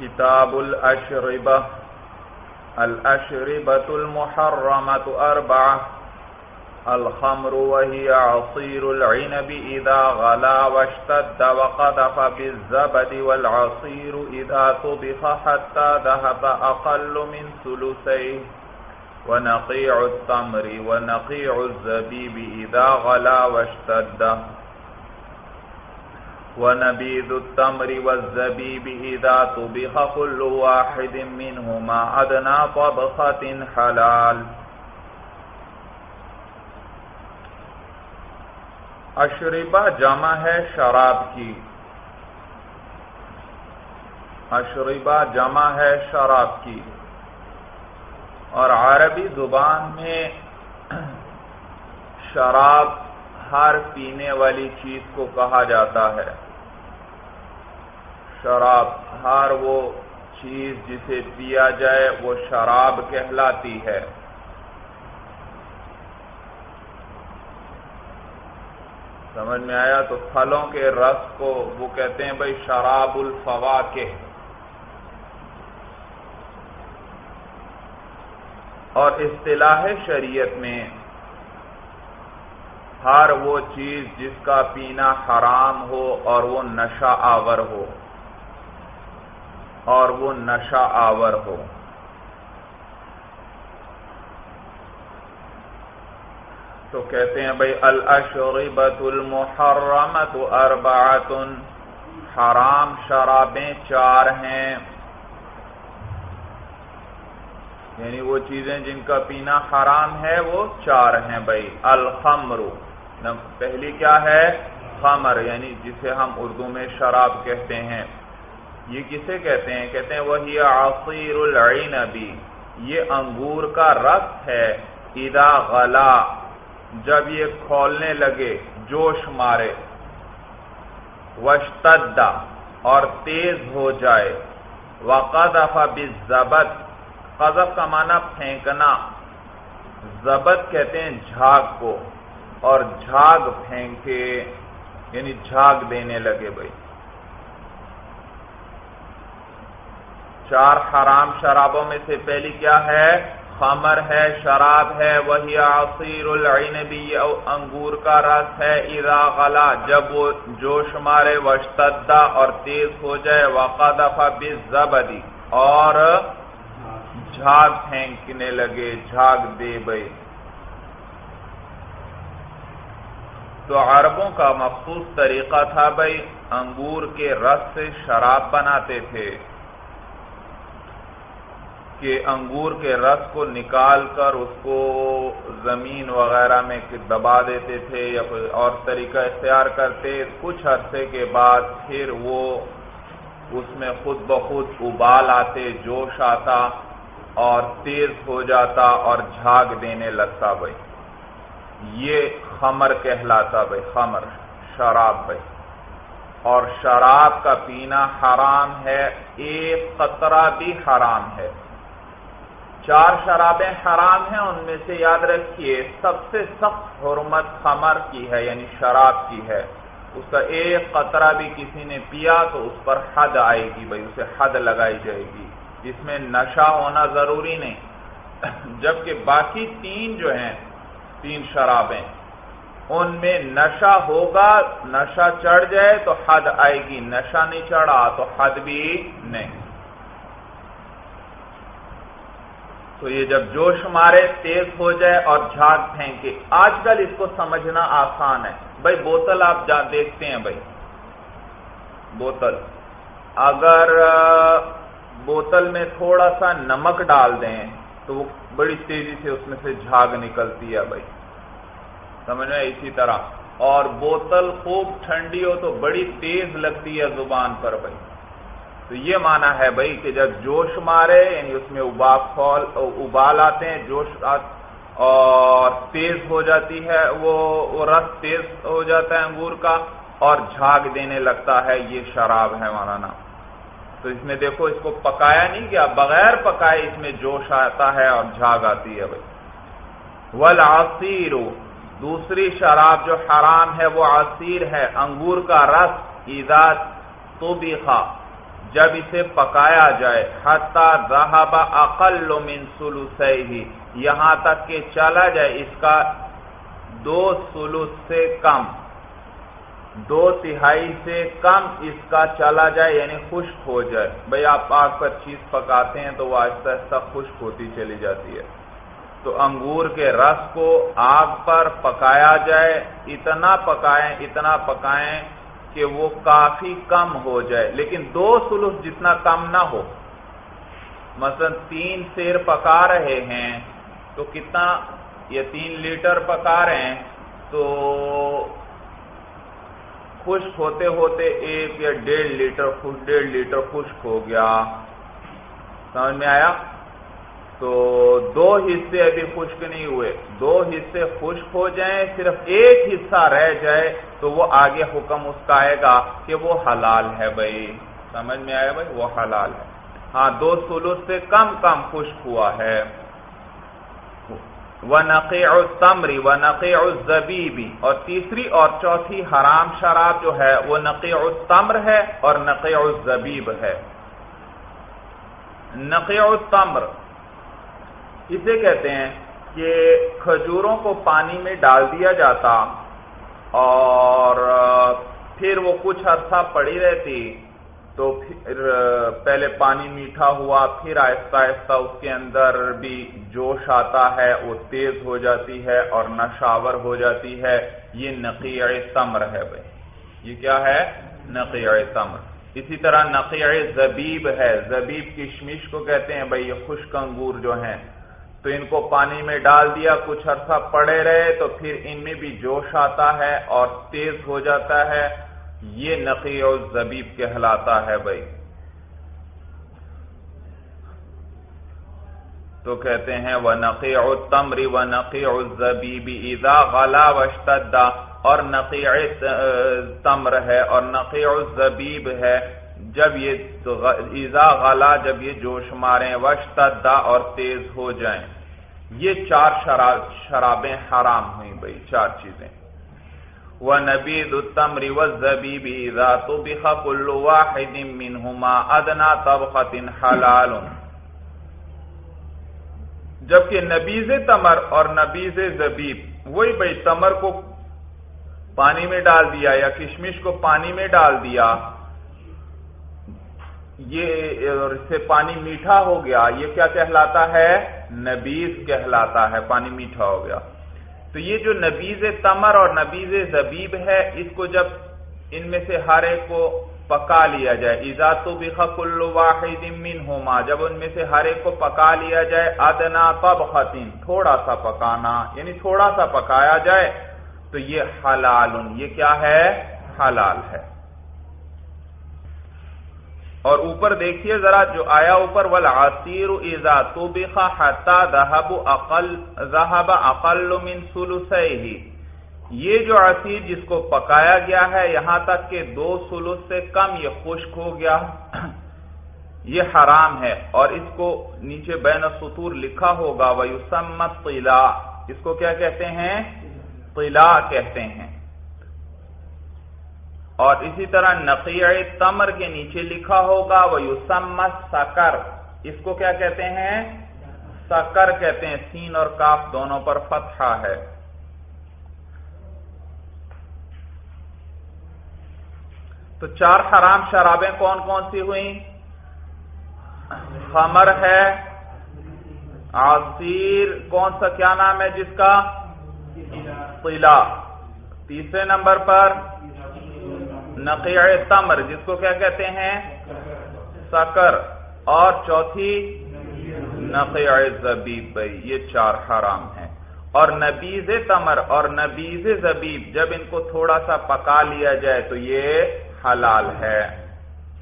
كتاب الأشربة الأشربة المحرمة أربعة، الخمر وهي عصير العنب إذا غلا واشتد وقدف بالزبد، والعصير إذا طبخ حتى ذهب أقل من ثلثيه. ونقيع التمر، ونقيع الزبيب إذا غلا واشتد ونبيذ التمر والزبيب إذا طبخ كل واحد منهما أدنى طبخة حلال. اشربا جمع ہے شراب کی. اشربا جمع ہے شراب کی. اور عربی زبان میں شراب ہر پینے والی چیز کو کہا جاتا ہے۔ شراب، ہر وہ چیز جسے پیا جائے وہ شراب کہلاتی ہے۔ سمجھ میں آیا؟ تو پھلوں کے رس کو وہ کہتے ہیں بھائی شراب الفوا کے اور اصطلاح شریعت میں ہر وہ چیز جس کا پینا حرام ہو اور وہ نشہ آور ہو۔ اور وہ نشہ آور ہو۔ تو کہتے ہیں بھائی الاشربت المحرمت اربعت حرام شرابیں چار ہیں۔ یعنی وہ چیزیں جن کا پینا حرام ہے، وہ چار ہیں بھائی۔ الخمر۔ پہلی کیا ہے؟ خمر یعنی جسے ہم اردو میں شراب کہتے ہیں۔ یہ کسے کہتے ہیں؟ کہتے ہیں، وہی عصیر العنبی یہ انگور کا رس ہے، اذا غلا. جب یہ کھولنے لگے، جوش مارے. وشتدا اور تیز ہو جائے. وقدف بالزبد. قذف کا معنی پھینکنا. زبد کہتے ہیں جھاگ کو، اور جھاگ پھینکے یعنی جھاگ دینے لگے بھائی. چار حرام شرابوں میں سے پہلی کیا ہے؟ خمر ہے، شراب ہے، وہی عصیر العنبی انگور کا رس ہے، اذا غلا، جب وہ جوش مارے وشتدا اور تیز ہو جائے وقدف بالزبدی اور جھاگ پھینکنے لگے، جھاگ دے بھائی تو عربوں کا مخصوص طریقہ تھا بھائی، انگور کے رس سے شراب بناتے تھے۔ کہ انگور کے رس کو نکال کر اس کو زمین وغیرہ میں دبا دیتے تھے یا کوئی اور طریقہ اختیار کرتے، کچھ عرصے کے بعد پھر وہ اس میں خود بخود ابال آتے، جوش آتا اور تیز ہو جاتا اور جھاگ دینے لگتا بھائی۔ یہ خمر کہلاتا بھائی، خمر، شراب بھائی۔ اور شراب کا پینا حرام ہے، ایک قطرہ بھی حرام ہے۔ چار شرابیں حرام ہیں، ان میں سے یاد رکھیے، سب سے سخت حرمت خمر کی ہے یعنی شراب کی ہے۔ اس کا ایک قطرہ بھی کسی نے پیا تو اس پر حد آئے گی بھائی، اسے حد لگائی جائے گی۔ جس میں نشہ ہونا ضروری نہیں۔ جبکہ باقی تین جو ہیں، تین شرابیں، ان میں نشہ ہوگا، نشہ چڑھ جائے تو حد آئے گی، نشہ نہیں چڑھا تو حد بھی نہیں۔ تو یہ جب جوش مارے، تیز ہو جائے اور جھاگ پھینکے۔ آج کل اس کو سمجھنا آسان ہے۔ بھائی، بوتل آپ جا دیکھتے ہیں بھائی۔ بوتل۔ اگر بوتل میں تھوڑا سا نمک ڈال دیں تو وہ بڑی تیزی سے اس میں سے جھاگ نکلتی ہے بھائی۔ سمجھ میں اسی طرح۔ اور بوتل خوب ٹھنڈی ہو تو بڑی تیز لگتی ہے زبان پر بھائی۔ تو یہ مانا ہے بھائی کہ جب جوش مارے یعنی اس میں ابال آتے ہیں، جوش اور تیز ہو جاتی ہے وہ رس تیز ہو جاتا ہے انگور کا، اور جھاگ دینے لگتا ہے، یہ شراب ہے مولانا۔ تو اس میں دیکھو، اس کو پکایا نہیں کیا بغیر پکائے اس میں جوش آتا ہے اور جھاگ آتی ہے بھائی۔ ول دوسری شراب جو حرام ہے، وہ عصیر ہے، انگور کا رس ایزاد تو بھی جب اسے پکایا جائے، حتی ذہب اقل من سلسیہ یہاں تک کہ چلا جائے اس کا دو سلس سے کم، دو تہائی سے کم اس کا چلا جائے یعنی خشک ہو جائے۔ بھئی آپ آگ پر چیز پکاتے ہیں تو وہ آہستہ آہستہ خشک ہوتی چلی جاتی ہے۔ تو انگور کے رس کو آگ پر پکایا جائے، اتنا پکائیں اتنا پکائیں کہ وہ کافی کم ہو جائے۔ لیکن دو سلوس جتنا کم نہ ہو۔ مثلا تین سیر پکا رہے ہیں تو کتنا یہ تین لیٹر پکا رہے ہیں تو خشک ہوتے ہوتے ایک یا ڈیڑھ لیٹر ڈیڑھ لیٹر خشک ہو گیا۔ سمجھ میں آیا؟ تو دو حصے ابھی خشک نہیں ہوئے۔ دو حصے خشک ہو جائیں، صرف ایک حصہ رہ جائے تو وہ آگے حکم اس کا آئے گا کہ وہ حلال ہے بھائی۔ سمجھ میں آیا بھائی؟ وہ حلال ہے۔ ہاں دو سلوس سے کم کم خشک ہوا ہے۔ وہ نقیع تمری و نقیع زبیبی اور تیسری اور چوتھی حرام شراب جو ہے، وہ نقیع تمر ہے اور نقیع زبیب ہے۔ نقیع تمر اسے کہتے ہیں کہ کھجوروں کو پانی میں ڈال دیا جاتا اور پھر وہ کچھ عرصہ پڑی رہتی تو پھر پہلے پانی میٹھا ہوا، پھر آہستہ آہستہ اس کے اندر بھی جوش آتا ہے، وہ تیز ہو جاتی ہے اور نشاور ہو جاتی ہے۔ یہ نقیع تمر ہے بھائی۔ یہ کیا ہے؟ نقیع تمر۔ اسی طرح نقیع زبیب ہے۔ زبیب کشمش کو کہتے ہیں۔ بھائی یہ خشک انگور جو ہیں تو ان کو پانی میں ڈال دیا، کچھ عرصہ پڑے رہے تو پھر ان میں بھی جوش آتا ہے اور تیز ہو جاتا ہے۔ یہ نقی اور زبیب کہلاتا ہے بھائی۔ تو کہتے ہیں وہ نقی تمری و نقی اور زبیبی ادا غلا وشتدا اور نقی تمر ہے اور نقی زبیب ہے۔ جب یہ ایزا غلا، جب یہ جوش ماریں وشتدا اور تیز ہو جائیں۔ یہ چار شراب شرابیں حرام ہوئی بھائی، چار چیزیں۔ وہ نبید التمر و زبیبی ذات بخ کل واحد منہما ادنا طبقت حلال۔ جبکہ نبیز تمر اور نبیز زبیب، وہی بھائی، تمر کو پانی میں ڈال دیا یا کشمش کو پانی میں ڈال دیا یہ اس سے پانی میٹھا ہو گیا، یہ کیا کہلاتا ہے؟ نبیز کہلاتا ہے، پانی میٹھا ہو گیا۔ تو یہ جو نبیز تمر اور نبیز زبیب ہے، اس کو جب ان میں سے ہر ایک کو پکا لیا جائے ایزاد تو کل واحد ہوما جب ان میں سے ہر ایک کو پکا لیا جائے، ادنا پب خطین تھوڑا سا پکانا یعنی تھوڑا سا پکایا جائے، تو یہ حلال، یہ کیا ہے؟ حلال ہے۔ اور اوپر دیکھیے ذرا جو آیا اوپر ولاسیر ایزا تو دہب اقل ذہب اقل من سلسہ یہ جو عصیر جس کو پکایا گیا ہے، یہاں تک کہ دو سلس سے کم یہ خشک ہو گیا۔ یہ حرام ہے۔ اور اس کو نیچے بین سطور لکھا ہوگا وہ یوسمت اس کو کیا کہتے ہیں؟ قلعہ کہتے ہیں۔ اور اسی طرح نقیع تمر کے نیچے لکھا ہوگا وہ یوسم سکر۔ اس کو کیا کہتے ہیں؟ سکر کہتے ہیں، سین اور کاف دونوں پر فتحہ ہے۔ تو چار حرام شرابیں کون کون سی ہوئی خمر ہے، عصیر، کون سا کیا نام ہے جس کا؟ قلعہ۔ تیسرے نمبر پر نقیع تمر، جس کو کیا کہتے ہیں؟ سکر۔ اور چوتھی، نقیع زبیب۔ بھائی یہ چار حرام ہیں۔ اور نبیز تمر اور نبیز زبیب، جب ان کو تھوڑا سا پکا لیا جائے تو یہ حلال ہے۔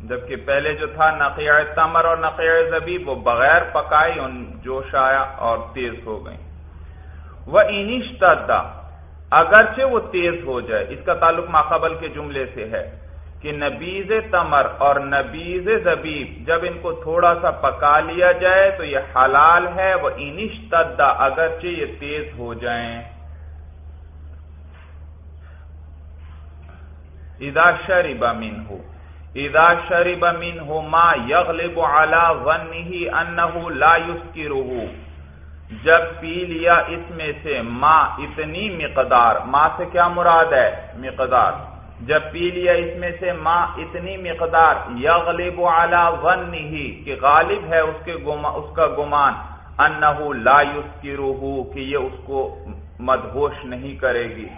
جبکہ پہلے جو تھا، نقیع تمر اور نقیع زبیب، وہ بغیر پکائی ان جوش آیا اور تیز ہو گئی وہ انشتدا اگرچہ وہ تیز ہو جائے، اس کا تعلق ماقبل کے جملے سے ہے کہ نبیز تمر اور نبیز زبیب جب ان کو تھوڑا سا پکا لیا جائے تو یہ حلال ہے، وہ انش تدا اگرچہ یہ تیز ہو جائیں۔ ادا شربا من ہو اذا شرب منه ما يغلب على ظنه انه لا يسكره جب پی لیا اس میں سے ما اتنی مقدار ما سے کیا مراد ہے؟ مقدار۔ جب پی لیا اس میں سے ما اتنی مقدار، یغلب علی ظنه کہ غالب ہے اس کے اس کا گمان انه لا يسكره کہ یہ اس کو مدہوش نہیں کرے گی،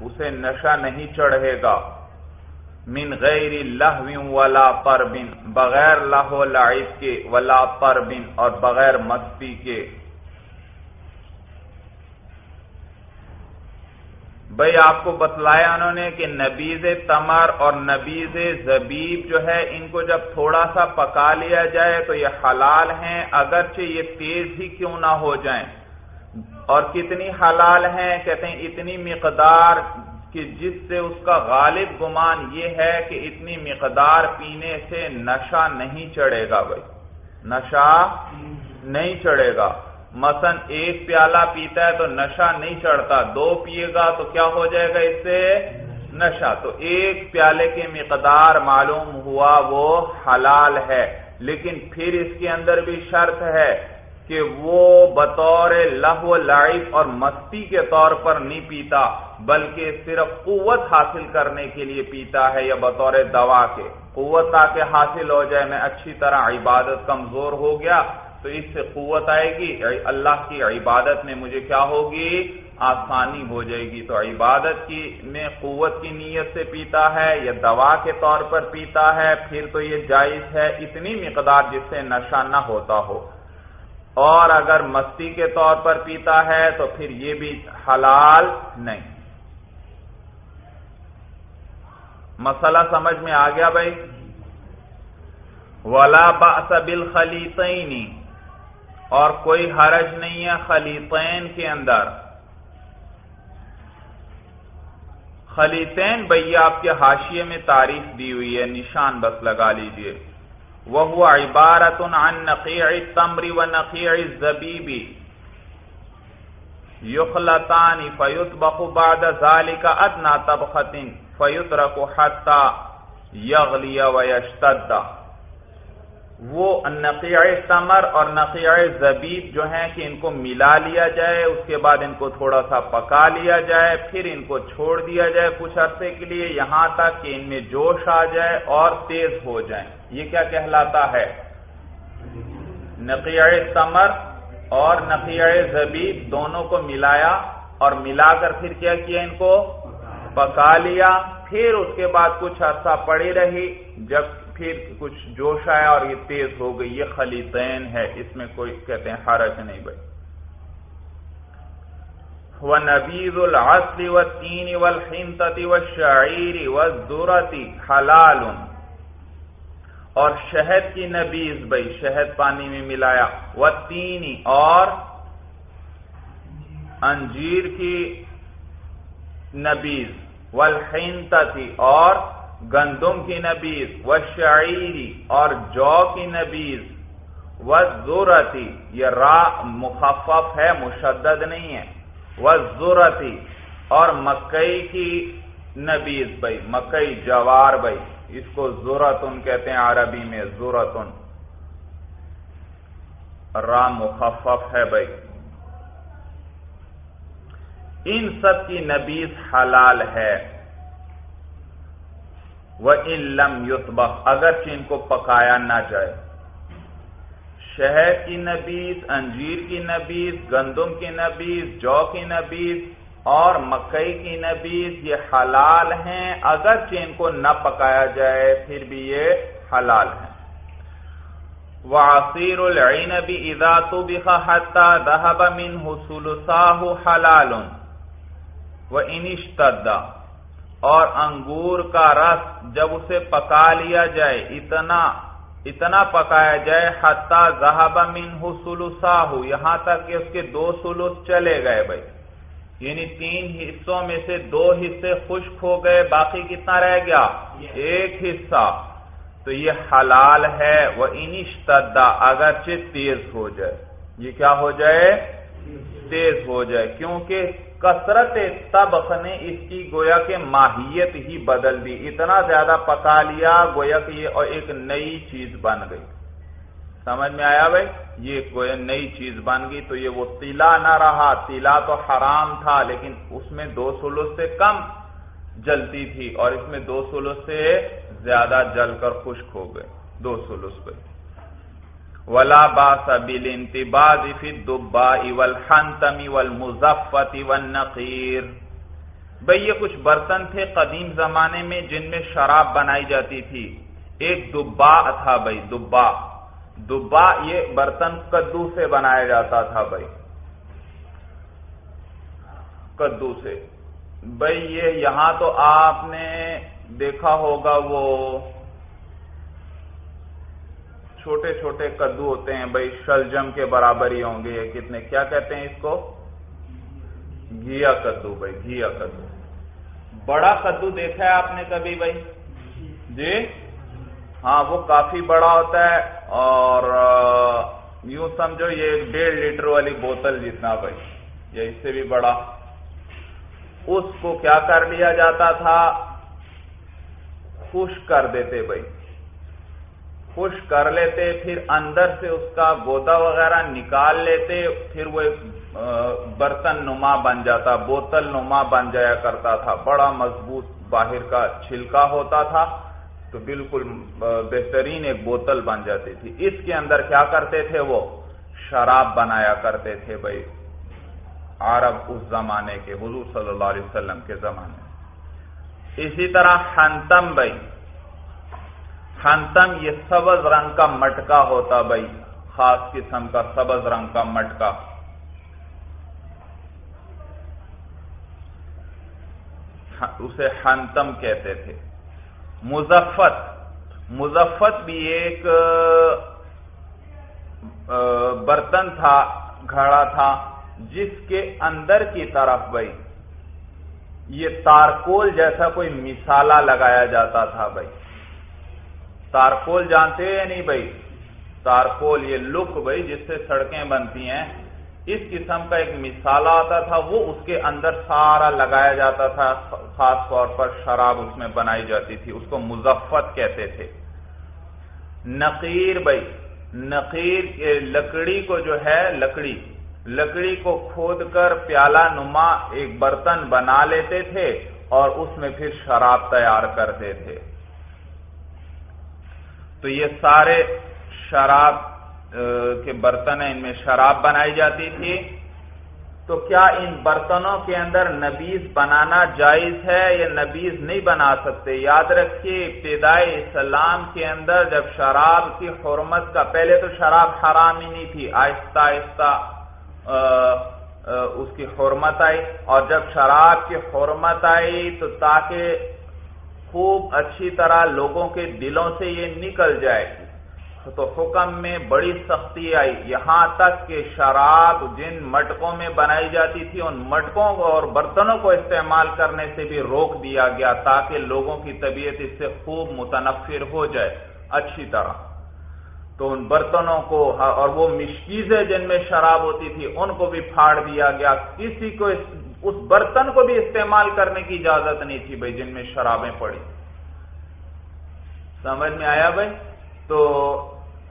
اسے نشہ نہیں چڑھے گا۔ من غیر لہو ولا پربن بغیر لہو لعب کے، ولا پربن اور بغیر مستی کے۔ بھائی آپ کو بتلایا انہوں نے کہ نبیز تمر اور نبیز زبیب جو ہے، ان کو جب تھوڑا سا پکا لیا جائے تو یہ حلال ہیں، اگرچہ یہ تیز ہی کیوں نہ ہو جائیں۔ اور کتنی حلال ہیں، کہتے ہیں اتنی مقدار کہ جس سے اس کا غالب گمان یہ ہے کہ اتنی مقدار پینے سے نشہ نہیں چڑھے گا بھائی۔ نشہ نہیں چڑھے گا۔ مثلا ایک پیالہ پیتا ہے تو نشہ نہیں چڑھتا، دو پیے گا تو کیا ہو جائے گا اس سے؟ نشہ۔ تو ایک پیالے کی مقدار معلوم ہوا، وہ حلال ہے، لیکن پھر اس کے اندر بھی شرط ہے کہ وہ بطور لہو لائف اور مستی کے طور پر نہیں پیتا، بلکہ صرف قوت حاصل کرنے کے لیے پیتا ہے یا بطور دوا کے۔ قوت تاکہ حاصل ہو جائے، میں اچھی طرح عبادت کمزور ہو گیا تو اس سے قوت آئے گی۔ اللہ کی عبادت میں مجھے کیا ہوگی؟ آسانی ہو جائے گی۔ تو عبادت کی میں قوت کی نیت سے پیتا ہے، یا دوا کے طور پر پیتا ہے، پھر تو یہ جائز ہے۔ اتنی مقدار جس سے نشہ نہ ہوتا ہو۔ اور اگر مستی کے طور پر پیتا ہے تو پھر یہ بھی حلال نہیں۔ مسئلہ سمجھ میں آ گیا بھائی؟ ولا باس بالخلیطین اور کوئی حرج نہیں ہے خلیطین کے اندر۔ خلیطین بھائی، آپ کے حاشیے میں تعریف دی ہوئی ہے، نشان بس لگا لیجیے۔ وہ عبارت عن نقیع التمر و نقیع الزبیب۔ یخلطان فیطبخ بعد ذالک ادنا طبخت فیترک حتی یغلی و یشتد۔ وہ نقیع تمر اور نقیع زبیب جو ہیں کہ ان کو ملا لیا جائے، اس کے بعد ان کو تھوڑا سا پکا لیا جائے، پھر ان کو چھوڑ دیا جائے کچھ عرصے کے لیے یہاں تک کہ ان میں جوش آ جائے اور تیز ہو جائیں۔ یہ کیا کہلاتا ہے؟ نقیع تمر اور نقیع زبیب دونوں کو ملایا اور ملا کر پھر کیا کیا ان کو؟ پکا لیا۔ پھر اس کے بعد کچھ عرصہ پڑی رہی۔ جب پھر کچھ جوش آیا اور یہ تیز ہو گئی، یہ خلیطین ہے، اس میں کوئی کہتے ہیں حرج نہیں بھائی۔ وہ نبیز العصل و تین و و و حلال۔ اور شہد کی نبیز بھائی، شہد پانی میں ملایا۔ وہ تینی اور انجیر کی نبیز والحنتتی اور گندم کی نبیز، و شعیری اور جو کی نبیز، و ضرورتی یہ را مخفف ہے، مشدد نہیں ہے وہ ضرورتی اور مکئی کی نبیز بھائی، مکئی جوار بھائی، اس کو ضرورتن کہتے ہیں عربی میں ضرورتن را مخفف ہے بھائی۔ ان سب کی نبیز حلال ہے۔ وہ علم یوتب اگرچہ ان کو پکایا نہ جائے۔ شہد کی نبیز، انجیر کی نبیز، گندم کی نبیز، جو کی نبیز اور مکئی کی نبیز، یہ حلال ہیں، اگرچہ ان کو نہ پکایا جائے، پھر بھی یہ حلال ہیں۔ وعصیر العنب اذا طبخ حتى ذهب منه ثلثاه حلال۔ وان اشتد اور انگور کا رس جب اسے پکا لیا جائے، اتنا اتنا پکایا جائے، حتیٰ زہاب منہ سلوسا ہو یہاں تک کہ اس کے دو سلوس چلے گئے بھائی۔ یعنی تین حصوں میں سے دو حصے خشک ہو گئے، باقی کتنا رہ گیا؟ ایک حصہ۔ تو یہ حلال ہے وہ انشتدا اگرچہ تیز ہو جائے۔ یہ کیا ہو جائے؟ تیز ہو جائے۔ کیونکہ کثرت طبخ نے اس کی گویا کے ماہیت ہی بدل دی۔ اتنا زیادہ پکا لیا گویا کہ یہ ایک نئی چیز بن گئی۔ سمجھ میں آیا بھائی؟ یہ کوئی نئی چیز بن گئی تو یہ وہ تیلا نہ رہا۔ تیلا تو حرام تھا لیکن اس میں دو سولو سے کم جلتی تھی اور اس میں دو سولو سے زیادہ جل کر خشک ہو گئے۔ دو سولوس پہ ولا باس بل انتباز فی دبا اول خنتمی ول بھائی یہ کچھ برتن تھے قدیم زمانے میں جن میں شراب بنائی جاتی تھی۔ ایک دبا تھا بھائی دبا دبا یہ برتن کدو سے بنایا جاتا تھا بھائی کدو سے۔ بھائی یہ یہاں تو آپ نے دیکھا ہوگا وہ چھوٹے چھوٹے کدو ہوتے ہیں، بھائی شلجم کے برابر ہی ہوں گے، یہ کتنے؟ کیا کہتے ہیں اس کو؟ گیا کدو، بھائی گیا کدو۔ بڑا کدو دیکھا ہے آپ نے کبھی بھائی؟ جی؟ ہاں وہ کافی بڑا ہوتا ہے اور یوں سمجھو یہ ڈیڑھ لیٹر والی بوتل جتنا بھائی، یا اس سے بھی بڑا۔ اس کو کیا کر لیا جاتا تھا؟ خوش کر دیتے بھائی۔ خوش کر لیتے، پھر اندر سے اس کا گودا وغیرہ نکال لیتے، پھر وہ ایک برتن نما بن جاتا، بوتل نما بن جایا کرتا تھا۔ بڑا مضبوط باہر کا چھلکا ہوتا تھا تو بالکل بہترین ایک بوتل بن جاتی تھی۔ اس کے اندر کیا کرتے تھے وہ؟ شراب بنایا کرتے تھے بھائی۔ عرب اس زمانے کے، حضور صلی اللہ علیہ وسلم کے زمانے۔ اسی طرح ہنتم بھائی۔ ہنتم یہ سبز رنگ کا مٹکا ہوتا بھائی۔ خاص قسم کا سبز رنگ کا مٹکا۔ ہاں، اسے ہنتم کہتے تھے۔ مزفت مزفت بھی ایک برتن تھا، گھڑا تھا، جس کے اندر کی طرف بھائی، یہ تارکول جیسا کوئی مثالہ لگایا جاتا تھا بھائی۔ تارکول جانتے ہیں نہیں بھائی؟ تارکول یہ لک بھائی، جس سے سڑکیں بنتی ہیں۔ اس قسم کا ایک مثالہ آتا تھا، وہ اس کے اندر سارا لگایا جاتا تھا، خاص طور پر شراب اس میں بنائی جاتی تھی، اس کو مزفت کہتے تھے۔ نقیر بھائی، نقیر لکڑی کو جو ہے، لکڑی لکڑی کو کھود کر پیالہ نما ایک برتن بنا لیتے تھے اور اس میں پھر شراب تیار کرتے تھے۔ تو یہ سارے شراب کے برتن ہیں ان میں شراب بنائی جاتی تھی۔ تو کیا ان برتنوں کے اندر نبیز بنانا جائز ہے یا نبیز نہیں بنا سکتے؟ یاد رکھیے، ابتدائی اسلام کے اندر جب شراب کی حرمت کا، پہلے تو شراب حرام ہی نہیں تھی، آہستہ آہستہ اس کی حرمت آئی۔ اور جب شراب کی حرمت آئی تو تاکہ خوب اچھی طرح لوگوں کے دلوں سے یہ نکل جائے۔ تو حکم میں بڑی سختی آئی۔ یہاں تک کہ شراب جن مٹکوں میں بنائی جاتی تھی، ان مٹکوں اور برتنوں کو استعمال کرنے سے بھی روک دیا گیا تاکہ لوگوں کی طبیعت اس سے خوب متنفر ہو جائے۔ اچھی طرح۔ تو ان برتنوں کو اور وہ مشکیزیں جن میں شراب ہوتی تھی، ان کو بھی پھاڑ دیا گیا۔ کسی کو اس برتن کو بھی استعمال کرنے کی اجازت نہیں تھی بھائی، جن میں شرابیں پڑی سمجھ میں آیا بھائی؟ تو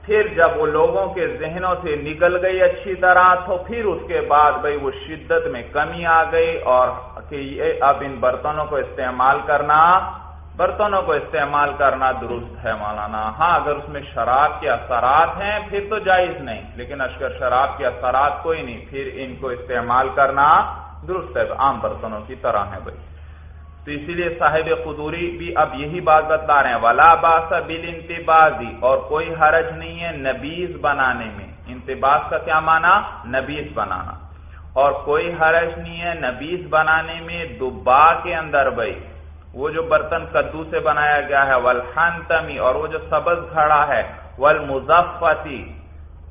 پھر جب وہ لوگوں کے ذہنوں سے نکل گئی اچھی طرح، تو پھر اس کے بعد بھائی وہ شدت میں کمی آ گئی اور کہ یہ اب ان برتنوں کو استعمال کرنا، برتنوں کو استعمال کرنا درست ہے مولانا۔ ہاں اگر اس میں شراب کے اثرات ہیں، پھر تو جائز نہیں، لیکن اشکر شراب کے اثرات کوئی نہیں، پھر ان کو استعمال کرنا درست ہے، عام برتنوں کی طرح ہے بھائی۔ تو اسی لیے صاحب قدوری بھی اب یہی بات بتا رہے ہیں، ولا باس بل انتبازی اور کوئی حرج نہیں ہے نبیز بنانے میں۔ انتباز کا کیا مانا نبیز بنانا۔ اور کوئی حرج نہیں ہے نبیز بنانے میں دبا کے اندر بھائی۔ وہ جو برتن کدو سے بنایا گیا ہے ولحن تمی اور وہ جو سبز گھڑا ہے ول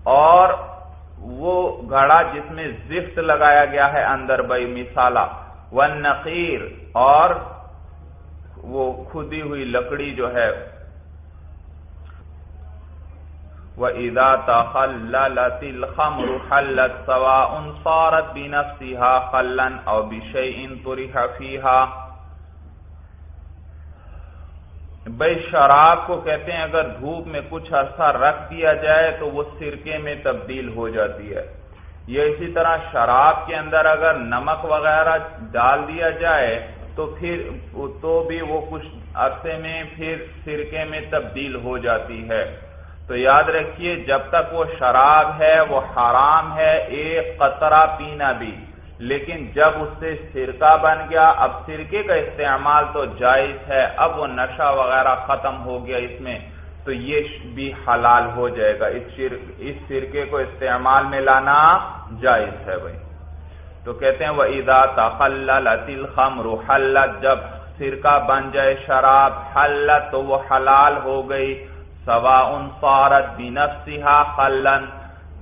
اور وہ گھڑا جس میں زفت لگایا گیا ہے اندر بھائی مثالہ ون نقیر اور وہ کھدی ہوئی لکڑی جو ہے۔ وَإِذَا تَخَلَّلَتِ الْخَمْرُ حَلَّتْ سَوَاءٌ صَارَتْ بِنَفْسِهَا خَلًّا أَوْ بِشَيْءٍ طُرِحَ فِيهَا۔ بھئی شراب کو کہتے ہیں اگر دھوپ میں کچھ عرصہ رکھ دیا جائے تو وہ سرکے میں تبدیل ہو جاتی ہے۔ یہ اسی طرح شراب کے اندر اگر نمک وغیرہ ڈال دیا جائے تو پھر تو بھی وہ کچھ عرصے میں پھر سرکے میں تبدیل ہو جاتی ہے۔ تو یاد رکھیے جب تک وہ شراب ہے وہ حرام ہے، ایک قطرہ پینا بھی۔ لیکن جب اس سے سرکہ بن گیا، اب سرکے کا استعمال تو جائز ہے، اب وہ نشہ وغیرہ ختم ہو گیا اس میں، تو یہ بھی حلال ہو جائے گا۔ اس سرکے کو استعمال میں لانا جائز ہے بھائی۔ تو کہتے ہیں وہ ادا تخل خمر حلت، جب سرکہ بن جائے، شراب حلت، تو وہ حلال ہو گئی۔ سوا ان فارت بینفسا خلن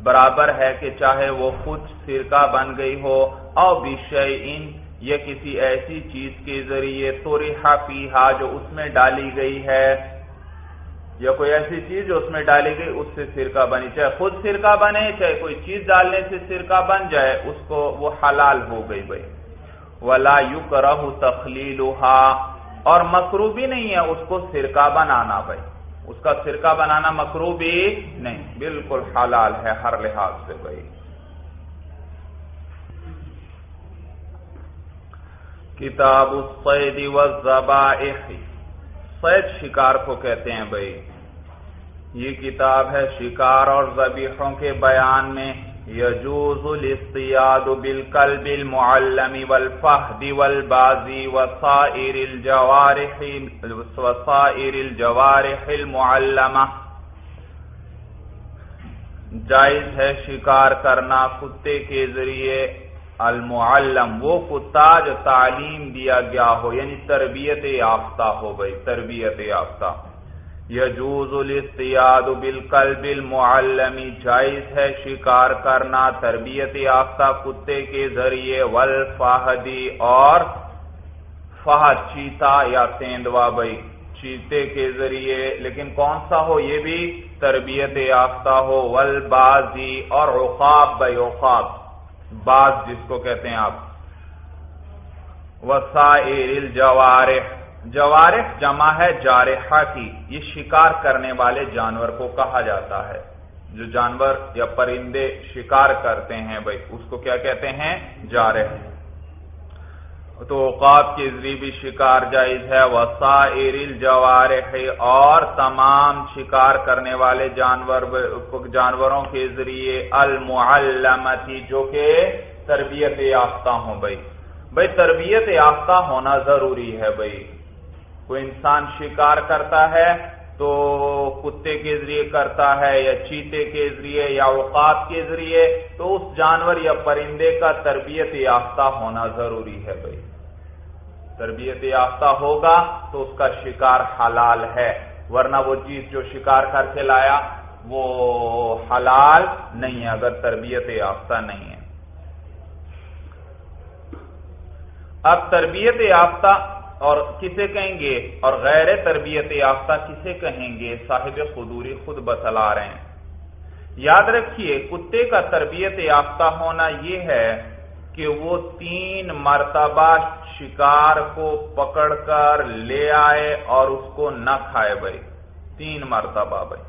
برابر ہے کہ چاہے وہ خود سرکہ بن گئی ہو او بشیئن یہ کسی ایسی چیز کے ذریعے تو رہا پیہا جو اس میں ڈالی گئی ہے۔ یا کوئی ایسی چیز جو اس میں ڈالی گئی، اس سے سرکہ بنی۔ چاہے خود سرکہ بنے، چاہے کوئی چیز ڈالنے سے سرکہ بن جائے، اس کو وہ حلال ہو گئی بھائی ولا یو کرہ تخلیل اور مکرو بھی نہیں ہے، اس کو سرکہ بنانا بھائی اس کا سرکہ بنانا مکرو بھی نہیں۔ بالکل حلال ہے ہر لحاظ سے بھائی۔ کتاب الصید والذبائح۔ صید شکار کو کہتے ہیں بھائی۔ یہ کتاب ہے شکار اور ذبیحوں کے بیان میں۔ یجوز الاصطیاد بالکلب المعلم والفہد والبازی وصائر الجوارح وصائر الجوارح المعلمہ جائز ہے شکار کرنا کتے کے ذریعے المعلم، وہ کتا جو تعلیم دیا گیا ہو یعنی تربیت یافتہ ہو بھائی، تربیت یافتہ۔ یجوز الاستیاد بالقلب المعلمی جائز ہے شکار کرنا تربیت یافتہ کتے کے ذریعے، والفہدی اور فہد، چیتا یا تیندوا بھائی۔ چیتے کے ذریعے، لیکن کون سا ہو یہ بھی؟ تربیت یافتہ ہو، والبازی اور عقاب بھائی، عقاب۔ باز جس کو کہتے ہیں آپ۔ وسائر الجوارح جوارح جمع ہے جارحہ کی یہ شکار کرنے والے جانور کو کہا جاتا ہے۔ جو جانور یا پرندے شکار کرتے ہیں، بھائی، اس کو کیا کہتے ہیں؟ جارح۔ تو اوقات کے ذریعے بھی شکار جائز ہے۔ وسائر الجوارح اور تمام شکار کرنے والے جانور، جانوروں کے ذریعے۔ المعلمتی، جو کہ تربیت یافتہ ہوں، بھائی۔ بھائی، تربیت یافتہ ہونا ضروری ہے، بھائی۔ کوئی انسان شکار کرتا ہے تو کتے کے ذریعے کرتا ہے یا چیتے کے ذریعے یا اوقات کے ذریعے، تو اس جانور یا پرندے کا تربیت یافتہ ہونا ضروری ہے بھائی۔ تربیت یافتہ ہوگا تو اس کا شکار حلال ہے، ورنہ وہ چیز جو شکار کر کے لایا، وہ حلال نہیں ہے، اگر تربیت یافتہ نہیں ہے۔ اب تربیت یافتہ اور کسے کہیں گے؟ اور غیر تربیت یافتہ کسے کہیں گے؟ صاحب خدوری خود بتلا رہے ہیں۔ یاد رکھیے، کتے کا تربیت یافتہ ہونا یہ ہے کہ وہ تین مرتبہ شکار کو پکڑ کر لے آئے اور اس کو نہ کھائے بھائی۔ تین مرتبہ بھائی۔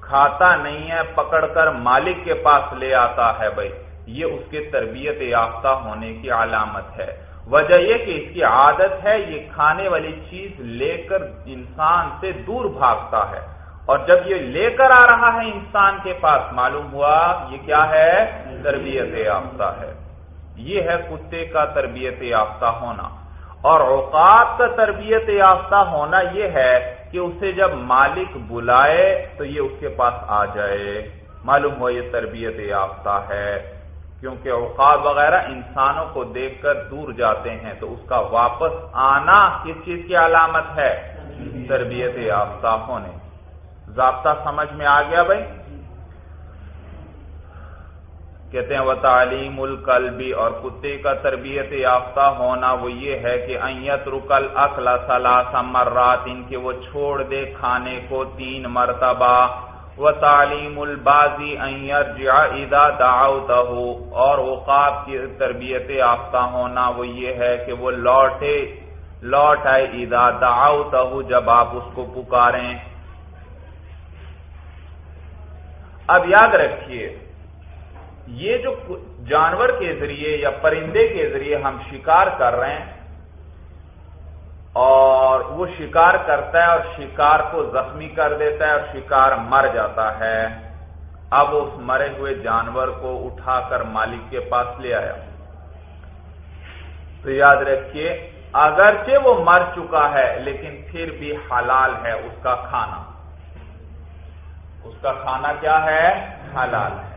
کھاتا نہیں ہے، پکڑ کر مالک کے پاس لے آتا ہے بھائی۔ یہ اس کے تربیت یافتہ ہونے کی علامت ہے۔ وجہ یہ کہ اس کی عادت ہے یہ کھانے والی چیز لے کر انسان سے دور بھاگتا ہے۔ اور جب یہ لے کر آ رہا ہے انسان کے پاس، معلوم ہوا یہ کیا ہے؟ تربیت یافتہ ہے۔ یہ ہے کتے کا تربیت یافتہ ہونا۔ اور اوقات کا تربیت یافتہ ہونا یہ ہے کہ اسے جب مالک بلائے تو یہ اس کے پاس آ جائے۔ معلوم ہوا یہ تربیت یافتہ ہے۔ کیونکہ اوقات وغیرہ انسانوں کو دیکھ کر دور جاتے ہیں تو اس کا واپس آنا کس چیز کی علامت ہے؟ تربیت یافتہ ہونے ضابطہ سمجھ میں آ گیا بھائی؟ کہتے ہیں وہ تعلیم القلبی اور کتے کا تربیت یافتہ ہونا وہ یہ ہے کہ ایت رکل اخلا سلا سمر رات ان کے وہ چھوڑ دے کھانے کو تین مرتبہ۔ وہ تعلیم البازی ادا داؤ اور وقاب کی تربیت یافتہ ہونا وہ یہ ہے کہ وہ لوٹے لوٹ آئے ادا داؤ جب آپ اس کو پکاریں۔ اب یاد رکھیے، یہ جو جانور کے ذریعے یا پرندے کے ذریعے ہم شکار کر رہے ہیں اور وہ شکار کرتا ہے اور شکار کو زخمی کر دیتا ہے اور شکار مر جاتا ہے۔ اب اس مرے ہوئے جانور کو اٹھا کر مالک کے پاس لے آیا۔ تو یاد رکھیے، اگرچہ وہ مر چکا ہے، لیکن پھر بھی حلال ہے اس کا کھانا۔ اس کا کھانا کیا ہے؟ حلال ہے۔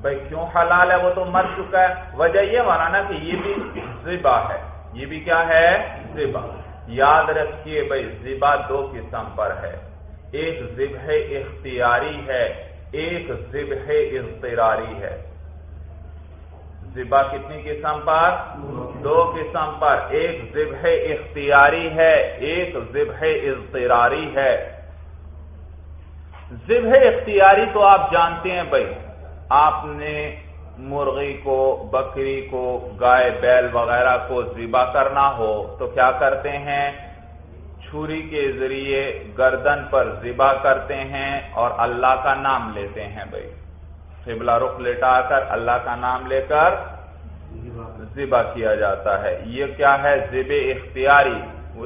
بھائی کیوں حلال ہے؟ وہ تو مر چکا ہے۔ وجہ یہ مانا کہ یہ بھی زبا ہے۔ یہ بھی کیا ہے؟ زبا یاد رکھیے بھائی زبا دو قسم پر ہے۔ ایک ذبح اختیاری ہے، ایک ذبح اضطراری ہے۔ زبا کتنی قسم پر؟ دو قسم پر۔ ایک ذبح اختیاری ہے، ایک ذبح اضطراری ہے۔ ذبح اختیاری تو آپ جانتے ہیں بھائی، آپ نے مرغی کو، بکری کو، گائے، بیل وغیرہ کو ذبح کرنا ہو تو کیا کرتے ہیں؟ چھری کے ذریعے گردن پر ذبح کرتے ہیں اور اللہ کا نام لیتے ہیں بھائی۔ قبلہ رخ لٹا کر اللہ کا نام لے کر ذبح کیا جاتا ہے۔ یہ کیا ہے؟ ذب اختیاری۔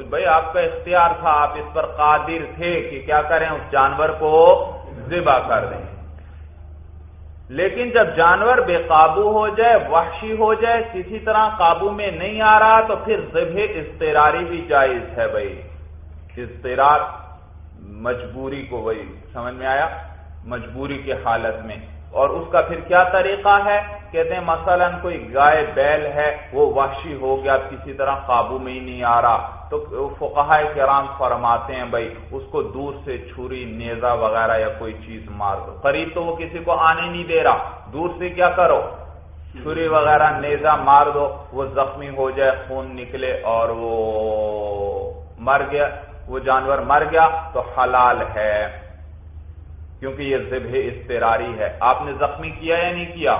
بھائی، آپ کا اختیار تھا، آپ اس پر قادر تھے کہ کیا کریں؟ اس جانور کو ذبح کر دیں۔ لیکن جب جانور بے قابو ہو جائے، وحشی ہو جائے، کسی طرح قابو میں نہیں آ رہا، تو پھر ذبح استراری بھی جائز ہے بھائی۔ استرار مجبوری کو وہی سمجھ میں آیا؟ مجبوری کی حالت میں۔ اور اس کا پھر کیا طریقہ ہے؟ کہتے ہیں، مثلا کوئی گائے بیل ہے، وہ وحشی ہو گیا، کسی طرح قابو میں ہی نہیں آ رہا۔ تو فقہ کرام فرماتے ہیں بھائی، اس کو دور سے چھری نیزا وغیرہ یا کوئی چیز مار دو۔ قریب تو وہ کسی کو آنے نہیں دے رہا۔ دور سے کیا کرو؟ چھری وغیرہ نیزا مار دو، وہ زخمی ہو جائے، خون نکلے اور وہ مر گیا۔ وہ جانور مر گیا تو حلال ہے۔ کیونکہ یہ ذبح استراری ہے۔ آپ نے زخمی کیا یا نہیں کیا؟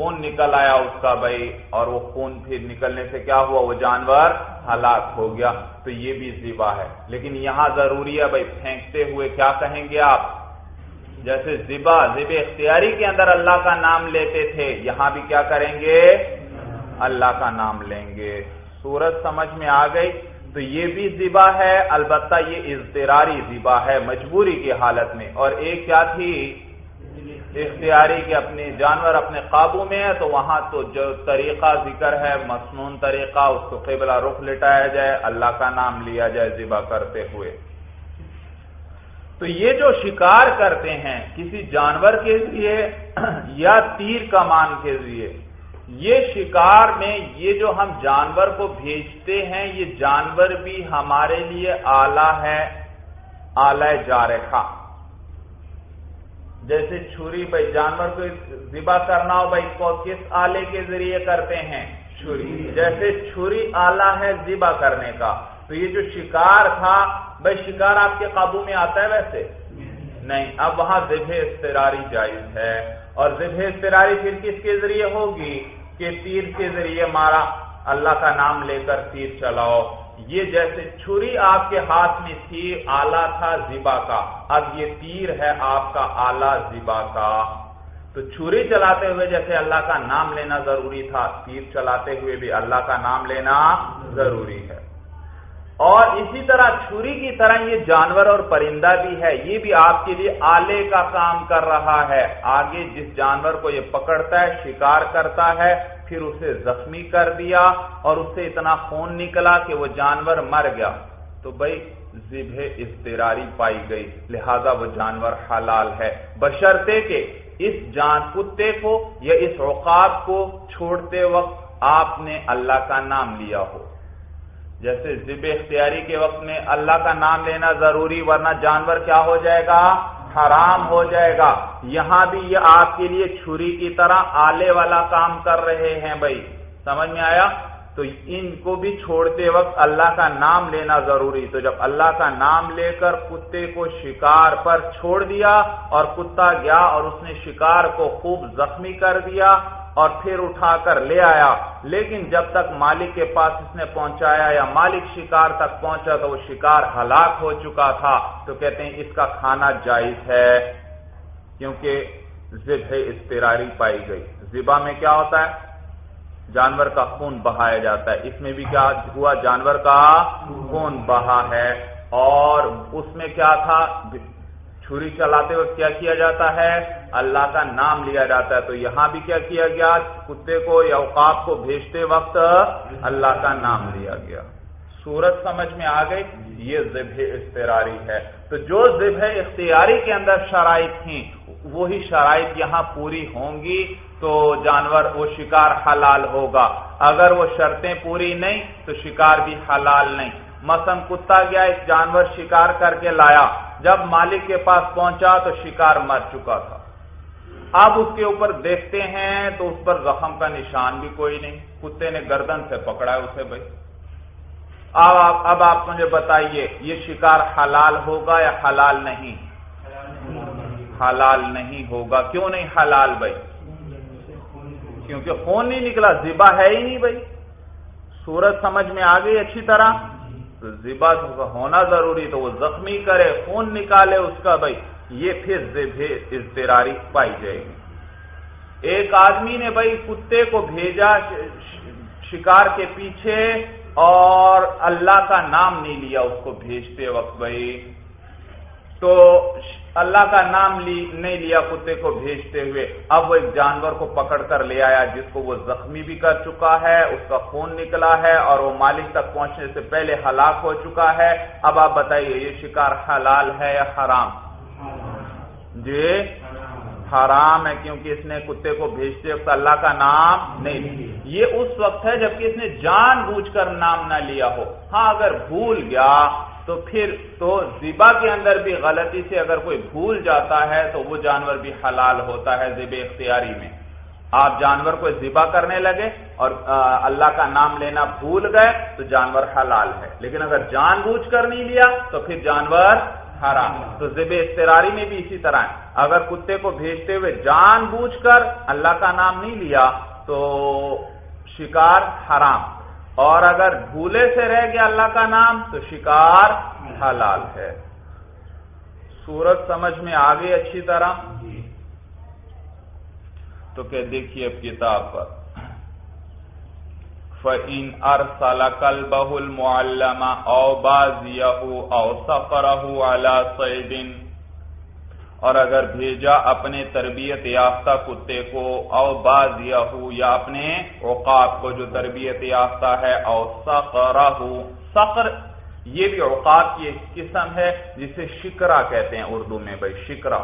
خون نکل آیا اس کا بھائی، اور وہ خون پھر نکلنے سے کیا ہوا؟ وہ جانور ہلاک ہو گیا۔ تو یہ بھی ذبح ہے۔ لیکن یہاں ضروری ہے بھائی، پھینکتے ہوئے کیا کہیں گے آپ؟ جیسے ذبا ذب اختیاری کے اندر اللہ کا نام لیتے تھے، یہاں بھی کیا کریں گے؟ اللہ کا نام لیں گے۔ سورج سمجھ میں آ گئی۔ تو یہ بھی ذبا ہے، البتہ یہ اضطراری ذبا ہے، مجبوری کی حالت میں۔ اور ایک کیا تھی؟ اختیاری کے اپنے جانور اپنے قابو میں ہے تو وہاں تو جو طریقہ ذکر ہے مصنون طریقہ، اس کو قبلہ رخ لٹایا جائے، اللہ کا نام لیا جائے ذبح کرتے ہوئے۔ تو یہ جو شکار کرتے ہیں کسی جانور کے ذریعے یا تیر کمان کے ذریعے یہ شکار میں یہ جو ہم جانور کو بھیجتے ہیں، یہ جانور بھی ہمارے لیے آلہ ہے، آلہ جارحہ۔ جیسے چھری بھائی، جانور کو ذبح کرنا ہو بھائی، کو کس آلے کے ذریعے کرتے ہیں؟ چھری۔ جیسے چھری آلہ ہے ذبح کرنے کا۔ تو یہ جو شکار تھا، بھائی، شکار آپ کے قابو میں آتا ہے ویسے؟ نہیں۔ اب وہاں ذبح استراری جائز ہے۔ اور ذبح استراری پھر کس کے ذریعے ہوگی؟ کہ تیر کے ذریعے مارا۔ اللہ کا نام لے کر تیر چلاؤ۔ یہ جیسے چھری آپ کے ہاتھ میں تھی، آلہ تھا زبا کا۔ اب یہ تیر ہے آپ کا آلہ زبا کا۔ تو چھری چلاتے ہوئے جیسے اللہ کا نام لینا ضروری تھا، تیر چلاتے ہوئے بھی اللہ کا نام لینا ضروری ہے۔ اور اسی طرح چھری کی طرح یہ جانور اور پرندہ بھی ہے، یہ بھی آپ کے لیے آلے کا کام کر رہا ہے۔ آگے جس جانور کو یہ پکڑتا ہے، شکار کرتا ہے، پھر اسے زخمی کر دیا اور اس سے اتنا خون نکلا کہ وہ جانور مر گیا۔ تو بھائی، ذبح استراری پائی گئی، لہذا وہ جانور حلال ہے۔ بشرتے کہ اس جان کتے کو یا اس اوقات کو چھوڑتے وقت آپ نے اللہ کا نام لیا ہو۔ جیسے ذب اختیاری کے وقت میں اللہ کا نام لینا ضروری، ورنہ جانور کیا ہو جائے گا؟ حرام ہو جائے گا۔ یہاں بھی یہ آپ کے لیے چھری کی طرح آلے والا کام کر رہے ہیں بھائی۔ سمجھ میں آیا؟ تو ان کو بھی چھوڑتے وقت اللہ کا نام لینا ضروری۔ تو جب اللہ کا نام لے کر کتے کو شکار پر چھوڑ دیا اور کتا گیا اور اس نے شکار کو خوب زخمی کر دیا اور پھر اٹھا کر لے آیا۔ لیکن جب تک مالک کے پاس اس نے پہنچایا یا مالک شکار تک پہنچا تو وہ شکار ہلاک ہو چکا تھا۔ تو کہتے ہیں اس کا کھانا جائز ہے، کیونکہ ذبح استراری پائی گئی۔ ذبا میں کیا ہوتا ہے؟ جانور کا خون بہایا جاتا ہے۔ اس میں بھی کیا ہوا؟ جانور کا خون بہا ہے۔ اور اس میں کیا تھا؟ چھری چلاتے وقت کیا کیا جاتا ہے؟ اللہ کا نام لیا جاتا ہے۔ تو یہاں بھی کیا کیا گیا؟ کتے کو یا اوقاف کو بھیجتے وقت اللہ کا نام لیا گیا۔ سورت سمجھ میں آ گئی، یہ ذبح اختیاری ہے۔ تو جو ذبح اختیاری کے اندر شرائط تھیں، وہی شرائط یہاں پوری ہوں گی۔ تو جانور، وہ شکار حلال ہوگا۔ اگر وہ شرطیں پوری نہیں، تو شکار بھی حلال نہیں۔ مثلا کتا گیا، ایک جانور شکار کر کے لایا۔ جب مالک کے پاس پہنچا تو شکار مر چکا تھا۔ اب اس کے اوپر دیکھتے ہیں تو اس پر زخم کا نشان بھی کوئی نہیں۔ کتے نے گردن سے پکڑا ہے اسے بھائی۔ اب آپ اب آپ مجھے بتائیے، یہ شکار حلال ہوگا یا حلال نہیں؟ حلال نہیں ہوگا۔ کیوں نہیں حلال بھائی؟ کیونکہ خون نہیں نکلا زبا ہے ہی نہیں بھائی۔ سورج سمجھ میں آ گئی اچھی طرح۔ ذبا ہونا ضروری تو وہ زخمی کرے، خون نکالے اس کا بھائی، یہ پھر اضطراری پائی جائے گی۔ ایک آدمی نے بھائی کتے کو بھیجا، شکار کے پیچھے اور اللہ کا نام نہیں لیا، اس کو بھیجتے وقت بھائی۔ تو اللہ کا نام لی نہیں لیا، کتے کو بھیجتے ہوئے۔ اب وہ ایک جانور کو پکڑ کر لے آیا، جس کو وہ زخمی بھی کر چکا ہے، اس کا خون نکلا ہے اور وہ مالک تک پہنچنے سے پہلے ہلاک ہو چکا ہے۔ اب آپ بتائیے، یہ شکار حلال ہے یا حرام؟ جی حرام ہے، کیونکہ اس نے کتے کو بھیجتے وقت اللہ کا نام نہیں یہ اس وقت ہے جبکہ اس نے جان بوجھ کر نام نہ لیا ہو۔ ہاں اگر بھول گیا تو پھر تو زبا کے اندر بھی غلطی سے اگر کوئی بھول جاتا ہے تو وہ جانور بھی حلال ہوتا ہے زب اختیاری میں۔ آپ جانور کو ذبح کرنے لگے اور اللہ کا نام لینا بھول گئے تو جانور حلال ہے۔ لیکن اگر جان بوجھ کر نہیں لیا تو پھر جانور حرام۔ تو زب استراری میں بھی اسی طرح ہے۔ اگر کتے کو بھیجتے ہوئے جان بوجھ کر اللہ کا نام نہیں لیا تو شکار حرام۔ اور اگر بھولے سے رہ گیا اللہ کا نام تو شکار حلال ہے۔ سورج سمجھ میں آ گئی اچھی طرح۔ تو کہ دیکھیے اب کتاب پر۔ فَإِنْ أَرْسَلَ كَلْبَهُ الْمُعَلَّمَ أَوْ بَازِيَهُ أَوْ سَفَرَهُ عَلَى صَيْدٍ اور اگر بھیجا اپنے تربیت یافتہ کتے کو، او باز یا اپنے اوقات کو جو تربیت یافتہ ہے، او سقرہ سقر یہ بھی اوقات کی ایک قسم ہے جسے شکرا کہتے ہیں اردو میں، بھائی شکرا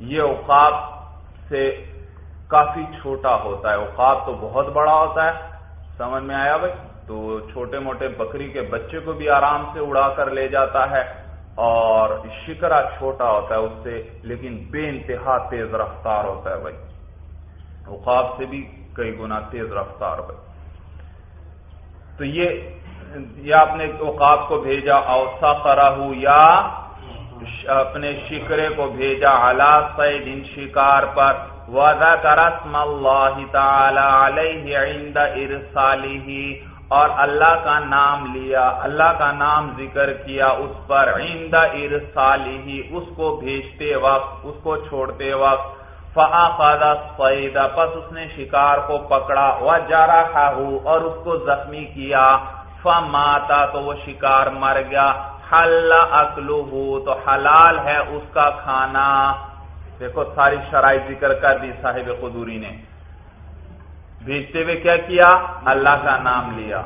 یہ اوقات سے کافی چھوٹا ہوتا ہے۔ اوقات تو بہت بڑا ہوتا ہے۔ سمجھ میں آیا بھائی؟ تو چھوٹے موٹے بکری کے بچے کو بھی آرام سے اڑا کر لے جاتا ہے۔ اور شکرا چھوٹا ہوتا ہے اس سے، لیکن بے انتہا تیز رفتار ہوتا ہے بھائی۔ اوقاب سے بھی کئی گنا تیز رفتار بھائی۔ تو یہ یا اپنے اوقاب کو بھیجا اوسا کرا یا اپنے شکرے کو بھیجا اللہ سعید ان شکار پر۔ وضا کرسم اللہ تعالی علیہ عند ارسالی اور اللہ کا نام لیا، اللہ کا نام ذکر کیا، اس پر عند ارسالی اس کو بھیجتے وقت، اس کو چھوڑتے وقت فعقد الصید پس اس نے شکار کو پکڑا وجرحہ اور اس کو زخمی کیا فماتا تو وہ شکار مر گیا، حل اکلوہ تو حلال ہے اس کا کھانا۔ دیکھو، ساری شرائط ذکر کر دی صاحب قدوری نے۔ بھیجتے ہوئے کیا کیا؟ اللہ کا نام لیا۔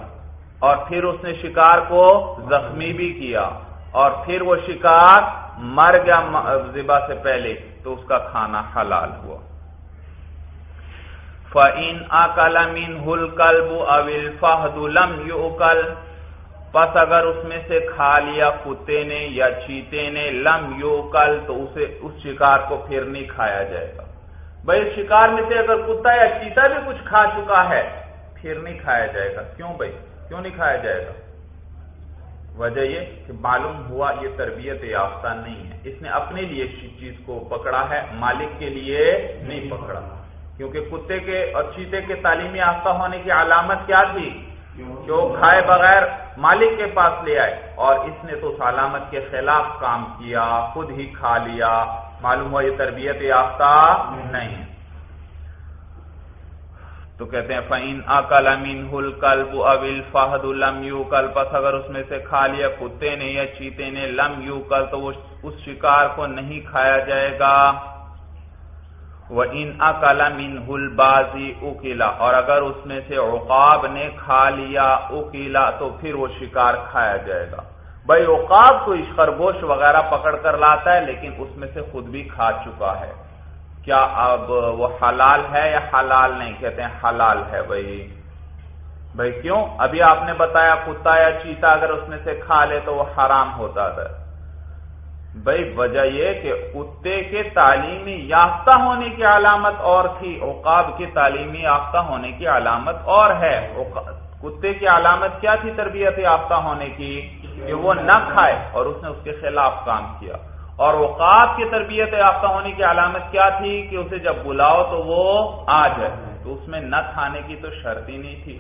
اور پھر اس نے شکار کو زخمی بھی کیا۔ اور پھر وہ شکار مر گیا زبا سے پہلے، تو اس کا کھانا حلال ہوا۔ فعین اکل مین ہل کلب اول فہد لم یو پس اگر اس میں سے کھا لیا کتے نے یا چیتے نے لم یو تو اسے، اس شکار کو پھر نہیں کھایا جائے گا۔ بھائی شکار میں سے اگر کتا یا چیتا بھی کچھ کھا چکا ہے، پھر نہیں کھایا جائے گا۔ کیوں بھائی؟ کیوں نہیں کھایا جائے گا؟ وجہ یہ کہ معلوم ہوا یہ تربیت یافتہ نہیں ہے۔ اس نے اپنے لیے چیز کو پکڑا ہے، مالک کے لیے نہیں پکڑا۔ کیونکہ کتے کے اور چیتے کے تعلیمی یافتہ ہونے کی علامت کیا تھی؟ کہ وہ کھائے بغیر مالک کے پاس لے آئے اور اس نے تو اس علامت کے خلاف کام کیا، خود ہی کھا لیا۔ معلوم ہوا یہ تربیت یافتہ نہیں تو کہتے ہیں فعین اکل امین ہل کلب اول فہد الم یو کل پس اگر اس میں سے کھا لیا کتے نے یا چیتے نے لم یو کل تو وہ اس شکار کو نہیں کھایا جائے گا۔ وہ ان اکل امین ہل بازی اکیلا اور اگر اس میں سے عقاب نے کھا لیا اکیلا تو پھر وہ شکار کھایا جائے گا۔ بھائی اوقاب تو خرگوش وغیرہ پکڑ کر لاتا ہے، لیکن اس میں سے خود بھی کھا چکا ہے۔ کیا اب وہ حلال ہے یا حلال نہیں؟ کہتے ہیں حلال ہے بھائی۔ بھائی کیوں؟ ابھی آپ نے بتایا کتا یا چیتا اگر اس میں سے کھا لے تو وہ حرام ہوتا تھا۔ بھائی وجہ یہ کہ کتے کے تعلیمی یافتہ ہونے کی علامت اور تھی۔ اوقاب کے تعلیمی یافتہ ہونے کی علامت اور ہے۔ کتے کی علامت کیا تھی تربیت یافتہ ہونے کی؟ کہ وہ نہ کھائے اور اس نے اس کے خلاف کام کیا۔ اور اوقات کی تربیت یافتہ ہونے کی علامت کیا تھی کہ اسے جب بلاؤ تو وہ آ جائے تو اس میں نہ کھانے کی تو شرط ہی نہیں تھی۔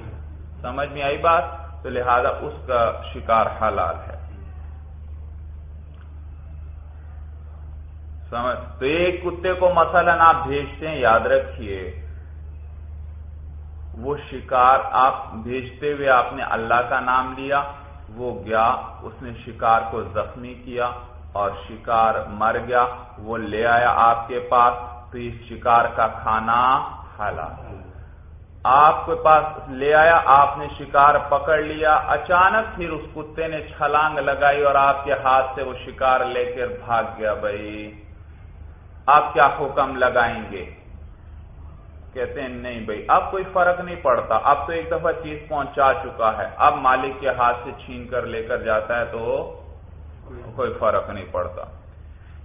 سمجھ میں آئی بات؟ تو لہذا اس کا شکار حلال ہے۔ سمجھ؟ تو ایک کتے کو مثلا آپ بھیجتے ہیں، یاد رکھیے، وہ شکار آپ بھیجتے ہوئے آپ نے اللہ کا نام لیا۔ وہ گیا، اس نے شکار کو زخمی کیا اور شکار مر گیا، وہ لے آیا آپ کے پاس، تو اس شکار کا کھانا حلال آپ کے پاس لے آیا، آپ نے شکار پکڑ لیا، اچانک پھر اس کتے نے چھلانگ لگائی اور آپ کے ہاتھ سے وہ شکار لے کر بھاگ گیا، بھائی۔ آپ کیا حکم لگائیں گے؟ کہتے ہیں، نہیں بھائی، اب کوئی فرق نہیں پڑتا، اب تو ایک دفعہ چیز پہنچا چکا ہے، اب مالک کے ہاتھ سے چھین کر لے کر جاتا ہے تو کوئی فرق نہیں پڑتا۔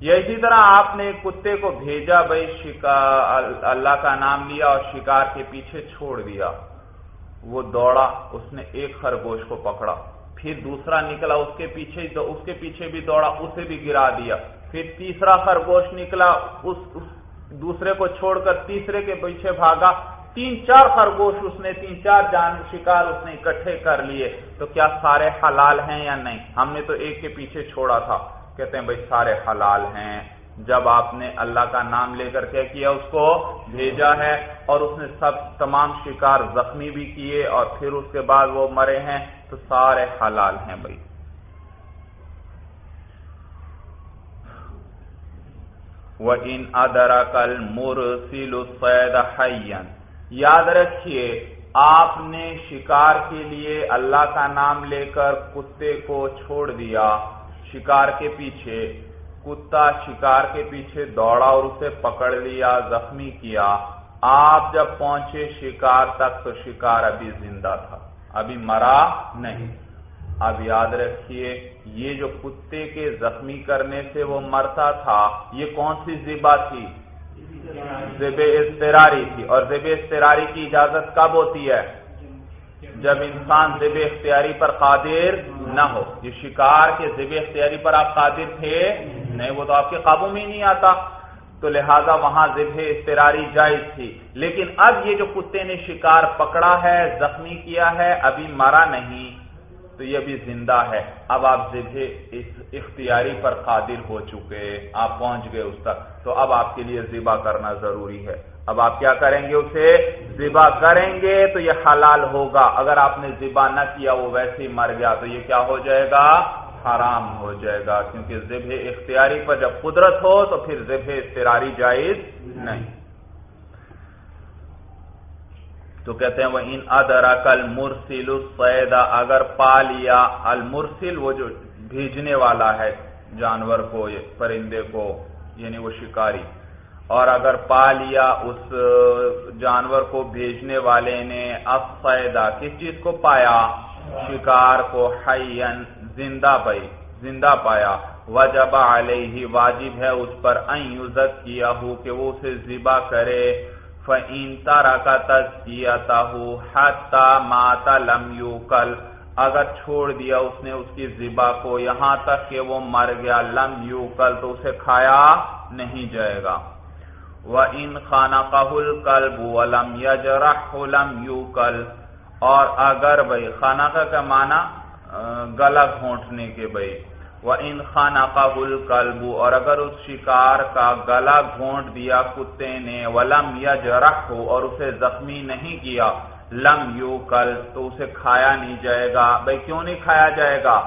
یا اسی طرح آپ نے کتے کو بھیجا، بھائی شکار اللہ کا نام لیا اور شکار کے پیچھے چھوڑ دیا۔ وہ دوڑا، اس نے ایک خرگوش کو پکڑا، پھر دوسرا نکلا اس کے پیچھے اس کے پیچھے بھی دوڑا، اسے بھی گرا دیا۔ پھر تیسرا خرگوش نکلا اس دوسرے کو چھوڑ کر تیسرے کے پیچھے بھاگا۔ تین چار خرگوش اس نے، تین چار جان شکار اس نے اکٹھے کر لیے۔ تو کیا سارے حلال ہیں یا نہیں؟ ہم نے تو ایک کے پیچھے چھوڑا تھا۔ کہتے ہیں بھائی سارے حلال ہیں۔ جب آپ نے اللہ کا نام لے کر کیا کیا، اس کو بھیجا ہے اور اس نے سب تمام شکار زخمی بھی کیے اور پھر اس کے بعد وہ مرے ہیں، تو سارے حلال ہیں بھائی۔ وہ ان ادرا کل مور سیلو سید یاد رکھیے، آپ نے شکار کے لیے اللہ کا نام لے کر کتے کو چھوڑ دیا۔ شکار کے پیچھے، کتا شکار کے پیچھے دوڑا اور اسے پکڑ لیا، زخمی کیا۔ آپ جب پہنچے شکار تک تو شکار ابھی زندہ تھا، ابھی مرا نہیں۔ اب یاد رکھیے، یہ جو کتے کے زخمی کرنے سے وہ مرتا تھا، یہ کون سی زبا تھی؟ زب استراری تھی۔ اور زب استراری کی اجازت کب ہوتی ہے؟ جب انسان زب اختیاری پر قادر نہ ہو۔ یہ شکار کے زب اختیاری پر آپ قادر تھے؟ نہیں، وہ تو آپ کے قابو میں ہی نہیں آتا۔ تو لہذا وہاں ذبح استراری جائز تھی۔ لیکن اب یہ جو کتے نے شکار پکڑا ہے، زخمی کیا ہے، ابھی مرا نہیں۔ تو یہ بھی زندہ ہے۔ اب آپ ذبح اختیاری پر قادر ہو چکے، آپ پہنچ گئے اس تک۔ تو اب آپ کے لیے ذبح کرنا ضروری ہے۔ اب آپ کیا کریں گے اسے؟ ذبح کریں گے تو یہ حلال ہوگا۔ اگر آپ نے ذبح نہ کیا، وہ ویسے ہی مر گیا۔ تو یہ کیا ہو جائے گا؟ حرام ہو جائے گا۔ کیونکہ ذبح اختیاری پر جب قدرت ہو، تو پھر ذبح استراری جائز نہیں۔ تو کہتے ہیں وہ ان ادرا کل مرسل اگر پا لیا المرسل وہ جو بھیجنے والا ہے، جانور کو پرندے کو یعنی وہ شکاری، اور اگر پا لیا اس جانور کو بھیجنے والے نے افیدہ کس چیز کو پایا؟ شکار کو حین زندہ پائی زندہ پایا۔ وجب علیہ واجب ہے اس پر این کیا ہو کہ وہ اسے ذبح کرے۔ فعین تارا فَإِن تَرَكَ تَزْكِيَتَهُ حَتَّى مَاتَ لَمْ يُوكَلْ اگر چھوڑ دیا اس نے اس کی زبا کو، یہاں تک کہ وہ مر گیا، لم یو کل تو اسے کھایا نہیں جائے گا۔ وہ ان خانہ قہل کل بو لم یجرح لم یو کل اور اگر بھائی خانہ کا کیا مانا گلا گھونٹنے کے بھائی۔ وہ ان خانہ قہل کلبو اور اگر اس شکار کا گلا گھونٹ دیا کتے نے، ولم یجرح اور اسے زخمی نہیں کیا، لم یو کل تو اسے کھایا نہیں جائے گا۔ بھائی، کیوں نہیں کھایا جائے گا؟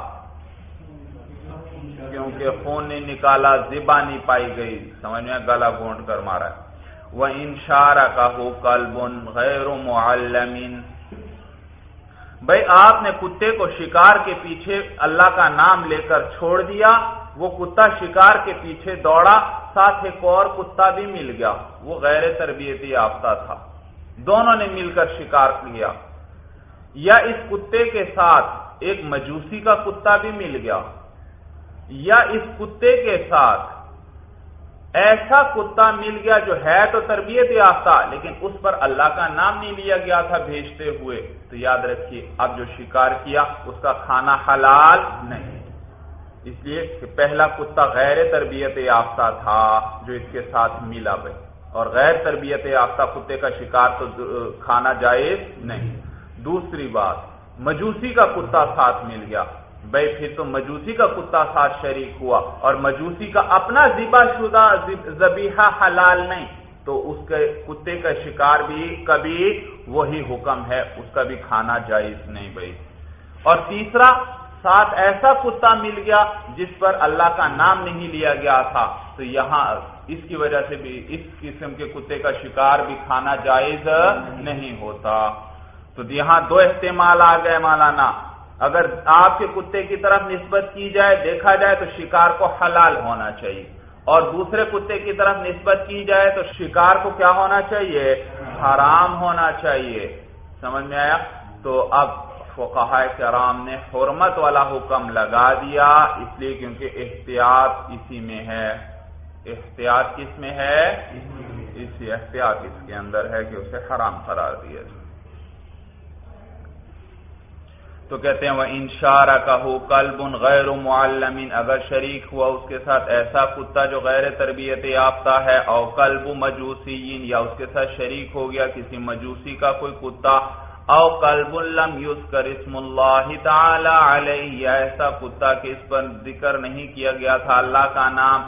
کیونکہ خون نے نکالا زبا نہیں پائی گئی۔ سمجھ میں گلا گھونٹ کر مارا وہ انشارہ کا ہو کلبن غیر معلمین بھائی آپ نے کتے کو شکار کے پیچھے اللہ کا نام لے کر چھوڑ دیا، وہ کتا شکار کے پیچھے دوڑا، ساتھ ایک اور کتا بھی مل گیا، وہ غیر تربیتی یافتہ تھا۔ دونوں نے مل کر شکار کیا۔ یا اس کتے کے ساتھ ایک مجوسی کا کتا بھی مل گیا، یا اس کتے کے ساتھ ایسا کتا مل گیا جو ہے تو تربیت یافتہ، لیکن اس پر اللہ کا نام نہیں لیا گیا تھا بھیجتے ہوئے۔ تو یاد رکھیے، اب جو شکار کیا، اس کا کھانا حلال نہیں۔ اس لیے کہ پہلا کتا غیر تربیت یافتہ تھا جو اس کے ساتھ ملا بھائی۔ اور غیر تربیت یافتہ کتے کا شکار تو کھانا جائز نہیں۔ دوسری بات، مجوسی کا کتا ساتھ مل گیا۔ بھائی پھر تو مجوسی کا کتا ساتھ شریک ہوا اور مجوسی کا اپنا ذبا شدہ زبیحہ حلال نہیں۔ تو اس کے کتے کا شکار بھی کبھی وہی حکم ہے، اس کا بھی کھانا جائز نہیں بھائی۔ اور تیسرا، ساتھ ایسا کتا مل گیا جس پر اللہ کا نام نہیں لیا گیا تھا۔ تو یہاں اس کی وجہ سے بھی، اس قسم کے کتے کا شکار بھی کھانا جائز نہیں ہوتا۔ تو یہاں دو استعمال آ گئے مولانا۔ اگر آپ کے کتے کی طرف نسبت کی جائے، دیکھا جائے تو شکار کو حلال ہونا چاہیے۔ اور دوسرے کتے کی طرف نسبت کی جائے تو شکار کو کیا ہونا چاہیے؟ حرام ہونا چاہیے۔ سمجھ میں آیا؟ تو اب فقہ کرام نے حرمت والا حکم لگا دیا، اس لیے کیونکہ احتیاط اسی میں ہے۔ احتیاط کس میں ہے؟ اسی احتیاط اس کے اندر ہے کہ اسے حرام قرار دیا جائے۔ تو کہتے ہیں وہ انشارہ کا ہو کلب غیر معلمین اگر شریک ہوا اس کے ساتھ ایسا کتا جو غیر تربیت یافتہ ہے، او کلب مجوسی یا اس کے ساتھ شریک ہو گیا کسی مجوسی کا کوئی کتا، او کلب لم یوز کر اسم اللہ تعالی علیہ ایسا کتا کہ اس پر ذکر نہیں کیا گیا تھا، اللہ کا نام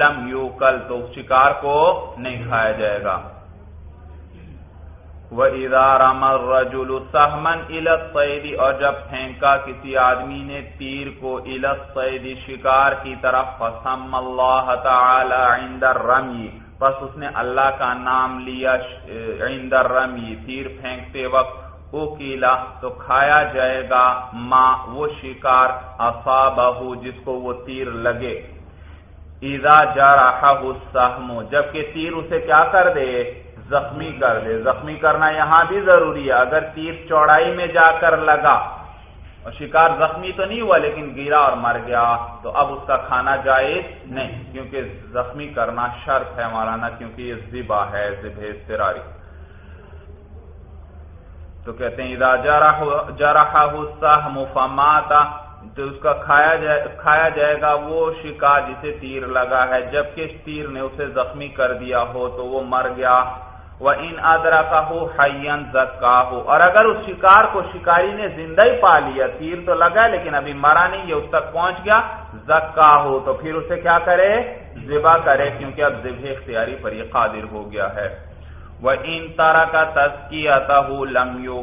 لم یو کل تو شکار کو نہیں کھایا جائے گا۔ وہ ادارہ رجول سہمن الت سعیدی اور جب پھینکا کسی آدمی نے تیر کو الت سعیدی شکار کی طرف، فسم اللہ تعالی عند الرمی بس اس نے اللہ کا نام لیا عند الرمی تیر پھینکتے وقت او کیلا تو کھایا جائے گا ماں، وہ شکار اصابہ جس کو وہ تیر لگے۔ ایزا جا رہا جبکہ تیر اسے کیا کر دے؟ زخمی کر دے۔ زخمی کرنا یہاں بھی ضروری ہے۔ اگر تیر چوڑائی میں جا کر لگا اور شکار زخمی تو نہیں ہوا لیکن گرا اور مر گیا، تو اب اس کا کھانا جائز نہیں، کیونکہ زخمی کرنا شرط ہے مولانا، کیونکہ یہ زبا ہے زب استراری تو کہتے ہیں ادا جا رہا مفاماتا تو اس کا کھایا جائے کھایا جائے گا وہ شکار جسے تیر لگا ہے۔ جبکہ تیر نے اسے زخمی کر دیا ہو تو وہ مر گیا۔ ان ادرا کا ہو حین زکا ہو اور اگر اس شکار کو شکاری نے زندہ ہی پا لیا، تیر تو لگا، لیکن ابھی مرا نہیں، یہ اس تک پہنچ گیا۔ زکا ہو تو پھر اسے کیا کرے؟ ذبح کرے، کیونکہ اب ذبح اختیاری پر یہ قادر ہو گیا ہے۔ وہ ان تارا کا تسکیتا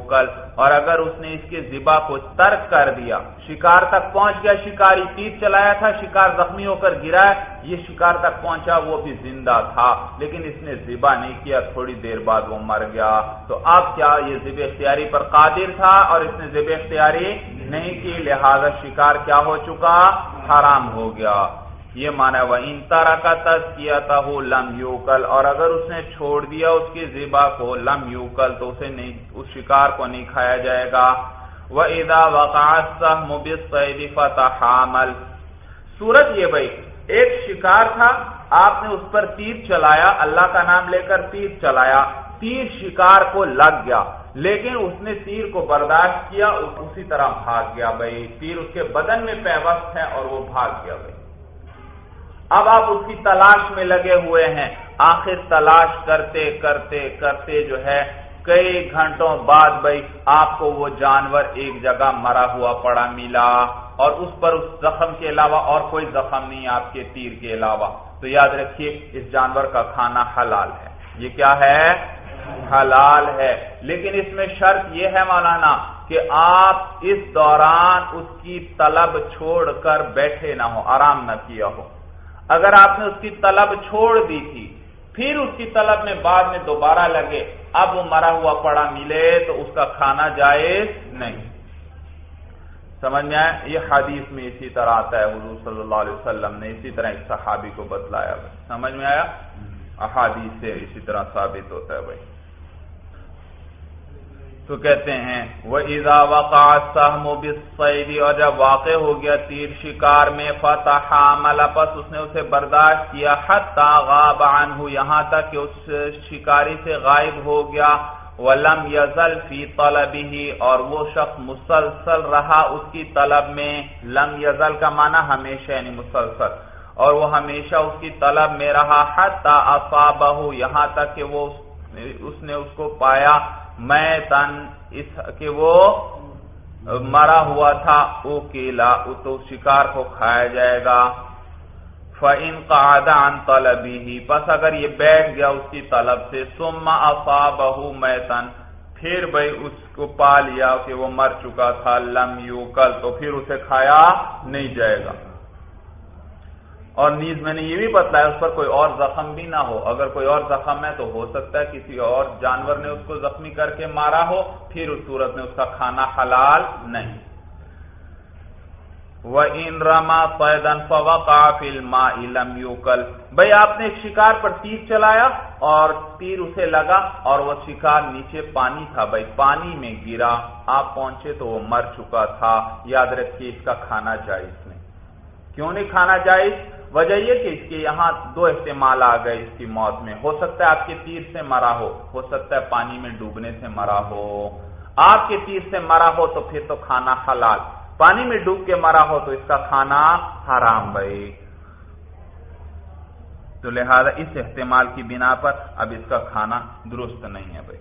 کل اور اگر اس نے اس کے ذبا کو ترک کر دیا، شکار تک پہنچ گیا، شکاری تیر چلایا تھا، شکار زخمی ہو کر گرا، یہ شکار تک پہنچا، وہ بھی زندہ تھا۔ لیکن اس نے ذبا نہیں کیا، تھوڑی دیر بعد وہ مر گیا۔ تو اب کیا یہ ذب اختیاری پر قادر تھا اور اس نے ذب اختیاری نہیں کی؟ لہذا شکار کیا ہو چکا؟ حرام ہو گیا۔ یہ مانا وہ ان طرح کا تز کیا تھا لم یو کل اور اگر اس نے چھوڑ دیا اس کی زبا کو لم یو کل تو اسے نہیں، اس شکار کو نہیں کھایا جائے گا۔ وہ ادا وقاص فتح حامل صورت یہ بھائی، ایک شکار تھا، آپ نے اس پر تیر چلایا، اللہ کا نام لے کر تیر چلایا، تیر شکار کو لگ گیا، لیکن اس نے تیر کو برداشت کیا اسی طرح بھاگ گیا بھائی۔ تیر اس کے بدن میں پیوست ہے اور وہ بھاگ گیا بھائی۔ اب آپ اس کی تلاش میں لگے ہوئے ہیں۔ آخر تلاش کرتے کرتے کرتے جو ہے، کئی گھنٹوں بعد بھائی آپ کو وہ جانور ایک جگہ مرا ہوا پڑا، ملا۔ اور اس پر اس زخم کے علاوہ اور کوئی زخم نہیں آپ کے تیر کے علاوہ۔ تو یاد رکھیے، اس جانور کا کھانا حلال ہے۔ یہ کیا ہے؟ حلال ہے۔ لیکن اس میں شرط یہ ہے مولانا کہ آپ اس دوران اس کی طلب چھوڑ کر بیٹھے نہ ہو، آرام نہ کیا ہو۔ اگر آپ نے اس کی طلب چھوڑ دی تھی پھر اس کی طلب میں بعد میں دوبارہ لگے اب وہ مرا ہوا پڑا ملے تو اس کا کھانا جائز نہیں۔ سمجھ میں آیا؟ یہ حدیث میں اسی طرح آتا ہے حضور صلی اللہ علیہ وسلم نے اسی طرح ایک صحابی کو بتلایا۔ سمجھ میں آیا؟ احادیث سے اسی طرح ثابت ہوتا ہے بھائی۔ تو کہتے ہیں وہ ایزا وقع اور جب واقع ہو گیا تیر شکار میں فتح پس اس نے اسے برداشت کیا حتی غاب عنہ یہاں تک کہ اس شکاری سے غائب ہو گیا، ولم یزل فی طلبه، اور وہ شخص مسلسل رہا اس کی طلب میں، لم یزل کا معنی ہمیشہ یعنی مسلسل، اور وہ ہمیشہ اس کی طلب میں رہا حتی اصابہ یہاں تک کہ وہ اس نے اس کو پایا میں تن اس کہ وہ مرا ہوا تھا او کیلا تو شکار کو کھایا جائے گا۔ فَإِن قَعَدَ عَن طَلَبِهِ، پس اگر یہ بیٹھ گیا اس کی طلب سے، ثُمَّ أَصَابَهُ مَيْتًا، پھر بھئی اس کو پا لیا کہ وہ مر چکا تھا، لم یو کل تو پھر اسے کھایا نہیں جائے گا۔ اور نیز میں نے یہ بھی بتلایا، اس پر کوئی اور زخم بھی نہ ہو۔ اگر کوئی اور زخم ہے تو ہو سکتا ہے کسی اور جانور نے اس کو زخمی کر کے مارا ہو، پھر اس صورت میں اس کا کھانا حلال نہیں۔ وہ ان رما فیدن فوقا فلما علم یوکل بھائی آپ نے ایک شکار پر تیر چلایا اور تیر اسے لگا اور وہ شکار نیچے پانی تھا۔ بھائی پانی میں گرا۔ آپ پہنچے تو وہ مر چکا تھا۔ یاد رکھیے، اس کا کھانا جائز نہیں۔ کیوں نہیں کھانا جائز؟ وجہ یہ کہ اس کے یہاں دو استعمال آ گئے اس کی موت میں۔ ہو سکتا ہے آپ کے تیر سے مرا ہو ہو سکتا ہے پانی میں ڈوبنے سے مرا ہو۔ آپ کے تیر سے مرا ہو تو پھر تو کھانا حلال، پانی میں ڈوب کے مرا ہو تو اس کا کھانا حرام بھائی۔ تو لہذا اس احتمال کی بنا پر اب اس کا کھانا درست نہیں ہے بھائی۔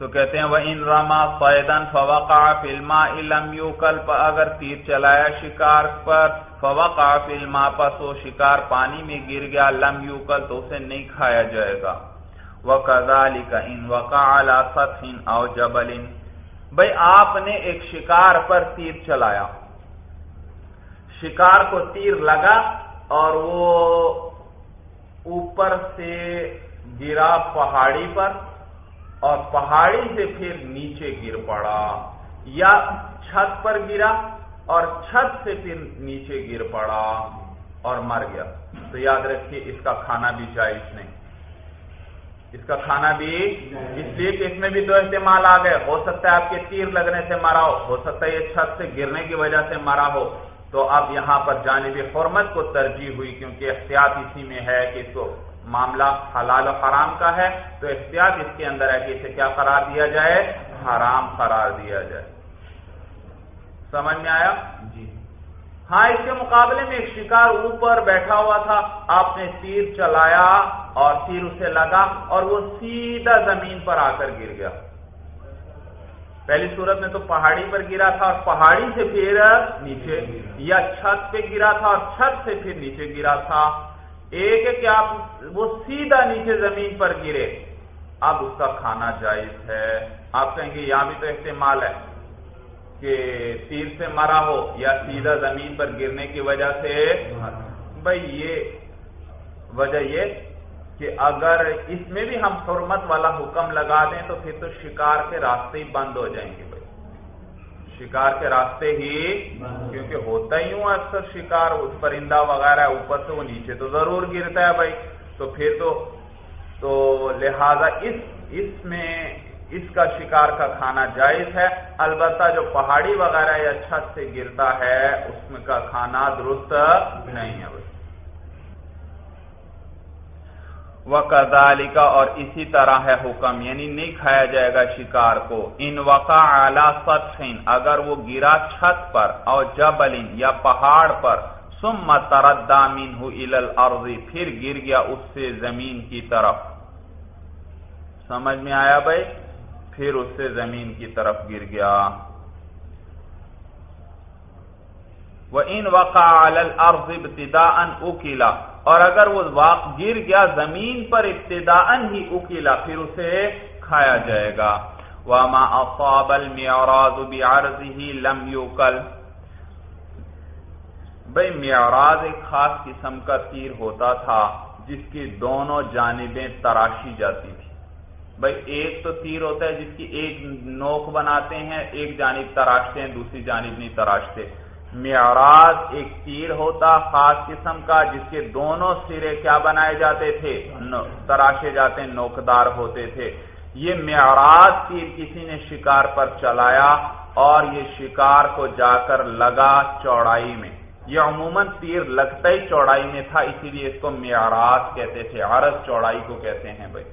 تو کہتے ہیں وہ ان رما فیدن فوقا فلما علم یو اگر تیر چلایا شکار پر فوقا فلما پس وہ شکار پانی میں گر گیا، لم یو کل تو اسے نہیں کھایا جائے گا۔ وہ کزالی کا ان وقا او جبل۔ بھائی آپ نے ایک شکار پر تیر چلایا۔ شکار کو تیر لگا اور وہ اوپر سے گرا پہاڑی پر۔ اور پہاڑی سے پھر نیچے گر پڑا یا چھت پر گرا اور چھت سے پھر نیچے گر پڑا اور مر گیا۔ تو یاد رکھیے، اس کا کھانا بھی جائز نہیں۔ اس کا کھانا بھی اس لیے کہ اس میں بھی دو استعمال آ گئے ہو سکتا ہے آپ کے تیر لگنے سے مرا ہو ہو سکتا ہے یہ چھت سے گرنے کی وجہ سے مرا ہو۔ تو اب یہاں پر جانب حرمت کو ترجیح ہوئی کیونکہ احتیاط اسی میں ہے کہ اس کو معاملہ حلال و حرام کا ہے، تو احتیاط اس کے اندر ہے کہ اسے کیا قرار دیا جائے؟ حرام قرار دیا جائے۔ سمجھ میں آیا؟ جی۔ ہاں اس کے مقابلے میں ایک شکار اوپر بیٹھا ہوا تھا، آپ نے تیر چلایا اور تیر اسے لگا اور وہ سیدھا زمین پر آ کر گر گیا۔ پہلی صورت میں تو پہاڑی پر گرا تھا اور پہاڑی سے پھر نیچے یا چھت پہ گرا تھا اور چھت سے پھر نیچے گرا تھا۔ ایک ہے کہ آپ وہ سیدھا نیچے زمین پر گرے۔ اب اس کا کھانا جائز ہے۔ آپ کہیں گے، یہاں بھی تو استعمال ہے کہ تیر سے مرا ہو یا سیدھا زمین پر گرنے کی وجہ سے۔ بھائی، یہ وجہ یہ کہ اگر اس میں بھی ہم حرمت والا حکم لگا دیں تو پھر تو شکار کے راستے ہی بند ہو جائیں گے۔ شکار کے راستے ہی کیونکہ ہوتا ہی ہوں اکثر شکار پرندہ وغیرہ اوپر سے وہ نیچے تو ضرور گرتا ہے بھائی۔ تو پھر تو تو لہذا اس اس میں، اس کا شکار کا کھانا جائز ہے۔ البتہ جو پہاڑی وغیرہ یا چھت سے گرتا ہے، اس میں کا کھانا درست نہیں ہے۔ وہ کا اور اسی طرح ہے حکم یعنی نہیں کھایا جائے گا شکار کو۔ ان وقع اعلی سطح، اگر وہ گرا چھت پر اور جبل یا پہاڑ پر سم تردا منہ الى الارض پھر گر گیا اس سے زمین کی طرف۔ سمجھ میں آیا بھائی؟ پھر اس سے زمین کی طرف گر گیا۔ وہ ان وقع الارض ابتداء اکیلا اور اگر وہ واق گر گیا، زمین پر ابتدا ہی اکیلا، پھر اسے کھایا جائے گا۔ وما اصاب المعراض بعرضه لم يوكل بھئی معراض ایک خاص قسم کا تیر ہوتا تھا، جس کی دونوں جانبیں تراشی جاتی تھی بھئی ایک تو تیر ہوتا ہے جس کی ایک نوک بناتے ہیں، ایک جانب تراشتے ہیں، دوسری جانب نہیں تراشتے۔ معراج ایک تیر ہوتا خاص قسم کا جس کے دونوں سرے کیا بنائے جاتے تھے؟ تراشے جاتے، نوکدار ہوتے تھے۔ یہ معراج تیر کسی نے شکار پر چلایا اور یہ شکار کو جا کر لگا چوڑائی میں۔ یہ عموماً تیر لگتا ہی چوڑائی میں تھا، اسی لیے اس کو معراج کہتے تھے، عرض چوڑائی کو کہتے ہیں بھائی۔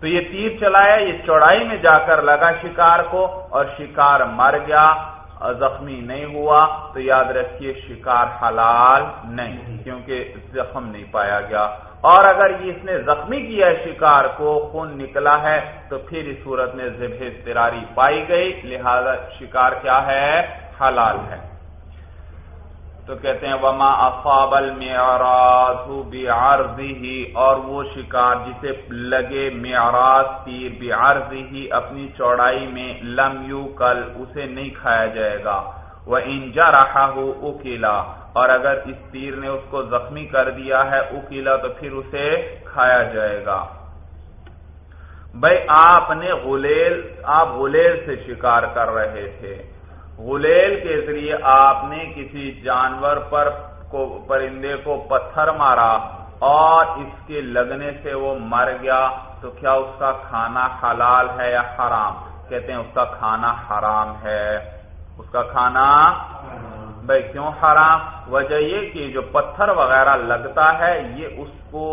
تو یہ تیر چلایا، یہ چوڑائی میں جا کر لگا شکار کو اور شکار مر گیا۔ زخمی نہیں ہوا تو یاد رکھیے شکار حلال نہیں، کیونکہ زخم نہیں پایا گیا۔ اور اگر اس نے زخمی کیا ہے شکار کو، خون نکلا ہے، تو پھر اس صورت میں ذبح استراری پائی گئی۔ لہذا شکار کیا ہے؟ حلال ہے۔ تو کہتے ہیں، وما اصاب المعراض بعرضه، اور وہ شکار جسے لگے معراض تیر بعرضه اپنی چوڑائی میں لم یوکل، اسے نہیں کھایا جائے گا۔ وہ انجا رہا ہو اکیلا اور اگر اس تیر نے اس کو زخمی کر دیا ہے اکیلا تو پھر اسے کھایا جائے گا۔ بھائی آپ نے غلیل، آپ غلیل سے شکار کر رہے تھے۔ غلیل کے ذریعے آپ نے کسی جانور پر کو پرندے کو پتھر مارا اور اس کے لگنے سے وہ مر گیا، تو کیا اس کا کھانا حلال ہے یا حرام؟ کہتے ہیں اس کا کھانا حرام ہے۔ اس کا کھانا بھائی کیوں حرام؟ وجہ یہ کہ جو پتھر وغیرہ لگتا ہے، یہ اس کو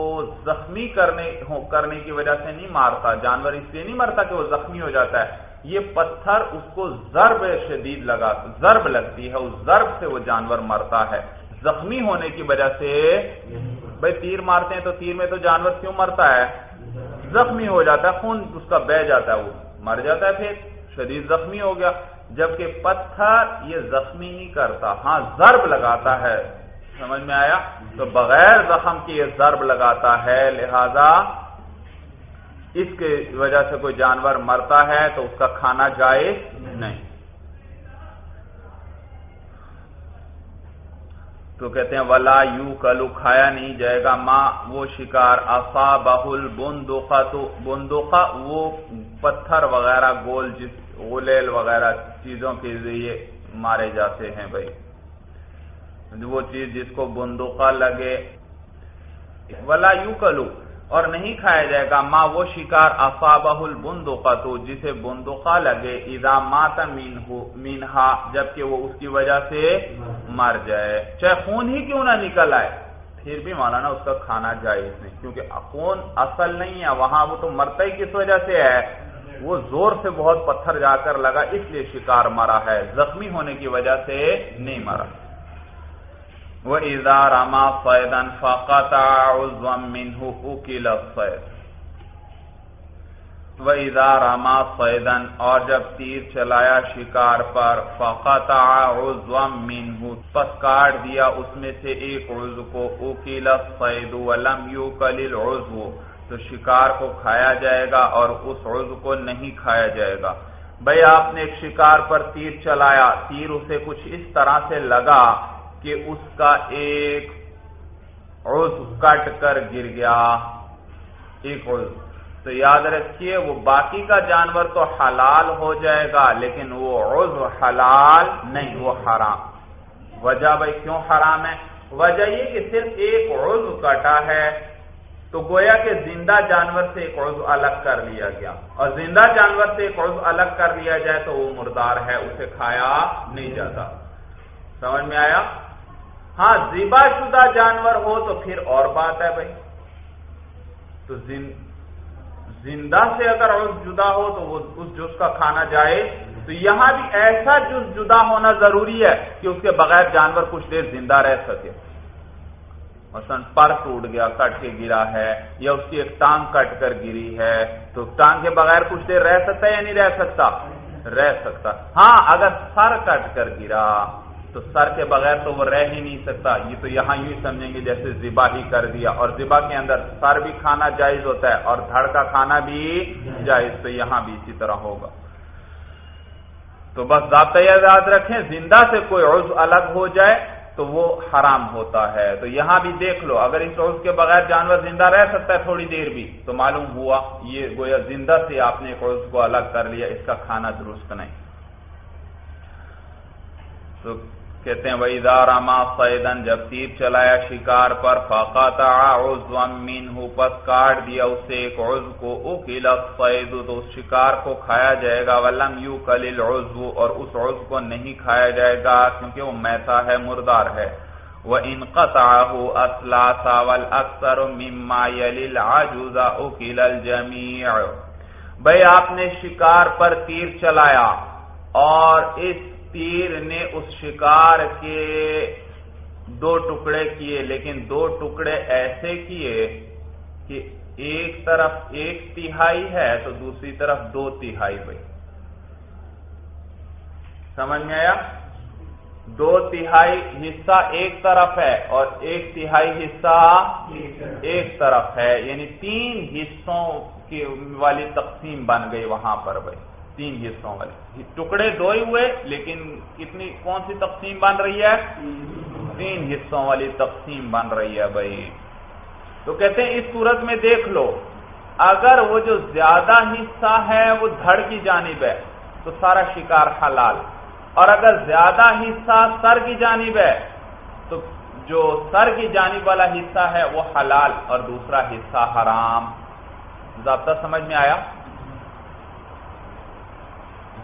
زخمی کرنے کرنے کی وجہ سے نہیں مارتا، جانور اس لیے نہیں مرتا کہ وہ زخمی ہو جاتا ہے۔ یہ پتھر اس کو ضرب شدید لگا، ضرب لگتی ہے، اس ضرب سے وہ جانور مرتا ہے۔ زخمی ہونے کی وجہ سے بھائی تیر مارتے ہیں تو تیر میں تو جانور کیوں مرتا ہے؟ زخمی ہو جاتا ہے، خون اس کا بہ جاتا ہے، وہ مر جاتا ہے پھر۔ شدید زخمی ہو گیا، جبکہ پتھر یہ زخمی نہیں کرتا ہاں ضرب لگاتا ہے۔ سمجھ میں آیا؟ تو بغیر زخم کی یہ ضرب لگاتا ہے، لہذا اس کے وجہ سے کوئی جانور مرتا ہے تو اس کا کھانا جائز نہیں۔ تو کہتے ہیں، ولا یو کلو کھایا نہیں جائے گا۔ ماں، وہ شکار۔ افا بہل بندوقا تو بندوقا وہ پتھر وغیرہ، گول جس، غلیل وغیرہ چیزوں کے ذریعے مارے جاتے ہیں بھائی۔ وہ چیز جس کو بندوقا لگے۔ ولا یو کلو اور نہیں کھایا جائے گا۔ ماں وہ شکار افابہ البندوقہ تو جسے بندوقہ لگے۔ اذا ماتا مینہا جبکہ وہ اس کی وجہ سے مر جائے۔ چاہے خون ہی کیوں نہ نکل آئے۔ پھر بھی مولانا اس کا کھانا جائز نہیں، کیونکہ خون اصل نہیں ہے، وہاں وہ تو مرتا ہی کس وجہ سے ہے؟ وہ زور سے بہت پتھر جا کر لگا، اس لیے شکار مرا ہے۔ زخمی ہونے کی وجہ سے نہیں مرا۔ وَإِذَا رَمَا صَيْدًا فَقَطَعَ عُزْوًا مِّنْهُ أُكِلَ الصَّيْدُ وَإِذَا رَمَا صَيْدًا اور جب تیر چلایا شکار پر فَقَطَعَ عُزْوًا مِّنْهُ پس کاٹ دیا، اس میں سے ایک عضو کو أُكِلَ الصَّيْدُ وَلَمْ يُكَلِ الْعُزْوُ۔ تو شکار کو کھایا جائے گا اور اس عضو کو نہیں کھایا جائے گا۔ بھئی آپ نے ایک شکار پر تیر چلایا، تیر اسے کچھ اس طرح سے لگا کہ اس کا ایک عضو کٹ کر گر گیا۔ ایک عضو۔ تو یاد رکھیے، وہ باقی کا جانور تو حلال ہو جائے گا، لیکن وہ عضو حلال نہیں، وہ حرام۔ وجہ بھائی کیوں حرام ہے؟ وجہ یہ کہ صرف ایک عضو کٹا ہے، تو گویا کہ زندہ جانور سے ایک عضو الگ کر لیا گیا۔ اور زندہ جانور سے ایک عضو الگ کر لیا جائے تو وہ مردار ہے، اسے کھایا نہیں جاتا۔ سمجھ میں آیا؟ ہاں زیبا شدہ جانور ہو تو پھر اور بات ہے بھائی۔ تو زندہ سے اگر عز جدا ہو تو وہ اس جز کا کھانا جائے تو یہاں بھی ایسا جز جدا ہونا ضروری ہے کہ اس کے بغیر جانور کچھ دیر زندہ رہ سکے۔ مثلا پر ٹوٹ گیا کٹ کے گرا ہے یا اس کی ایک ٹانگ کٹ کر گری ہے، تو ٹانگ کے بغیر کچھ دیر رہ سکتا ہے یا نہیں رہ سکتا؟ رہ سکتا۔ ہاں اگر سر کٹ کر گرا تو سر کے بغیر تو وہ رہ ہی نہیں سکتا۔ یہ تو یہاں یوں سمجھیں گے جیسے ذبا ہی کر دیا۔ اور ذبا کے اندر سر بھی کھانا جائز ہوتا ہے اور دھڑ کا کھانا بھی جائز۔ تو یہاں بھی اسی طرح ہوگا۔ تو بس ضابطہ یاد رکھیں، زندہ سے کوئی عضو الگ ہو جائے تو وہ حرام ہوتا ہے۔ تو یہاں بھی دیکھ لو، اگر اس عضو کے بغیر جانور زندہ رہ سکتا ہے تھوڑی دیر بھی، تو معلوم ہوا یہ گویا زندہ سے آپ نے ایک عضو کو الگ کر لیا، اس کا کھانا درست نہیں۔ تو کہتے ہیں وہی راما فیدن جب تیر چلایا شکار پر پس کاٹ دیا اسے ایک عضو کو فید تو اس شکار کو کھایا جائے گا، ولم یو کل اور اس عضو کو نہیں کھایا جائے گا، کیونکہ وہ میسا ہے، مردار ہے۔ وہ ان قطع اکثر مما یل آجوزا اکیل الجمیع بھائی آپ نے شکار پر تیر چلایا، اور اس تیر نے اس شکار کے دو ٹکڑے کیے، لیکن دو ٹکڑے ایسے کیے کہ ایک طرف ایک تہائی ہے تو دوسری طرف دو تہائی بھائی۔ سمجھ میں آیا؟ دو تہائی حصہ ایک طرف ہے اور ایک تہائی حصہ ایک طرف ہے۔ یعنی تین حصوں کی والی تقسیم بن گئی وہاں پر بھائی۔ تین حصوں والے۔ ٹکڑے دو ہی ہوئے، لیکن کتنی، کون سی تقسیم بن رہی ہے؟ تین حصوں والی تقسیم بن رہی ہے بھائی۔ تو کہتے ہیں، اس صورت میں دیکھ لو، اگر وہ جو زیادہ حصہ ہے، وہ دھڑ کی جانب ہے، تو سارا شکار حلال۔ اور اگر زیادہ حصہ سر کی جانب ہے، تو جو سر کی جانب والا حصہ ہے، وہ حلال، اور دوسرا حصہ حرام۔ ضابطہ سمجھ میں آیا؟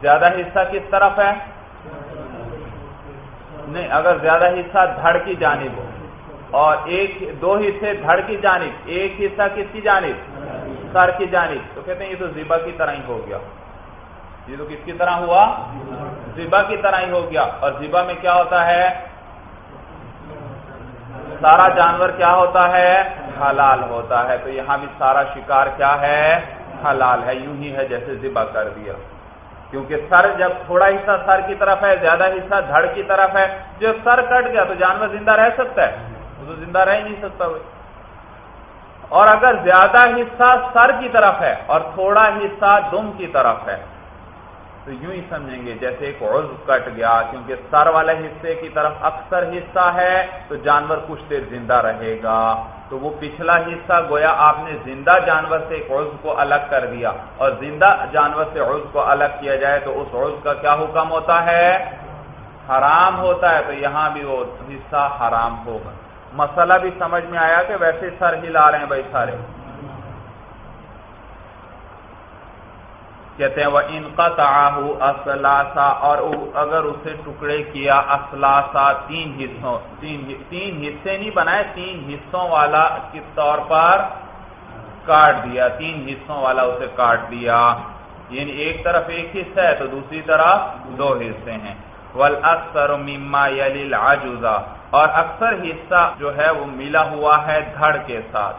زیادہ حصہ کس طرف ہے؟ نہیں، اگر زیادہ حصہ دھڑ کی جانب ہو، اور ایک، دو حصے دھڑ کی جانب، ایک حصہ کس کی جانب؟ سر کی جانب۔ تو کہتے ہیں یہ تو زبا کی طرح ہی ہو گیا۔ یہ تو کس کی طرح ہوا؟ زبا کی طرح ہی ہو گیا۔ اور زبا میں کیا ہوتا ہے؟ سارا جانور کیا ہوتا ہے؟ حلال ہوتا ہے۔ تو یہاں بھی سارا شکار کیا ہے؟ حلال ہے۔ یوں ہی ہے جیسے ذبح کر دیا۔ کیونکہ سر جب تھوڑا حصہ سر کی طرف ہے، زیادہ حصہ دھڑ کی طرف ہے جب سر کٹ گیا تو جانور زندہ رہ سکتا ہے۔ وہ تو زندہ رہ ہی نہیں سکتا اور اگر زیادہ حصہ سر کی طرف ہے اور تھوڑا حصہ دم کی طرف ہے تو یوں ہی سمجھیں گے جیسے ایک عضو کٹ گیا، کیونکہ سر والے حصے کی طرف اکثر حصہ ہے، تو جانور کچھ دیر زندہ رہے گا۔ تو وہ پچھلا حصہ گویا آپ نے زندہ جانور سے ایک عضو کو الگ کر دیا۔ اور زندہ جانور سے عضو کو الگ کیا جائے تو اس عضو کا کیا حکم ہوتا ہے؟ حرام ہوتا ہے، تو یہاں بھی وہ حصہ حرام ہوگا۔ مسئلہ بھی سمجھ میں آیا کہ ویسے سر ہلا رہے ہیں بھائی سارے۔ کہتے ہیں وہ ان کا اسلاسا اور اگر اسے ٹکڑے کیا اسلاسا تین حصوں، تین تین حصے نہیں بنائے، تین حصوں والا کس طور پر؟ کاٹ دیا، تین حصوں والا اسے کاٹ دیا۔ یعنی ایک طرف ایک حصہ ہے تو دوسری طرف دو حصے ہیں۔ ول اکثر مما یل اور اکثر حصہ جو ہے وہ ملا ہوا ہے دھڑ کے ساتھ۔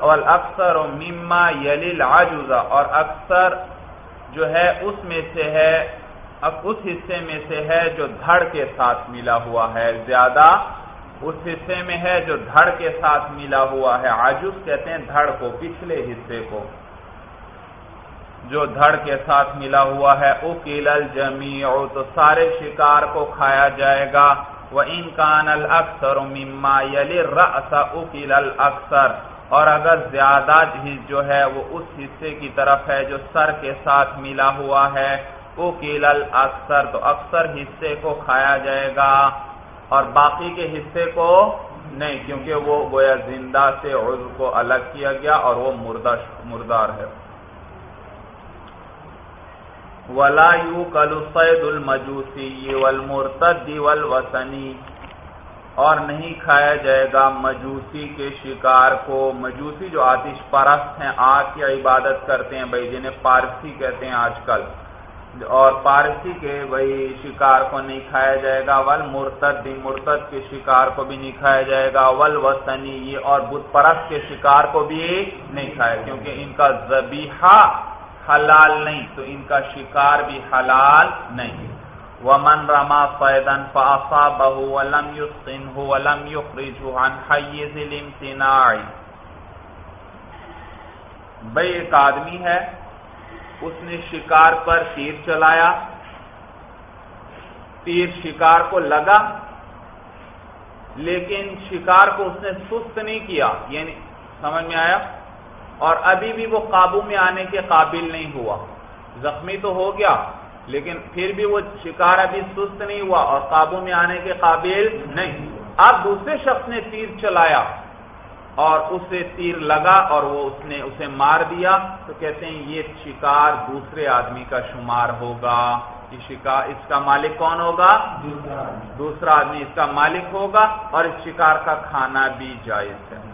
اور اکثر و مما یلیل عجوزہ اور اکثر جو ہے اس میں سے ہے، اس حصے میں سے ہے جو دھڑ کے ساتھ ملا ہوا ہے، زیادہ اس حصے میں ہے جو دھڑ کے ساتھ ملا ہوا ہے عجوز کہتے ہیں دھڑ کو، پچھلے حصے کو۔ جو دھڑ کے ساتھ ملا ہوا ہے اکیل الجمی تو سارے شکار کو کھایا جائے گا۔ وہ ان کان اکثر مما یلی رس اکیل اکثر اور اگر زیادہ جو ہے وہ اس حصے کی طرف ہے جو سر کے ساتھ ملا ہوا ہے وہ کیل اکثر تو اکثر حصے کو کھایا جائے گا اور باقی کے حصے کو نہیں، کیونکہ وہ گویا زندہ سے عضو کو الگ کیا گیا اور وہ مردہ مردار ہے۔ ولا یو کل سید المجوسی ولمرتدی ولوسنی اور نہیں کھایا جائے گا مجوسی کے شکار کو۔ مجوسی جو آتش پرست ہیں، آگ کی عبادت کرتے ہیں بھائی، جنہیں پارسی کہتے ہیں آج کل۔ اور پارسی کے وہی شکار کو نہیں کھایا جائے گا۔ ول مرتد بھی، مرتد کے شکار کو بھی نہیں کھایا جائے گا۔ ول وسطنی یہ اور بت پرست کے شکار کو بھی نہیں کھایا، کیونکہ ان کا زبیحہ حلال نہیں، تو ان کا شکار بھی حلال نہیں۔ ومن رما فیدن فاصا ولم یسن ہو ولم یخرج عن حیز الامتناع. بھئی ایک آدمی ہے، اس نے شکار پر تیر چلایا، تیر شکار کو لگا، لیکن شکار کو اس نے سست نہیں کیا یعنی سمجھ میں آیا؟ اور ابھی بھی وہ قابو میں آنے کے قابل نہیں ہوا۔ زخمی تو ہو گیا لیکن پھر بھی وہ شکار ابھی سست نہیں ہوا اور قابو میں آنے کے قابل نہیں اب دوسرے شخص نے تیر چلایا اور اسے تیر لگا اور وہ اس نے اسے مار دیا۔ تو کہتے ہیں یہ شکار دوسرے آدمی کا شمار ہوگا۔ یہ شکار اس کا مالک کون ہوگا؟ دوسرا آدمی اس کا مالک ہوگا اور اس شکار کا کھانا بھی جائز ہے۔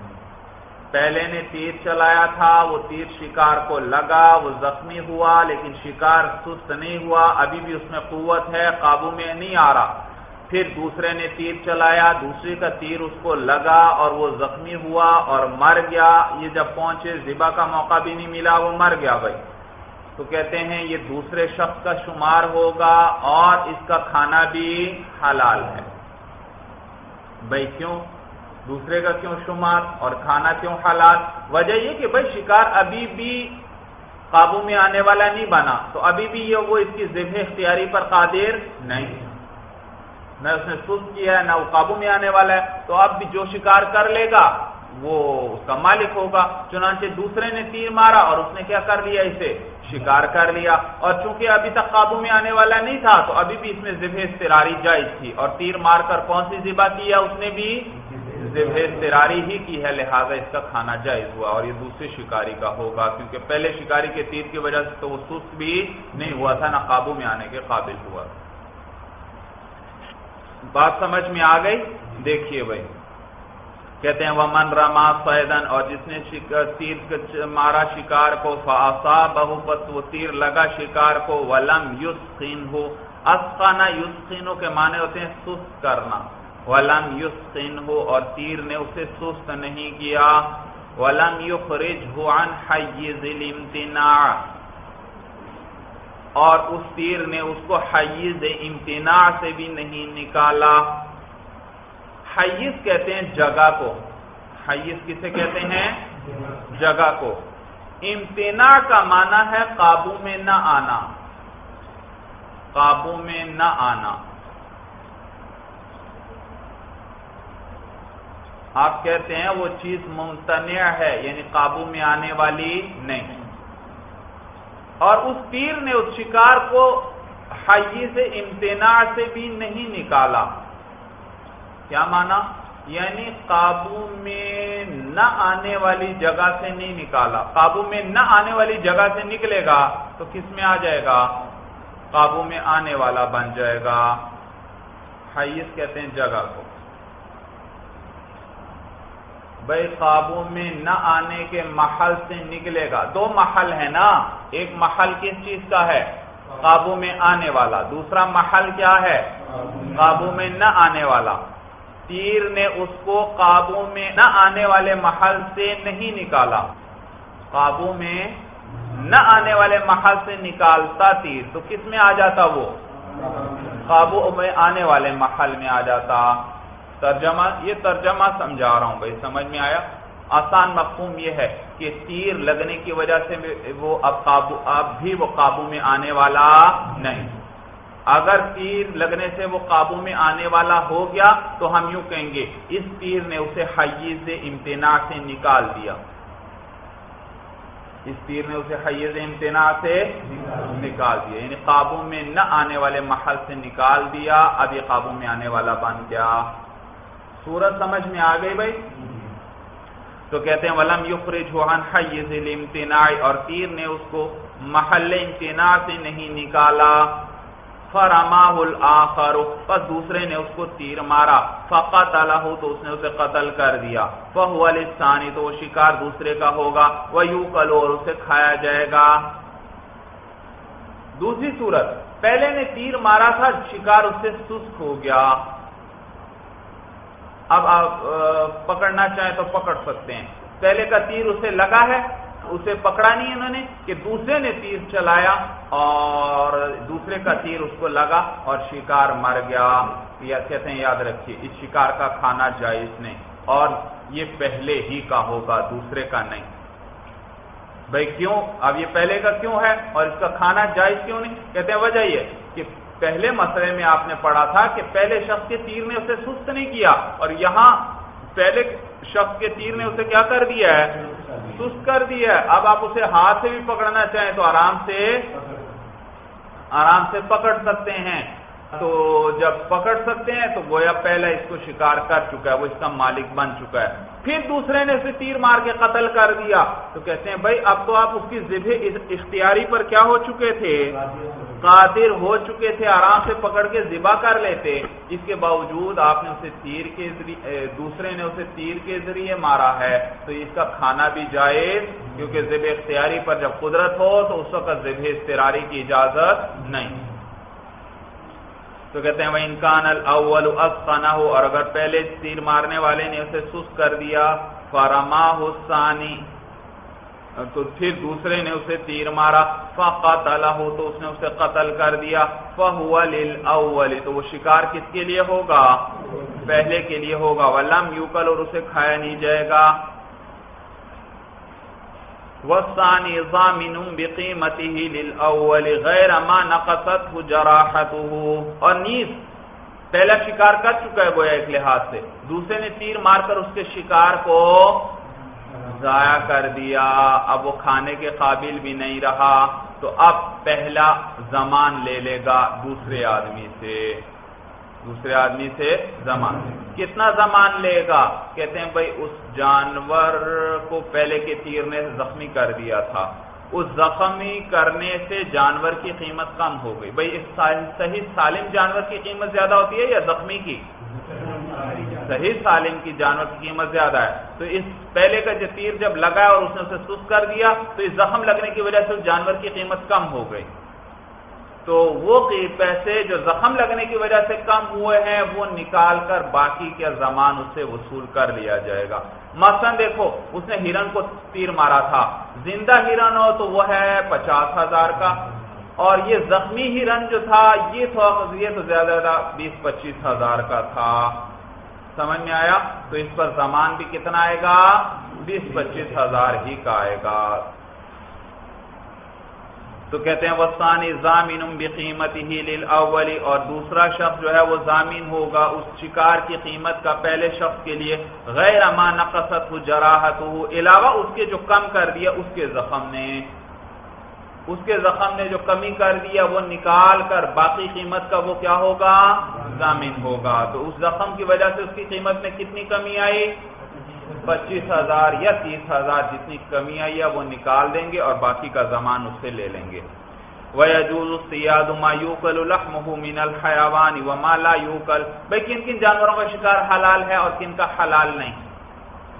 پہلے نے تیر چلایا تھا، وہ تیر شکار کو لگا، وہ زخمی ہوا، لیکن شکار سست نہیں ہوا، ابھی بھی اس میں قوت ہے، قابو میں نہیں آ رہا۔ پھر دوسرے نے تیر چلایا دوسرے کا تیر اس کو لگا اور وہ زخمی ہوا اور مر گیا۔ یہ جب پہنچے زبا کا موقع بھی نہیں ملا، وہ مر گیا بھائی۔ تو کہتے ہیں یہ دوسرے شخص کا شمار ہوگا اور اس کا کھانا بھی حلال ہے۔ بھائی کیوں؟ دوسرے کا کیوں شمار اور کھانا کیوں حالات وجہ یہ کہ بھائی شکار ابھی بھی قابو میں آنے والا نہیں بنا۔ تو ابھی بھی یہ وہ اس کی ذبح اختیاری پر قادر نہیں۔ نہ اس نے سست کیا ہے، نہ وہ قابو میں آنے والا ہے۔ تو اب بھی جو شکار کر لے گا، وہ اس کا مالک ہوگا۔ چنانچہ دوسرے نے تیر مارا اور اس نے کیا کر لیا اسے؟ شکار کر لیا۔ اور چونکہ ابھی تک قابو میں آنے والا نہیں تھا، تو ابھی بھی اس میں ذبح استراری جائز تھی۔ اور تیر مار کر کون سی ذبح کیا اس نے بھی تراری ہی کی ہے، لہذا اس کا کھانا جائز ہوا اور یہ دوسرے شکاری کا ہوگا، کیونکہ پہلے شکاری کے تیر کی وجہ سے تو وہ سست بھی نہیں ہوا تھا، نہ قابو میں آنے کے قابل ہوا۔ بات سمجھ میں آ گئی؟ دیکھیے بھائی۔ کہتے ہیں وہ من رما فیدن اور جس نے تیر مارا شکار کو فاسا بہت وہ تیر لگا شکار کو، ولم یوس ہو اسقانہ یوسخینوں کے معنی ہوتے ہیں سست کرنا۔ ولم یسن ہو اور تیر نے اسے سست نہیں کیا۔ ولم یخرج ہو عن حیز الامتناع اور اس تیر نے اس کو حیز امتناع سے بھی نہیں نکالا۔ حیز کہتے ہیں جگہ کو۔ حیز کسے کہتے ہیں؟ جگہ کو۔ امتناع کا معنی ہے قابو میں نہ آنا۔ قابو میں نہ آنا۔ آپ کہتے ہیں وہ چیز ممتنع ہے یعنی قابو میں آنے والی نہیں۔ اور اس تیر نے اس شکار کو حی سے، امتناع سے بھی نہیں نکالا۔ کیا مانا؟ یعنی قابو میں نہ آنے والی جگہ سے نہیں نکالا۔ قابو میں نہ آنے والی جگہ سے نکلے گا تو کس میں آ جائے گا؟ قابو میں آنے والا بن جائے گا۔ حیث کہتے ہیں جگہ کو۔ بھائی قابو میں نہ آنے کے محل سے نکلے گا۔ دو محل ہے نا۔ ایک محل کس چیز کا ہے؟ قابو میں آنے والا۔ دوسرا محل کیا ہے؟ قابو میں نہ آنے والا۔ تیر نے اس کو قابو میں نہ آنے والے محل سے نہیں نکالا۔ قابو میں نہ آنے والے محل سے نکالتا تیر۔ تو کس میں آ جاتا وہ؟ قابو میں آنے والے محل میں آ جاتا۔ ترجمہ، یہ ترجمہ سمجھا رہا ہوں بھائی، سمجھ میں آیا؟ آسان مفہوم یہ ہے کہ تیر لگنے کی وجہ سے وہ اب قابو، اب بھی وہ قابو میں آنے والا نہیں۔ اگر تیر لگنے سے وہ قابو میں آنے والا ہو گیا تو ہم یوں کہیں گے، اس تیر نے اسے حیز امتناع سے نکال دیا۔ اس تیر نے اسے حیز امتناع سے نکال دیا۔ یعنی قابو میں نہ آنے والے محل سے نکال دیا، اب یہ قابو میں آنے والا بن گیا۔ سورت سمجھ میں آ گئی بھائی؟ تو کہتے ہیں، ولم یخرج حیز الامتناع اور تیر نے اس کو محل امتناع سے نہیں نکالا۔ فرماہ الاخر پس دوسرے نے اس کو تیر مارا۔ فقتلہ تو اس نے اسے قتل کر دیا۔ فہو للثانی تو شکار دوسرے کا ہوگا۔ ویوکل اور اسے کھایا جائے گا۔ دوسری صورت۔ پہلے نے تیر مارا تھا، شکار اس سے سست ہو گیا۔ اب آپ پکڑنا چاہیں تو پکڑ سکتے ہیں۔ پہلے کا تیر اسے لگا ہے، اسے پکڑا نہیں انہوں نے کہ دوسرے نے تیر چلایا اور دوسرے کا تیر اس کو لگا اور شکار مر گیا۔ یا کہتے ہیں، یاد رکھیے، اس شکار کا کھانا جائز نہیں اور یہ پہلے ہی کا ہوگا، دوسرے کا نہیں۔ بھائی کیوں؟ اب یہ پہلے کا کیوں ہے اور اس کا کھانا جائز کیوں نہیں؟ کہتے ہیں، وجہ یہ کہ پہلے مسئلے میں آپ نے پڑھا تھا کہ پہلے شخص کے تیر نے اسے سست نہیں کیا اور یہاں پہلے شخص کے تیر نے اسے کیا کر دیا ہے؟ سست کر دیا ہے۔ اب آپ اسے ہاتھ سے بھی پکڑنا چاہیں تو آرام سے آرام سے پکڑ سکتے ہیں۔ تو جب پکڑ سکتے ہیں تو گویا پہلا اس کو شکار کر چکا ہے، وہ اس کا مالک بن چکا ہے۔ پھر دوسرے نے اسے تیر مار کے قتل کر دیا۔ تو کہتے ہیں، بھائی، اب تو آپ اس کی ذبح اختیاری پر کیا ہو چکے تھے؟ قادر ہو چکے تھے، آرام سے پکڑ کے ذبح کر لیتے۔ اس کے باوجود آپ نے اسے تیر کے ذریعے دوسرے نے اسے تیر کے ذریعے مارا ہے۔ تو اس کا کھانا بھی جائز، کیونکہ ذبح اختیاری پر جب قدرت ہو تو اس وقت ذبح استراری کی اجازت نہیں۔ تو کہتے ہیں وہ انکان الاول اصفنا ہو اور اگر پہلے تیر مارنے والے نے اسے سست کر دیا فرما حسانی تو پھر دوسرے نے اسے تیر مارا فقتلہ ہو تو اس نے اسے قتل کر دیا فہو للاول تو وہ شکار کس کے لیے ہوگا؟ پہلے کے لیے ہوگا۔ ولم یوکل اور اسے کھایا نہیں جائے گا۔ وسانی ضامن بقیمته للاول غیر ما نقصته جراحته۔ اور نیز، پہلا شکار کر چکا ہے گویا ایک لحاظ سے۔ دوسرے نے تیر مار کر اس کے شکار کو ضائع کر دیا۔ اب وہ کھانے کے قابل بھی نہیں رہا۔ تو اب پہلا زمان لے لے گا دوسرے آدمی سے۔ دوسرے آدمی سے زمان۔ لے کتنا زمان لے گا؟ کہتے ہیں بھائی، اس جانور کو پہلے کے تیر نے زخمی کر دیا تھا۔ اس زخمی کرنے سے جانور کی قیمت کم ہو گئی۔ بھائی، اس صحیح سالم جانور کی قیمت زیادہ ہوتی ہے یا زخمی کی؟ صحیح سالم کی جانور کی قیمت زیادہ ہے۔ تو اس پہلے کا جو تیر جب لگا اور اس نے اسے سست کر دیا، تو اس زخم لگنے کی وجہ سے اس جانور کی قیمت کم ہو گئی۔ تو وہ پیسے جو زخم لگنے کی وجہ سے کم ہوئے ہیں، وہ نکال کر باقی کے زمان اس سے وصول کر لیا جائے گا۔ مثلا دیکھو، اس نے ہرن کو تیر مارا تھا۔ زندہ ہرن ہو تو وہ ہے پچاس ہزار کا۔ اور یہ زخمی ہرن جو تھا، یہ تو یہ تو زیادہ زیادہ بیس پچیس ہزار کا تھا۔ سمجھ میں آیا؟ تو اس پر زمان بھی کتنا آئے گا؟ بیس پچیس ہزار ہی کا آئے گا۔ تو کہتے ہیں وسانی ضامین بقیمت ہی اولی اور دوسرا شخص جو ہے وہ ضامین ہوگا اس شکار کی قیمت کا پہلے شخص کے لیے، غیر اما نقصت جراحت ہو علاوہ اس کے جو کم کر دیا، اس کے زخم نے۔ اس کے زخم نے جو کمی کر دیا، وہ نکال کر باقی قیمت کا وہ کیا ہوگا؟ ضامین ہوگا۔ تو اس زخم کی وجہ سے اس کی قیمت میں کتنی کمی آئی؟ پچیس ہزار یا تیس ہزار جتنی کمی آئی ہے وہ نکال دیں گے اور باقی کا زمان اس سے لے لیں گے۔ بھائی کن کن جانوروں کا شکار حلال ہے اور کن کا حلال نہیں؟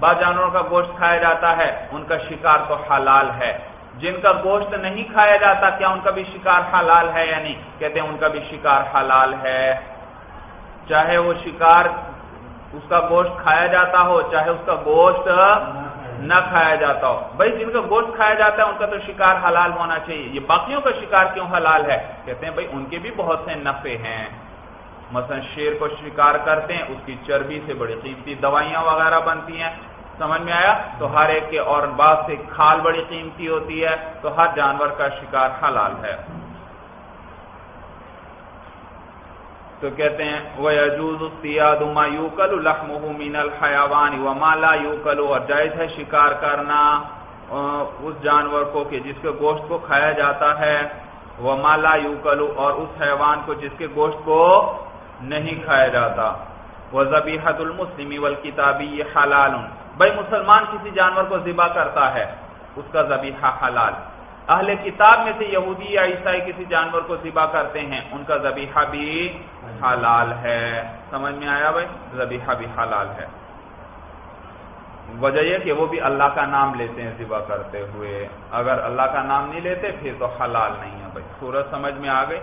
بعض جانوروں کا گوشت کھایا جاتا ہے، ان کا شکار تو حلال ہے۔ جن کا گوشت نہیں کھایا جاتا، کیا ان کا بھی شکار حلال ہے یا نہیں؟ کہتے ہیں ان کا بھی شکار حلال ہے۔ چاہے وہ شکار اس کا گوشت کھایا جاتا ہو، چاہے اس کا گوشت نہ کھایا جاتا ہو۔ بھائی، جن کا گوشت کھایا جاتا ہے، ان کا تو شکار حلال ہونا چاہیے۔ یہ باقیوں کا شکار کیوں حلال ہے؟ کہتے ہیں، بھائی، ان کے بھی بہت سے نفے ہیں۔ مثلا شیر کو شکار کرتے ہیں، اس کی چربی سے بڑی قیمتی دوائیاں وغیرہ بنتی ہیں۔ سمجھ میں آیا؟ تو ہر ایک کے اور بعض سے کھال بڑی قیمتی ہوتی ہے، تو ہر جانور کا شکار حلال ہے۔ تو کہتے ہیں وہ عجوز ما یوکل لحمه من الحیوان وما لا یوکل اور جائز ہے شکار کرنا اس جانور کو کہ جس کے گوشت کو کھایا جاتا ہے وہ مالا یوکل اور اس حیوان کو جس کے گوشت کو نہیں کھایا جاتا۔ وہ زبیحت المسلم والکتابی یہ حلال۔ بھائی مسلمان کسی جانور کو ذبح کرتا ہے، اس کا ذبیحہ حلال۔ اہل کتاب میں سے یہودی یا عیسائی کسی جانور کو ذبح کرتے ہیں، ان کا ذبیحہ بھی حلال ہے۔ سمجھ میں آیا بھائی؟ ذبیحہ بھی حلال ہے۔ وجہ یہ کہ وہ بھی اللہ کا نام لیتے ہیں ذبح کرتے ہوئے۔ اگر اللہ کا نام نہیں لیتے، پھر تو حلال نہیں ہے بھائی۔ سورج سمجھ میں آ گئی؟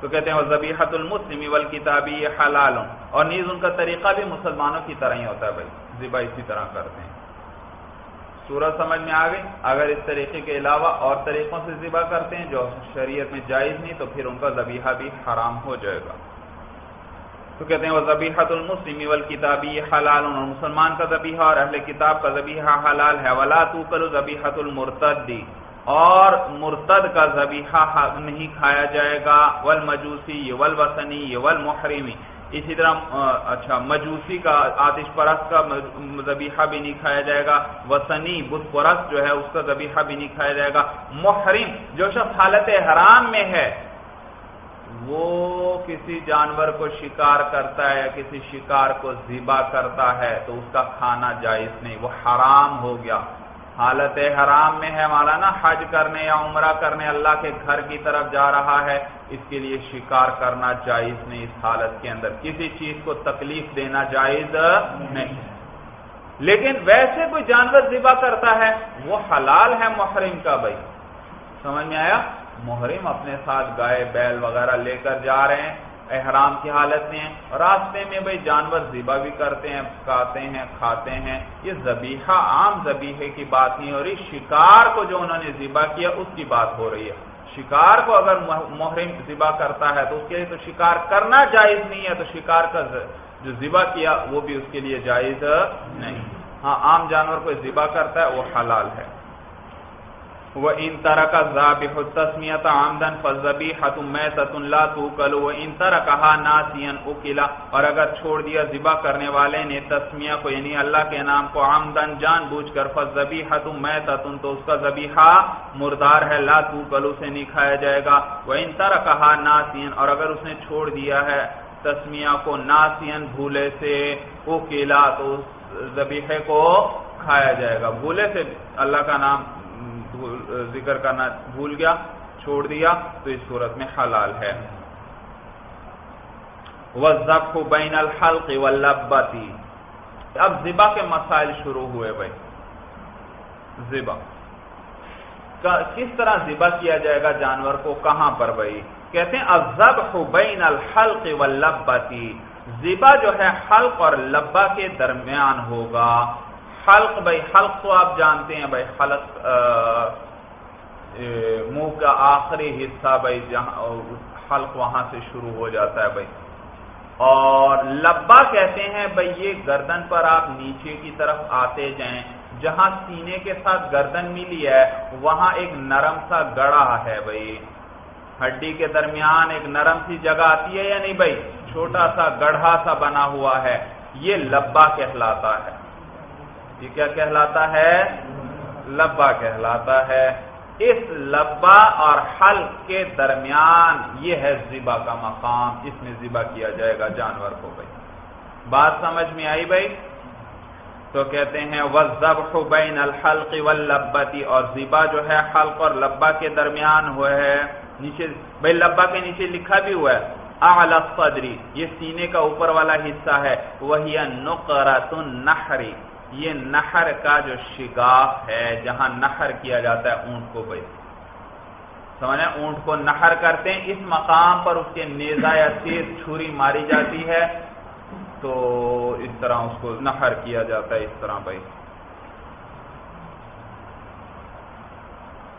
تو کہتے ہیں وہ زبیحت المسلم والکتابی یہ حلال۔ اور نیز ان کا طریقہ بھی مسلمانوں کی طرح ہی ہوتا ہے بھائی۔ ذبح اسی طرح کرتے ہیں۔ سورج سمجھ میں آ گئی اگر اس طریقے کے علاوہ اور طریقوں سے ذبح کرتے ہیں جو شریعت میں جائز نہیں، تو پھر ان کا ذبیحہ بھی حرام ہو جائے گا۔ تو کہتے ہیں وہ ذبیحت المسلم والکتابی حلال، اور مسلمان کا ذبیحہ اور اہل کتاب کا ذبیحہ حلال ہے۔ ولا تو ذبیحت المرتدی اور مرتد کا ذبیحہ نہیں کھایا جائے گا۔ والمجوسی والوسنی والمحرمی اسی طرح اچھا مجوسی کا، آتش پرست کا ذبیحہ بھی نہیں کھایا جائے گا وسنی بت پرست جو ہے، اس کا ذبیحہ بھی نہیں کھایا جائے گا۔ محرم، جو شخص حالت حرام میں ہے، وہ کسی جانور کو شکار کرتا ہے یا کسی شکار کو ذبح کرتا ہے تو اس کا کھانا جائز نہیں، وہ حرام ہو گیا۔ حالت حرام میں ہے مولانا، حج کرنے یا عمرہ کرنے اللہ کے گھر کی طرف جا رہا ہے، اس کے لیے شکار کرنا جائز نہیں اس حالت کے اندر۔ کسی چیز کو تکلیف دینا جائز نہیں۔ لیکن ویسے کوئی جانور ذبح کرتا ہے، وہ حلال ہے محرم کا بھائی۔ سمجھ میں آیا؟ محرم اپنے ساتھ گائے، بیل وغیرہ لے کر جا رہے ہیں۔ احرام کی حالت میں راستے میں بھائی جانور ذبح بھی کرتے ہیں، پکاتے ہیں، کھاتے ہیں۔ یہ زبیحہ عام زبیحے کی بات نہیں ہو رہی، شکار کو جو انہوں نے ذبح کیا، اس کی بات ہو رہی ہے۔ شکار کو اگر محرم ذبح کرتا ہے تو اس کے لیے تو شکار کرنا جائز نہیں ہے، تو شکار کا جو ذبح کیا، وہ بھی اس کے لیے جائز نہیں۔ ہاں عام جانور کو ذبح کرتا ہے، وہ حلال ہے۔ وہ ان طرح کا ذابح تسمیت آمدن فضبی حتم میں اللہ تو کلو اور اگر چھوڑ دیا ذبح کرنے والے نے تسمیہ کو یعنی اللہ کے نام کو آمدن جان بوجھ کر فضبی حتم میں تو اس کا ذبیحہ مردار ہے، لا تو کلو سے نہیں کھایا جائے گا۔ وہ ان طرح کہا ناسین اور اگر اس نے چھوڑ دیا ہے تسمیہ کو ناسین بھولے سے اکلا، تو اس ذبیحے کو کھایا جائے گا۔ بھولے سے اللہ کا نام ذکر کرنا بھول گیا، چھوڑ دیا، تو اس صورت میں حلال ہے۔ وَالزَّبْحُ بَيْنَ الْحَلْقِ وَاللَّبَّتِ اب زبا کے مسائل شروع ہوئے بھائی۔ زبا کس طرح ذبح کیا جائے گا جانور کو؟ کہاں پر بھائی؟ کہتے ہیں الزبح بین الحلق واللبتی زبا جو ہے حلق اور لبا کے درمیان ہوگا۔ حلق بھائی حلق تو آپ جانتے ہیں بھائی حلق منہ کا آخری حصہ بھائی، جہاں حلق وہاں سے شروع ہو جاتا ہے بھائی۔ اور لبا کہتے ہیں بھائی، یہ گردن پر آپ نیچے کی طرف آتے جائیں، جہاں سینے کے ساتھ گردن ملی ہے، وہاں ایک نرم سا گڑا ہے بھائی۔ ہڈی کے درمیان ایک نرم سی جگہ آتی ہے یا نہیں بھائی؟ چھوٹا سا گڑھا سا بنا ہوا ہے۔ یہ لبا کہلاتا ہے۔ یہ کیا کہلاتا ہے؟ لبا کہلاتا ہے۔ اس لبا اور حل کے درمیان یہ ہے زبا کا مقام۔ اس میں زبا کیا جائے گا جانور کو بھائی۔ بات سمجھ میں آئی بھائی؟ تو کہتے ہیں، وَالزَّبْحُ بَيْنَ الْحَلْقِ وَاللَّبَّتِ اور زبا جو ہے حلق اور لبا کے درمیان ہوئے ہے۔ نیچے، بھائی، لبا کے نیچے لکھا بھی ہوا ہے۔ اعلی الصدری، یہ سینے کا اوپر والا حصہ ہے۔ وہی نقرۃ النحری یہ نہر کا جو شگاف ہے، جہاں نہر کیا جاتا ہے، اونٹ کو بھائی۔ سمجھیں اونٹ کو نہر کرتے ہیں۔ اس مقام پر اس کے نیزا یا تیز چھری ماری جاتی ہے۔ تو اس طرح اس کو نہر کیا جاتا ہے، اس طرح بھائی۔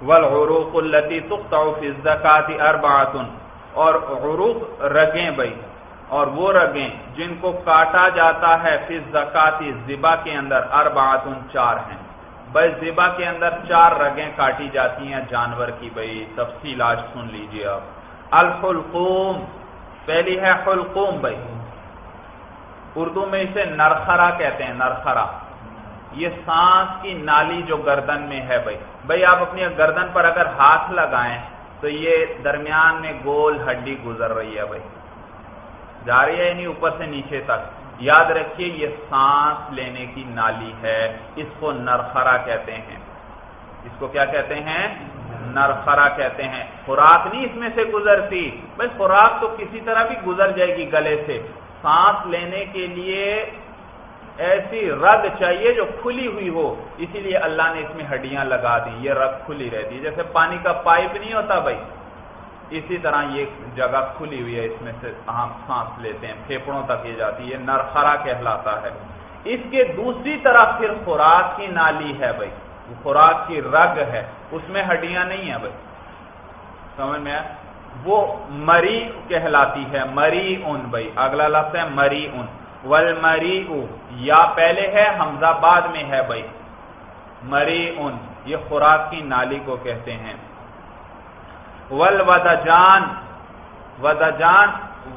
والعروق التي تقطع في اور عروق رگیں بھائی۔ اور وہ رگیں جن کو کاٹا جاتا ہے پھر زکاتی زبا کے اندر اربعتن چار ہیں۔ بھائی، زبا کے اندر چار رگیں کاٹی جاتی ہیں، جانور کی۔ بھائی، تفصیل آج سن لیجیے آپ۔ الحلقوم پہلی ہے حلقوم بھائی۔ اردو میں اسے نرخرا کہتے ہیں نرخرا یہ سانس کی نالی جو گردن میں ہے بھائی۔ بھائی، آپ اپنی گردن پر اگر ہاتھ لگائیں تو یہ درمیان میں گول ہڈی گزر رہی ہے بھائی۔ جا رہی ہے یعنی اوپر سے نیچے تک۔ یاد رکھیے، یہ سانس لینے کی نالی ہے۔ اس کو نرخرا کہتے ہیں۔ اس کو کیا کہتے ہیں؟ نرخرا کہتے ہیں۔ خوراک نہیں اس میں سے گزرتی بھائی خوراک تو کسی طرح بھی گزر جائے گی گلے سے۔ سانس لینے کے لیے ایسی رگ چاہیے جو کھلی ہوئی ہو۔ اسی لیے اللہ نے اس میں ہڈیاں لگا دی یہ رگ کھلی رہتی جیسے پانی کا پائپ نہیں ہوتا بھائی۔ اسی طرح یہ جگہ کھلی ہوئی ہے، اس میں سے ہم سانس لیتے ہیں پھیپڑوں تک یہ جاتی ہے نرخرا کہلاتا ہے۔ اس کے دوسری طرف پھر خوراک کی نالی ہے بھائی خوراک کی رگ ہے، اس میں ہڈیاں نہیں ہیں بھائی۔ سمجھ میں وہ مری کہلاتی ہے مری ان بھائی۔ اگلا لفظ ہے مری ان ول مری یا پہلے ہے، حمزہ بعد میں ہے بھائی۔ مری ان یہ خوراک کی نالی کو کہتے ہیں۔ ول ودجان ودجان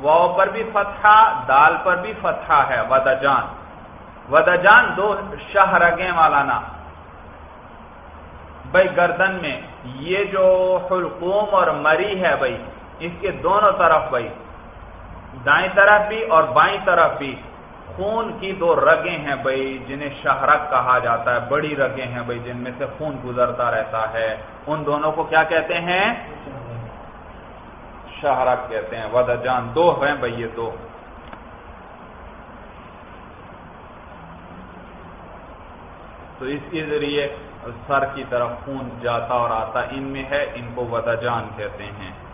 و پر بھی فتحہ، دال پر بھی فتحہ ہے ودجان ودجان دو شاہ رگیں والا نا۔ بھائی گردن میں، یہ جو حلقوم اور مری ہے بھائی، اس کے دونوں طرف بھائی۔ دائیں طرف بھی اور بائیں طرف بھی۔ خون کی دو رگیں ہیں بھائی، جنہیں شہرک کہا جاتا ہے، بڑی رگیں ہیں بھائی، جن میں سے خون گزرتا رہتا ہے۔ ان دونوں کو کیا کہتے ہیں؟ شہرک کہتے ہیں۔ ود جان، دو ہیں بھائی، یہ دو۔ تو اس کے ذریعے سر کی طرف خون جاتا اور آتا، ان میں ہے، ان کو ودجان کہتے ہیں۔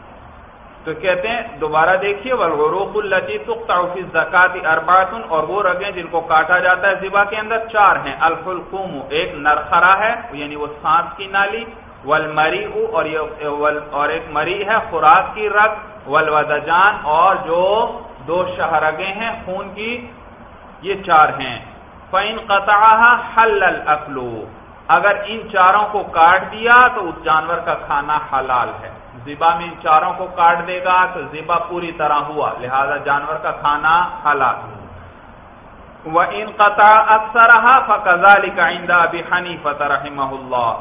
تو کہتے ہیں، دوبارہ دیکھیے ولغروق التی تختی زکات ارباتن اور وہ رگیں جن کو کاٹا جاتا ہے زبا کے اندر، چار ہیں الفلقوم ایک نرخرا ہے یعنی وہ سانس کی نالی ول مری اور اور ایک مری ہے، خوراک کی رگ ولودجان اور جو دو شہرگیں ہیں، خون کی، یہ چار ہیں۔ فین قطع حل الفلو اگر ان چاروں کو کاٹ دیا تو اس جانور کا کھانا حلال ہے۔ زبا میں ان چاروں کو کاٹ دے گا تو زبا پوری طرح ہوا۔ لہذا جانور کا کھانا حلال وہ ان قطع اکثر فضا لکھا ابھی حنی فتح اللہ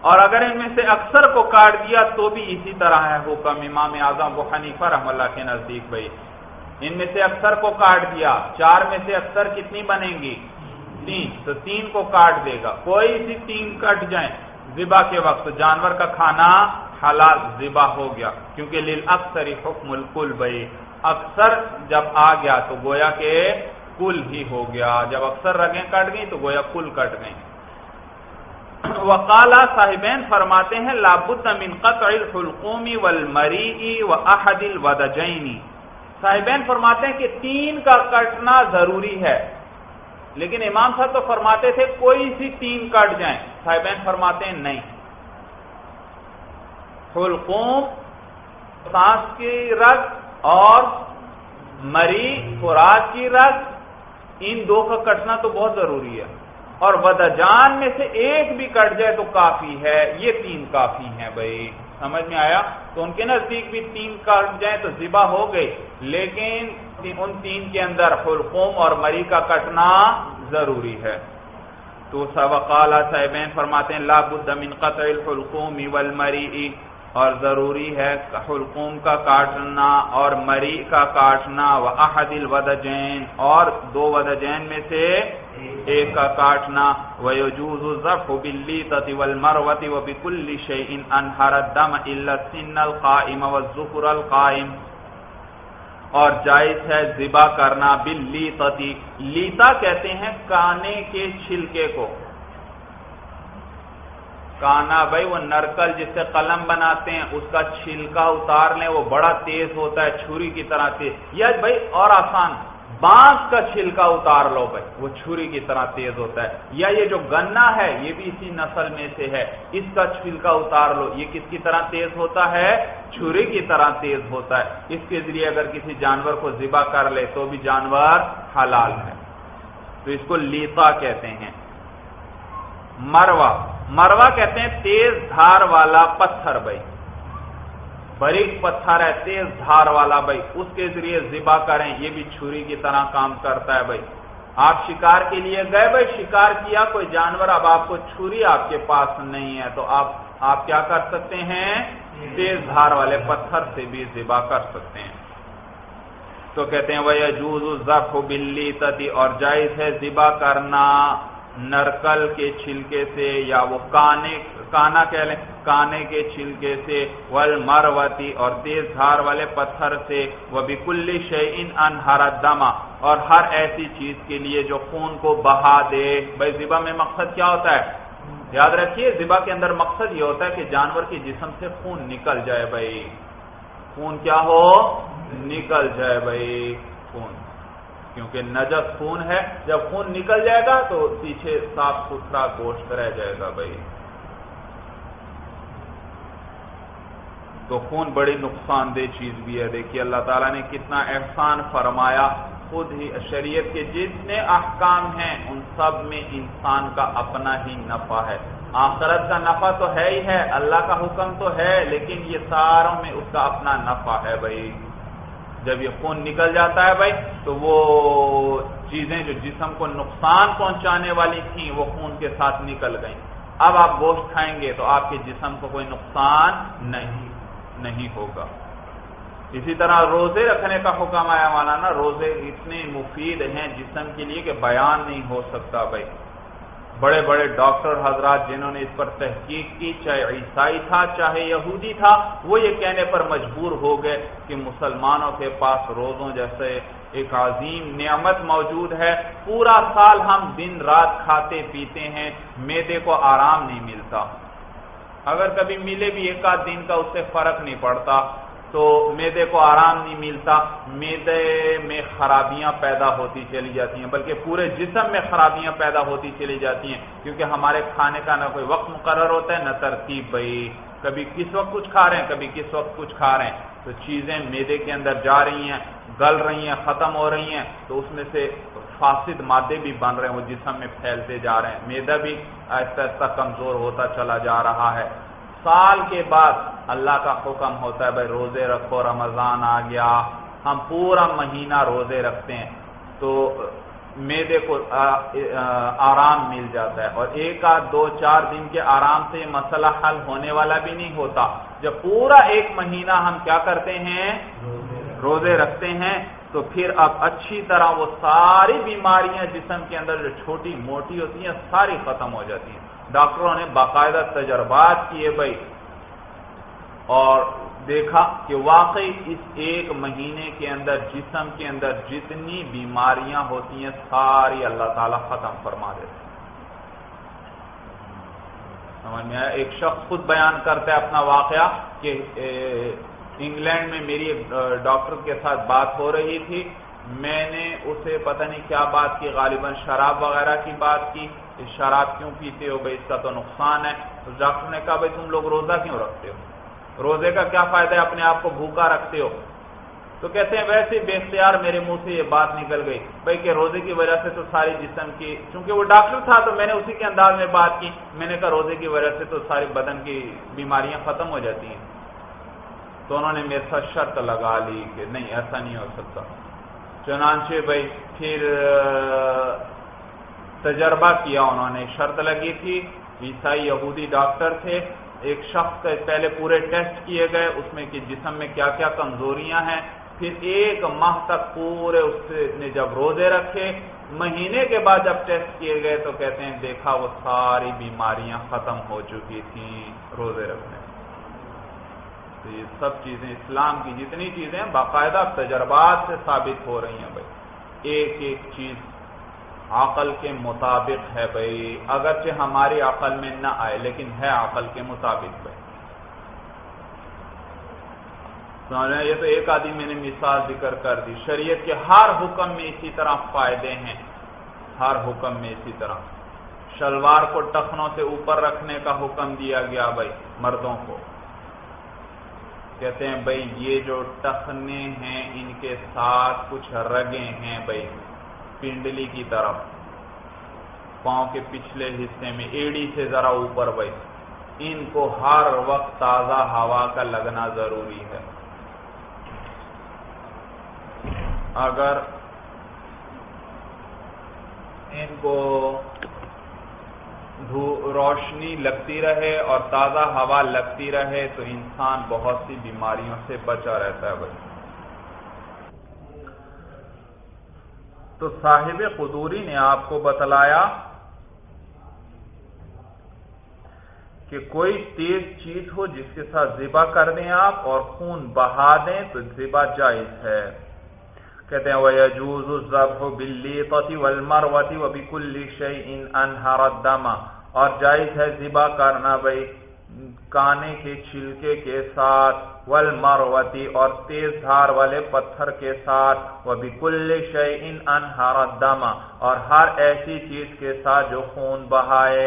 اور اگر ان میں سے اکثر کو کاٹ دیا تو بھی اسی طرح ہے حکم امام اعظم و حنیفہ رحم اللہ کے نزدیک بھائی۔ ان میں سے اکثر کو کاٹ دیا۔ چار میں سے اکثر کتنی بنیں گی؟ تین۔ تو تین کو کاٹ دے گا۔ کوئی سی تین کٹ جائیں زبا کے وقت جانور کا کھانا حلال زبا ہو گیا۔ کیونکہ لیل اکثر حکم الکل بھائی، اکثر جب آ گیا تو گویا کہ کل ہی ہو گیا۔ جب اکثر رگیں کٹ گئی تو گویا کل کٹ گئی وقالا صاحبین فرماتے ہیں، لابد من قطع الحلقومی والمریئی و احد الودجینی صاحبین فرماتے ہیں کہ تین کا کٹنا ضروری ہے۔ لیکن امام صاحب تو فرماتے تھے، کوئی سی تین کٹ جائیں۔ صاحبین فرماتے ہیں، نہیں۔ حلقوم سانس کی رگ اور مری خوراک کی رگ، ان دو کا کٹنا تو بہت ضروری ہے۔ اور ودجان میں سے ایک بھی کٹ جائے تو کافی ہے۔ یہ تین کافی ہیں بھائی۔ سمجھ میں آیا؟ تو ان کے نزدیک بھی تین کٹ جائیں تو ذبح ہو گئی لیکن ان تین کے اندر خلقوم اور مری کا کٹنا ضروری ہے۔ تو سوقال صاحبین فرماتے ہیں، لا بد من قطع الحلقوم والمری اور ضروری ہے حلقوم کا کاٹنا اور مری کا کاٹنا، و احد الودجین، اور دو ودجین میں سے ایک کا کاٹنا وَيَجُوزُ الزَّفْحُ بِاللِّيْتَةِ وَالْمَرْوَةِ وَبِكُلِّ شَيْءٍ أَنْحَرَ الدَّمَ إِلَّا السِّنَّ الْقَائِمَ وَالزُّفُرَ الْقَائِمِ۔ اور جائز ہے ذبح کرنا باللیتتی لیتا کہتے ہیں کانے کے چھلکے کو۔ کانا بھائی، وہ نرکل جس سے قلم بناتے ہیں، اس کا چھلکا اتار لیں، وہ بڑا تیز ہوتا ہے، چھری کی طرح تیز۔ یا بھائی، اور آسان۔ بانس کا چھلکا اتار لو بھائی، وہ چھری کی طرح تیز ہوتا ہے۔ یا یہ جو گنا ہے، یہ بھی اسی نسل میں سے ہے۔ اس کا چھلکا اتار لو۔ یہ کس کی طرح تیز ہوتا ہے؟ چھری کی طرح تیز ہوتا ہے۔ اس کے ذریعے اگر کسی جانور کو ذبح کر لے، تو بھی جانور حلال ہے۔ تو اس کو لیتا کہتے ہیں۔ مروا۔ مروا کہتے ہیں تیز دھار والا پتھر بھائی۔ بریک پتھر ہے، تیز دھار والا بھائی۔ اس کے ذریعے ذبح کریں، یہ بھی چھری کی طرح کام کرتا ہے بھائی۔ آپ شکار کے لیے گئے بھائی، شکار کیا، کوئی جانور اب آپ کو چھری آپ کے پاس نہیں ہے۔ تو آپ آپ کیا کر سکتے ہیں؟ تیز دھار والے پتھر سے بھی ذبح کر سکتے ہیں۔ تو کہتے ہیں وہ یجوز ذبح بلی تتی اور جائز ہے ذبح کرنا۔ نرکل کے چھلکے سے یا وہ کانے، کانا کہہ لیں، کانے کے چھلکے سے ول مروتی اور تیز دھار والے پتھر سے وہ بکل شعین انہر دما اور ہر ایسی چیز کے لیے جو خون کو بہا دے۔ بھائی ذبح میں مقصد کیا ہوتا ہے؟ یاد رکھیے، ذبح کے اندر مقصد یہ ہوتا ہے کہ جانور کے جسم سے خون نکل جائے بھائی۔ خون کیا ہو؟ نکل جائے بھائی، خون۔ کیونکہ نجس خون ہے، جب خون نکل جائے گا تو پیچھے صاف ستھرا گوشت رہ جائے گا بھائی۔ تو خون بڑی نقصان دہ چیز بھی ہے۔ دیکھیے اللہ تعالیٰ نے کتنا احسان فرمایا۔ خود ہی شریعت کے جتنے احکام ہیں، ان سب میں انسان کا اپنا ہی نفع ہے۔ آخرت کا نفع تو ہے ہی ہے، اللہ کا حکم تو ہے، لیکن یہ ساروں میں اس کا اپنا نفع ہے بھائی۔ جب یہ خون نکل جاتا ہے بھائی، تو وہ چیزیں جو جسم کو نقصان پہنچانے والی تھیں، وہ خون کے ساتھ نکل گئیں۔ اب آپ گوشت کھائیں گے تو آپ کے جسم کو کوئی نقصان نہیں نہیں ہوگا۔ اسی طرح روزے رکھنے کا حکم آیا مانا نا روزے اتنے مفید ہیں جسم کے لیے کہ بیان نہیں ہو سکتا بھائی۔ بڑے بڑے ڈاکٹر حضرات جنہوں نے اس پر تحقیق کی، چاہے عیسائی تھا، چاہے یہودی تھا، وہ یہ کہنے پر مجبور ہو گئے کہ مسلمانوں کے پاس روزوں جیسے ایک عظیم نعمت موجود ہے۔ پورا سال ہم دن رات کھاتے پیتے ہیں، میدے کو آرام نہیں ملتا۔ اگر کبھی ملے بھی ایک آدھ دن کا اس سے فرق نہیں پڑتا۔ تو میدے کو آرام نہیں ملتا، میدے میں خرابیاں پیدا ہوتی چلی جاتی ہیں، بلکہ پورے جسم میں خرابیاں پیدا ہوتی چلی جاتی ہیں، کیونکہ ہمارے کھانے کا نہ کوئی وقت مقرر ہوتا ہے، نہ ترتیب بھائی۔ کبھی کس وقت کچھ کھا رہے ہیں، کبھی کس وقت کچھ کھا رہے ہیں۔ تو چیزیں میدے کے اندر جا رہی ہیں، گل رہی ہیں، ختم ہو رہی ہیں، تو اس میں سے فاسد مادے بھی بن رہے ہیں، وہ جسم میں پھیلتے جا رہے ہیں۔ میدا بھی ایسا ایسا کمزور ہوتا چلا جا رہا ہے۔ سال کے بعد اللہ کا حکم ہوتا ہے، بھائی روزے رکھو، رمضان آ گیا، ہم پورا مہینہ روزے رکھتے ہیں۔ تو میدے کو آرام مل جاتا ہے۔ اور ایک آدھ، دو، چار دن کے آرام سے یہ مسئلہ حل ہونے والا بھی نہیں ہوتا۔ جب پورا ایک مہینہ ہم کیا کرتے ہیں؟ روزے رکھتے ہیں۔ تو پھر اب اچھی طرح وہ ساری بیماریاں جسم کے اندر جو چھوٹی موٹی ہوتی ہیں، ساری ختم ہو جاتی ہیں۔ ڈاکٹروں نے باقاعدہ تجربات کیے بھائی، اور دیکھا کہ واقعی اس ایک مہینے کے اندر، جسم کے اندر جتنی بیماریاں ہوتی ہیں، ساری اللہ تعالی ختم فرما دیتے سمجھ میں آیا؟ ایک شخص خود بیان کرتا ہے اپنا واقعہ کہ انگلینڈ میں میری ڈاکٹر کے ساتھ بات ہو رہی تھی۔ میں نے اسے پتہ نہیں کیا بات کی، غالباً شراب وغیرہ کی بات کی۔ شراب کیوں پیتے ہو بھائی؟ اس کا تو نقصان ہے۔ تو ڈاکٹر نے کہا بھائی، تم لوگ روزہ کیوں رکھتے ہو؟ روزے کا کیا فائدہ ہے؟ اپنے آپ کو بھوکا رکھتے ہو۔ تو کہتے ہیں، ویسے بے اختیار میرے منہ سے یہ بات نکل گئی بھائی کہ روزے کی وجہ سے تو ساری جسم کی، چونکہ وہ ڈاکٹر تھا تو میں نے اسی کے انداز میں بات کی۔ میں نے کہا روزے کی وجہ سے تو ساری بدن کی بیماریاں ختم ہو جاتی ہیں۔ تو انہوں نے میرے ساتھ شرط لگا لی کہ نہیں، ایسا نہیں ہو سکتا۔ چنانچہ بھائی پھر تجربہ کیا انہوں نے، شرط لگی تھی۔ عیسائی یہودی ڈاکٹر تھے۔ ایک شخص کے پہلے پورے ٹیسٹ کیے گئے، اس میں کہ جسم میں کیا کیا کمزوریاں ہیں۔ پھر ایک ماہ تک پورے اس نے جب روزے رکھے، مہینے کے بعد جب ٹیسٹ کیے گئے تو کہتے ہیں، دیکھا وہ ساری بیماریاں ختم ہو چکی تھیں، روزے رکھنے۔ تو یہ سب چیزیں اسلام کی جتنی چیزیں باقاعدہ تجربات سے ثابت ہو رہی ہیں بھائی۔ ایک ایک چیز عقل کے مطابق ہے بھائی۔ اگرچہ ہماری عقل میں نہ آئے، لیکن ہے عقل کے مطابق بھائی۔ یہ تو ایک آدمی میں نے مثال ذکر کر دی۔ شریعت کے ہر حکم میں اسی طرح فائدے ہیں۔ ہر حکم میں اسی طرح۔ شلوار کو ٹخنوں سے اوپر رکھنے کا حکم دیا گیا بھائی، مردوں کو۔ کہتے ہیں بھائی یہ جو ٹخنے ہیں ان کے ساتھ کچھ رگیں ہیں بھائی پنڈلی کی طرف۔ پاؤں کے پچھلے حصے میں ایڑی سے ذرا اوپر بھائی۔ ان کو ہر وقت تازہ ہوا کا لگنا ضروری ہے۔ اگر ان کو روشنی لگتی رہے اور تازہ ہوا لگتی رہے تو انسان بہت سی بیماریوں سے بچا رہتا ہے بھائی تو صاحب قدوری نے آپ کو بتلایا کہ کوئی تیز چیز ہو جس کے ساتھ ذبح کر دیں آپ اور خون بہا دیں تو ذبح جائز ہے۔ کہتے ہیں، وَيَجُوزُ الزَّبْحُ بِاللِّيطَةِ وَالْمَرْوَةِ وَبِكُلِّ شَيْءٍ أَنْهَرَ الدَّمَ۔ اور جائز ہے ذبح کرنا بھئی کانے کے چھلکے کے ساتھ والمروتی اور تیز دھار والے پتھر کے ساتھ، وَبِكُلِّ شَيْءٍ أَنْهَرَ الدَّمَ۔ اور ہر ایسی چیز کے ساتھ جو خون بہائے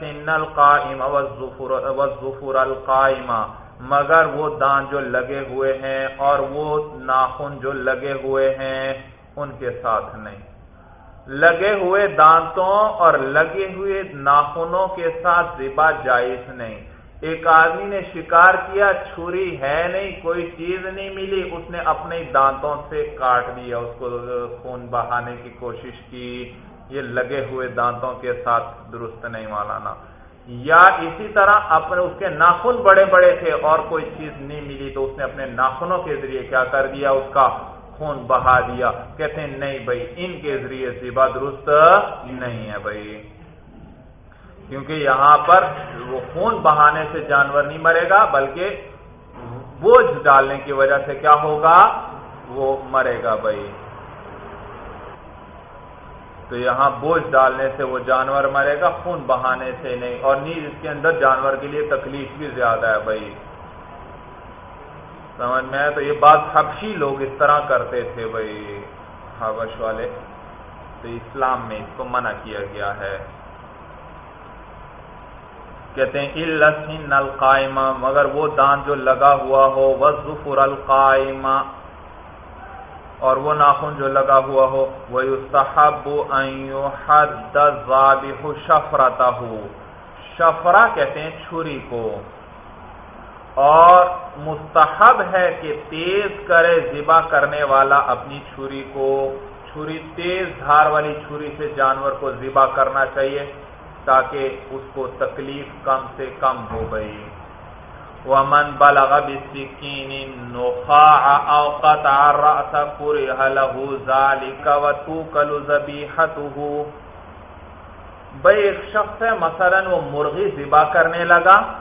سن القائم والظفر القائمہ مگر وہ دان جو لگے ہوئے ہیں اور وہ ناخن جو لگے ہوئے ہیں ان کے ساتھ نہیں۔ لگے ہوئے دانتوں اور لگے ہوئے ناخنوں کے ساتھ زبا جائز نہیں۔ ایک آدمی نے شکار کیا، چھری ہے نہیں، کوئی چیز نہیں ملی، اس نے اپنے دانتوں سے کاٹ دیا، اس کو خون بہانے کی کوشش کی۔ یہ لگے ہوئے دانتوں کے ساتھ درست نہیں مالانا یا اسی طرح اپنے اس کے ناخن بڑے بڑے تھے اور کوئی چیز نہیں ملی تو اس نے اپنے ناخنوں کے ذریعے کیا کر دیا، اس کا خون بہا دیا۔ کہتے ہیں، نہیں بھائی، ان کے ذریعے سیبا درست نہیں ہے بھائی۔ کیونکہ یہاں پر وہ خون بہانے سے جانور نہیں مرے گا، بلکہ بوجھ ڈالنے کی وجہ سے کیا ہوگا؟ وہ مرے گا بھائی۔ تو یہاں بوجھ ڈالنے سے وہ جانور مرے گا، خون بہانے سے نہیں۔ اور نیز اس کے اندر جانور کے لیے تکلیف بھی زیادہ ہے بھائی۔ سمجھ میں تو یہ بات حبشی لوگ اس طرح کرتے تھے بھائی، حبش والے۔ تو اسلام میں اس کو منع کیا گیا ہے۔ کہتے ہیں القائمہ مگر وہ دان جو لگا ہوا ہو وظفر القائمہ۔ اور وہ ناخن جو لگا ہوا ہو وہ صحب شفرتا ہو شفرا کہتے ہیں چھری کو۔ اور مستحب ہے کہ تیز کرے ذبح کرنے والا اپنی چھری کو۔ چھری تیز دھار والی چھری سے جانور کو ذبح کرنا چاہیے تاکہ اس کو تکلیف کم سے کم ہو گئی ومن بلغ بالسكين النخاع او قطع الراس كره له ذلك وتوكل ذبيحته. بھئی ایک شخص ہے، مثلا وہ مرغی ذبح کرنے لگا۔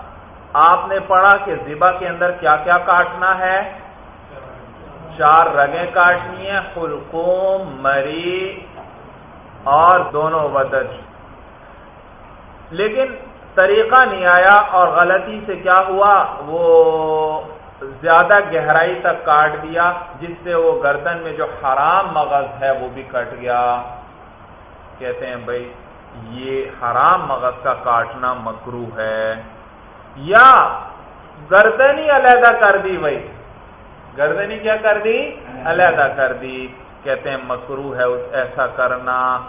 آپ نے پڑھا کہ ذبح کے اندر کیا کیا کاٹنا ہے؟ چار رگیں کاٹنی ہیں، خلقوم، مری اور دونوں ودج۔ لیکن طریقہ نہیں آیا اور غلطی سے کیا ہوا؟ وہ زیادہ گہرائی تک کاٹ دیا، جس سے وہ گردن میں جو حرام مغز ہے وہ بھی کٹ گیا۔ کہتے ہیں بھائی، یہ حرام مغز کا کاٹنا مکرو ہے۔ یا گردنی علیحدہ کر دی بھائی۔ گردنی کیا کر دی؟ علیحدہ کر دی۔ کہتے ہیں مکرو ہے ایسا کرنا۔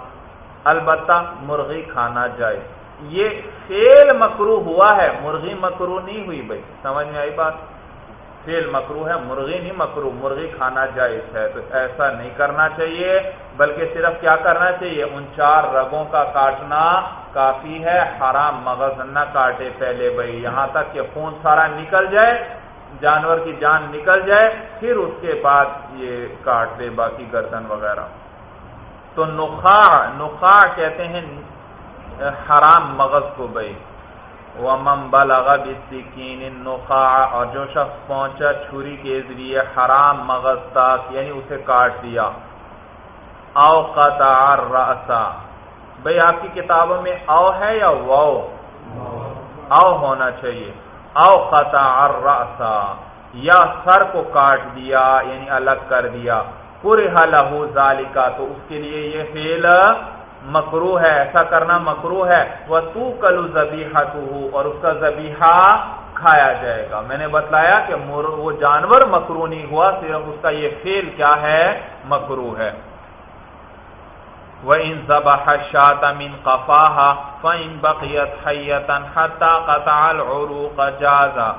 البتہ مرغی کھانا جائے یہ فیل مکرو ہوا ہے، مرغی مکرو نہیں ہوئی بھائی، سمجھ میں آئی بات؟ فیل مکرو ہے، مرغی نہیں مکرو، مرغی کھانا جائز ہے، تو ایسا نہیں کرنا چاہیے، بلکہ صرف کیا کرنا چاہیے؟ ان چار رگوں کا کاٹنا کافی ہے، حرام مغز نہ کاٹے پہلے بھائی، یہاں تک کہ خون سارا نکل جائے، جانور کی جان نکل جائے، پھر اس کے بعد یہ کاٹ دے باقی گردن وغیرہ۔ تو نخاع نخاع کہتے ہیں حرام مغز کو بھائی وہ ممبل بالسکین النخاع، اور جو شخص پہنچا چھری کے ذریعے حرام مغز تک یعنی اسے کاٹ دیا۔ او قطع الرأسا بھائی آپ کی کتابوں میں او ہے یا وو او ہونا چاہیے۔ او قطع الرأسا یا سر کو کاٹ دیا یعنی الگ کر دیا۔ پورے لہو ذالکا تو اس کے لیے یہ فیل مکرو ہے، ایسا کرنا مکرو ہے۔ وہ تو کلو زبیحا اور اس کا زبیحا کھایا جائے گا۔ میں نے بتلایا کہ وہ جانور مکرو نہیں ہوا، صرف اس کا یہ فیل کیا ہے مکرو ہے۔ وہ ان ذبح شاط امین قفاہا فن بقیت حیتن حتا قطع العروق جازا۔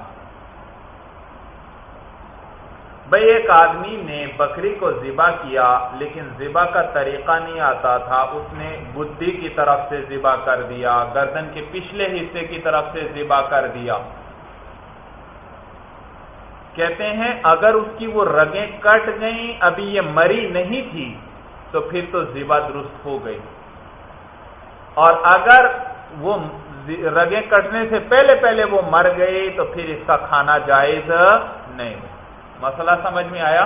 بھائی ایک آدمی نے بکری کو ذبح کیا، لیکن ذبح کا طریقہ نہیں آتا تھا۔ اس نے بدھی کی طرف سے ذبح کر دیا، گردن کے پچھلے حصے کی طرف سے ذبح کر دیا۔ کہتے ہیں، اگر اس کی وہ رگیں کٹ گئیں، ابھی یہ مری نہیں تھی، تو پھر تو زبا درست ہو گئی۔ اور اگر وہ رگیں کٹنے سے پہلے پہلے وہ مر گئی تو پھر اس کا کھانا جائز نہیں۔ ہو مسئلہ سمجھ میں آیا؟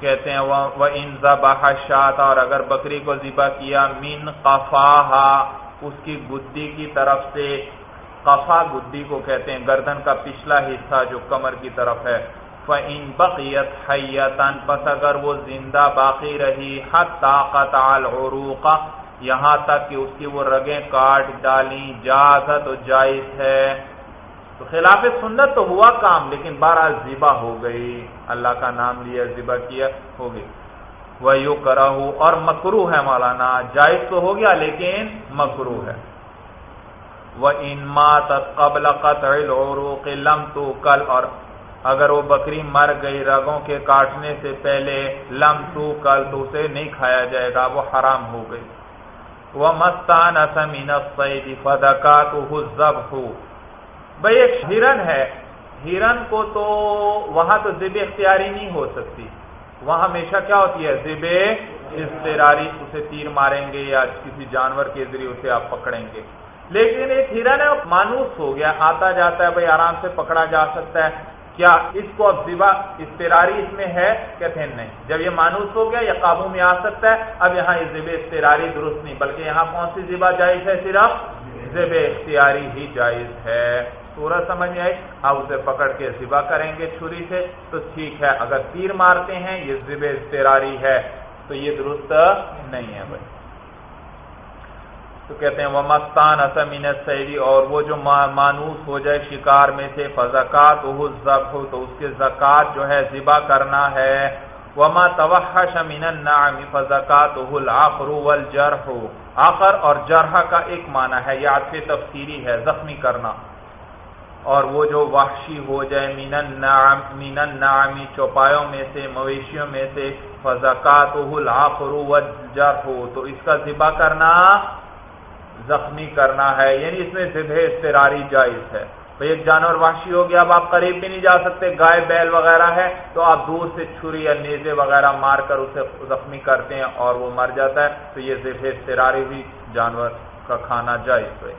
کہتے ہیں وہ ان ذبح شاط اور اگر بکری کو ذبح کیا، من قفاہا اس کی گدی کی طرف سے، قفا گدی کو کہتے ہیں، گردن کا پچھلا حصہ جو کمر کی طرف ہے۔ فَإِن بَقِيَتْ حَيَّتًا پس اگر وہ زندہ باقی رہی، حَتَّى قَطَعَ الْعُرُوقَ، یہاں تک کہ اس کی وہ رگیں کاٹ ڈالی جازت و جائز ہے۔ تو خلاف سنت تو ہوا کام، لیکن بارہ ذبح ہو گئی۔ اللہ کا نام لیا ذبح کیا، ہو گئی۔ وہ یو کرا اور مکرو ہے مولانا۔ جائز تو ہو گیا، لیکن مکرو ہے۔ وہ انما قبل قطع لم تو کل اور اگر وہ بکری مر گئی رگوں کے کاٹنے سے پہلے لم تو کل تو اسے نہیں کھایا جائے گا، وہ حرام ہو گئی۔ وہ مستان اسمین فدکا تو ضب ہو بھائی ایک ہرن ہے۔ ہرن کو تو وہاں تو ذب اختیاری نہیں ہو سکتی۔ وہاں ہمیشہ کیا ہوتی ہے؟ ذب استراری اسے تیر ماریں گے یا کسی جانور کے ذریعے اسے آپ پکڑیں گے۔ لیکن ایک ہرن ہے، مانوس ہو گیا، آتا جاتا ہے، بھائی آرام سے پکڑا جا سکتا ہے۔ کیا اس کو اب ذبا استراری اس میں ہے؟ کہتے ہیں نہیں۔ جب یہ مانوس ہو گیا یا قابو میں آ سکتا ہے۔ اب یہاں یہ ذب استراری درست نہیں، بلکہ یہاں کون سی ذبا جائز ہے؟ صرف ذب اختیاری ہی جائز ہے۔ سورج سمجھ میں آئی، آپ اسے پکڑ کے ذبح کریں گے چھری سے۔ تو ٹھیک ہے، اگر تیر مارتے ہیں، یہ ذب استراری ہے۔ تو یہ درست نہیں ہے بھائی۔ تو کہتے ہیں وہ مستان اسمین سیری اور وہ جو مانوس ہو جائے شکار میں سے فضکات ہو تو اس کے زکات جو ہے، ذبح کرنا ہے۔ وما توحش من النعم فزکاتہ العقر والجرح۔ آخر اور جرح کا ایک معنی ہے یہ عطف تفسیری ہے، زخمی کرنا۔ اور وہ جو وحشی ہو جائے مین النعم مین النعمی چوپایوں میں سے، مویشیوں میں سے فزکاتہ العقر والجرح۔ تو اس کا ذبح کرنا، زخمی کرنا ہے یعنی اس میں ذبح استراری جائز ہے۔ بھائی ایک جانور وحشی ہو گیا، اب آپ قریب بھی نہیں جا سکتے، گائے، بیل وغیرہ ہے، تو آپ دور سے چھری یا نیزے وغیرہ مار کر اسے زخمی کرتے ہیں اور وہ مر جاتا ہے۔ تو یہ ذبح استراری بھی جانور کا کھانا جائز ہوئے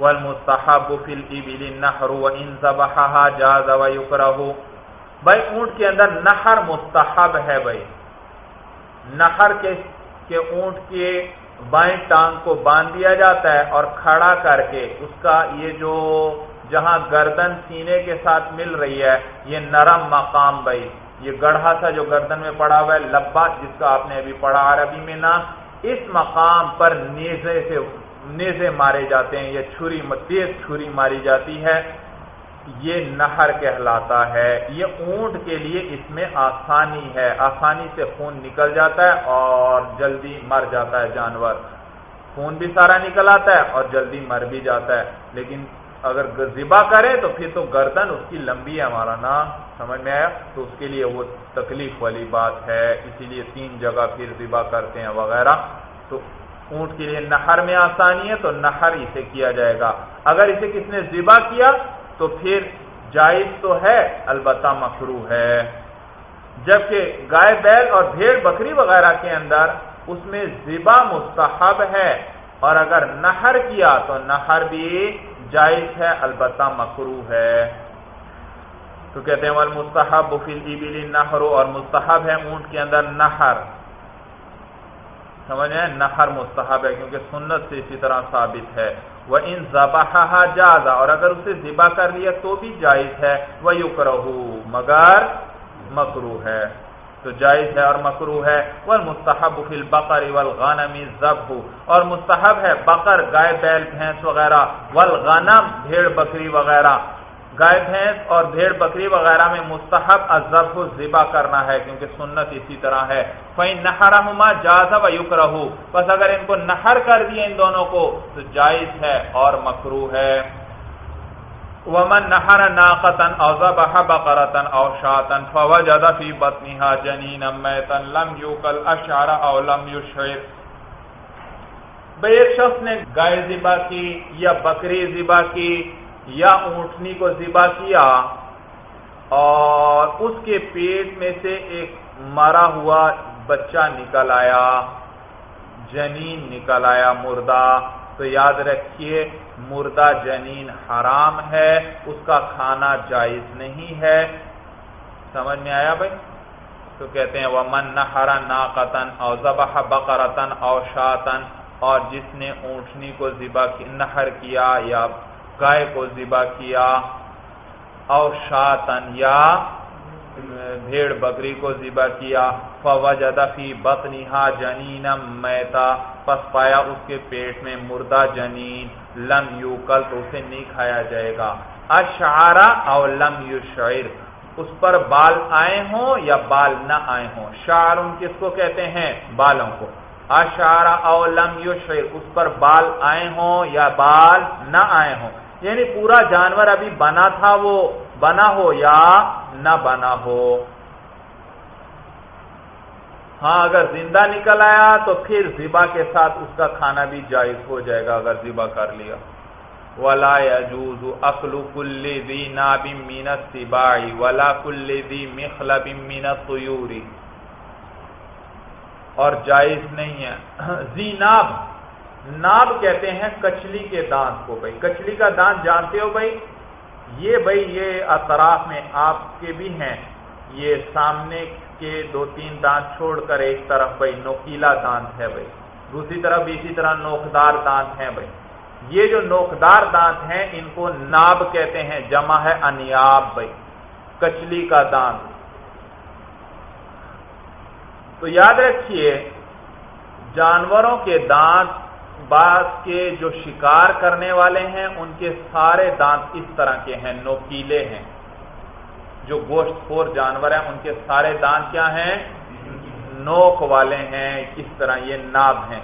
والمستحب فی الابل النحر وان ذبحها جاز ويكره بھائی، اونٹ کے اندر نحر مستحب ہے بھائی. نحر کے کہ اونٹ کے بائیں ٹانگ کو باندھ دیا جاتا ہے اور کھڑا کر کے اس کا یہ جو جہاں گردن سینے کے ساتھ مل رہی ہے، یہ نرم مقام بھائی. یہ گڑھا تھا جو گردن میں پڑا ہوا ہے لبا جس کا آپ نے ابھی پڑھا عربی میں نا، اس مقام پر نیزے سے نیزے مارے جاتے ہیں یہ چھری تیز چھری ماری جاتی ہے، یہ نہر کہلاتا ہے۔ یہ اونٹ کے لیے اس میں آسانی ہے۔ آسانی سے خون نکل جاتا ہے اور جلدی مر جاتا ہے جانور۔ خون بھی سارا نکل آتا ہے اور جلدی مر بھی جاتا ہے۔ لیکن اگر ذبا کرے تو پھر تو گردن اس کی لمبی ہے ہمارا نام سمجھ میں آیا؟ تو اس کے لیے وہ تکلیف والی بات ہے۔ اسی لیے تین جگہ پھر ذبا کرتے ہیں وغیرہ۔ تو اونٹ کے لیے نہر میں آسانی ہے تو نہر اسے کیا جائے گا۔ اگر اسے کس نے ذبا کیا تو پھر جائز تو ہے، البتہ مکرو ہے۔ جبکہ گائے بیل اور بھیڑ بکری وغیرہ کے اندر اس میں زبا مستحب ہے۔ اور اگر نہر کیا تو نہر بھی جائز ہے، البتہ مکرو ہے۔ تو کہتے ہیں مستحب بفیل نہر اور مستحب ہے اونٹ کے اندر نہر۔ سمجھ ہیں؟ نہر مستحب ہے، کیونکہ سنت سے اسی طرح ثابت ہے۔ وہ ان ذبح جازا اور اگر اسے ذبح کر لیا تو بھی جائز ہے۔ وہ یو مگر مکرو ہے۔ تو جائز ہے اور مکرو ہے۔ وہ مستحب فل بکر اول غانمی اور مستحب ہے بکر گائے، بیل، بھینس وغیرہ۔ ولغنم بھیڑ، بکری وغیرہ۔ گائے، بھینس اور بھیڑ بکری وغیرہ میں مستحب ازب ذبا کرنا ہے، کیونکہ سنت اسی طرح ہے۔ نہرا جاز و یوک بس اگر ان کو نہر کر دیے ان دونوں کو، تو جائز ہے اور مکرو ہے۔ ومن نہر ناقتن او ذبح بقرتن او شاتن فوجد فی بطنها جنینا میتن لم یوکل اشعر او لم یشعر بے شخص نے گائے ذبح کی یا بکری ذبح کی یا اونٹنی کو ذبح کیا اور اس کے پیٹ میں سے ایک مرا ہوا بچہ نکل آیا، جنین نکل آیا مردہ۔ تو یاد رکھیے، مردہ جنین حرام ہے، اس کا کھانا جائز نہیں ہے۔ سمجھ میں آیا بھائی؟ تو کہتے ہیں وہ من نہ نا قطن اور ذبح بقرتن او اور جس نے اونٹنی کو ذبح نہر کیا یا گائے کو ذبح کیا، او شاطن یا بھیڑ بکری کو ذبح کیا فوجد فی بطنها جنینا میتا، پس پایا اس کے پیٹ میں مردہ جنین، لم یوکل تو اسے نہیں کھایا جائے گا۔ اشعرا او لم یشعر، اس پر بال آئے ہوں یا بال نہ آئے ہوں؟ شعر ان کس کو کہتے ہیں؟ بالوں کو۔ اشعرا او لم یشعر، اس پر بال آئے ہوں یا بال نہ آئے ہوں؟ یعنی پورا جانور ابھی بنا تھا وہ بنا ہو یا نہ بنا ہو۔ ہاں اگر زندہ نکل آیا تو پھر زبا کے ساتھ اس کا کھانا بھی جائز ہو جائے گا اگر زبا کر لیا۔ ولا يجوز اكل كل ذي ناب من السباع ولا كل ذي مخلب من الطيور۔ اور جائز نہیں ہے۔ ذی ناب کہتے ہیں کچلی کے دانت کو، بھائی۔ کچلی کا دانت جانتے ہو بھائی؟ یہ بھائی، یہ اطراف میں آپ کے بھی ہیں۔ یہ سامنے کے دو تین دانت چھوڑ کر ایک طرف، بھائی، نوکیلا دانت ہے بھائی۔ دوسری طرف اسی طرح نوکدار دانت ہیں بھائی۔ یہ جو نوکدار دانت ہیں، ان کو ناب کہتے ہیں، جمع ہے انیاب بھائی، کچلی کا دانت تو یاد رکھیے، جانوروں کے دانت بعض کے جو شکار کرنے والے ہیں، ان کے سارے دانت اس طرح کے ہیں، نوکیلے ہیں۔ جو گوشت خور جانور ہیں، ان کے سارے دانت کیا ہیں؟ نوک والے ہیں۔ کس طرح یہ ناب ہیں۔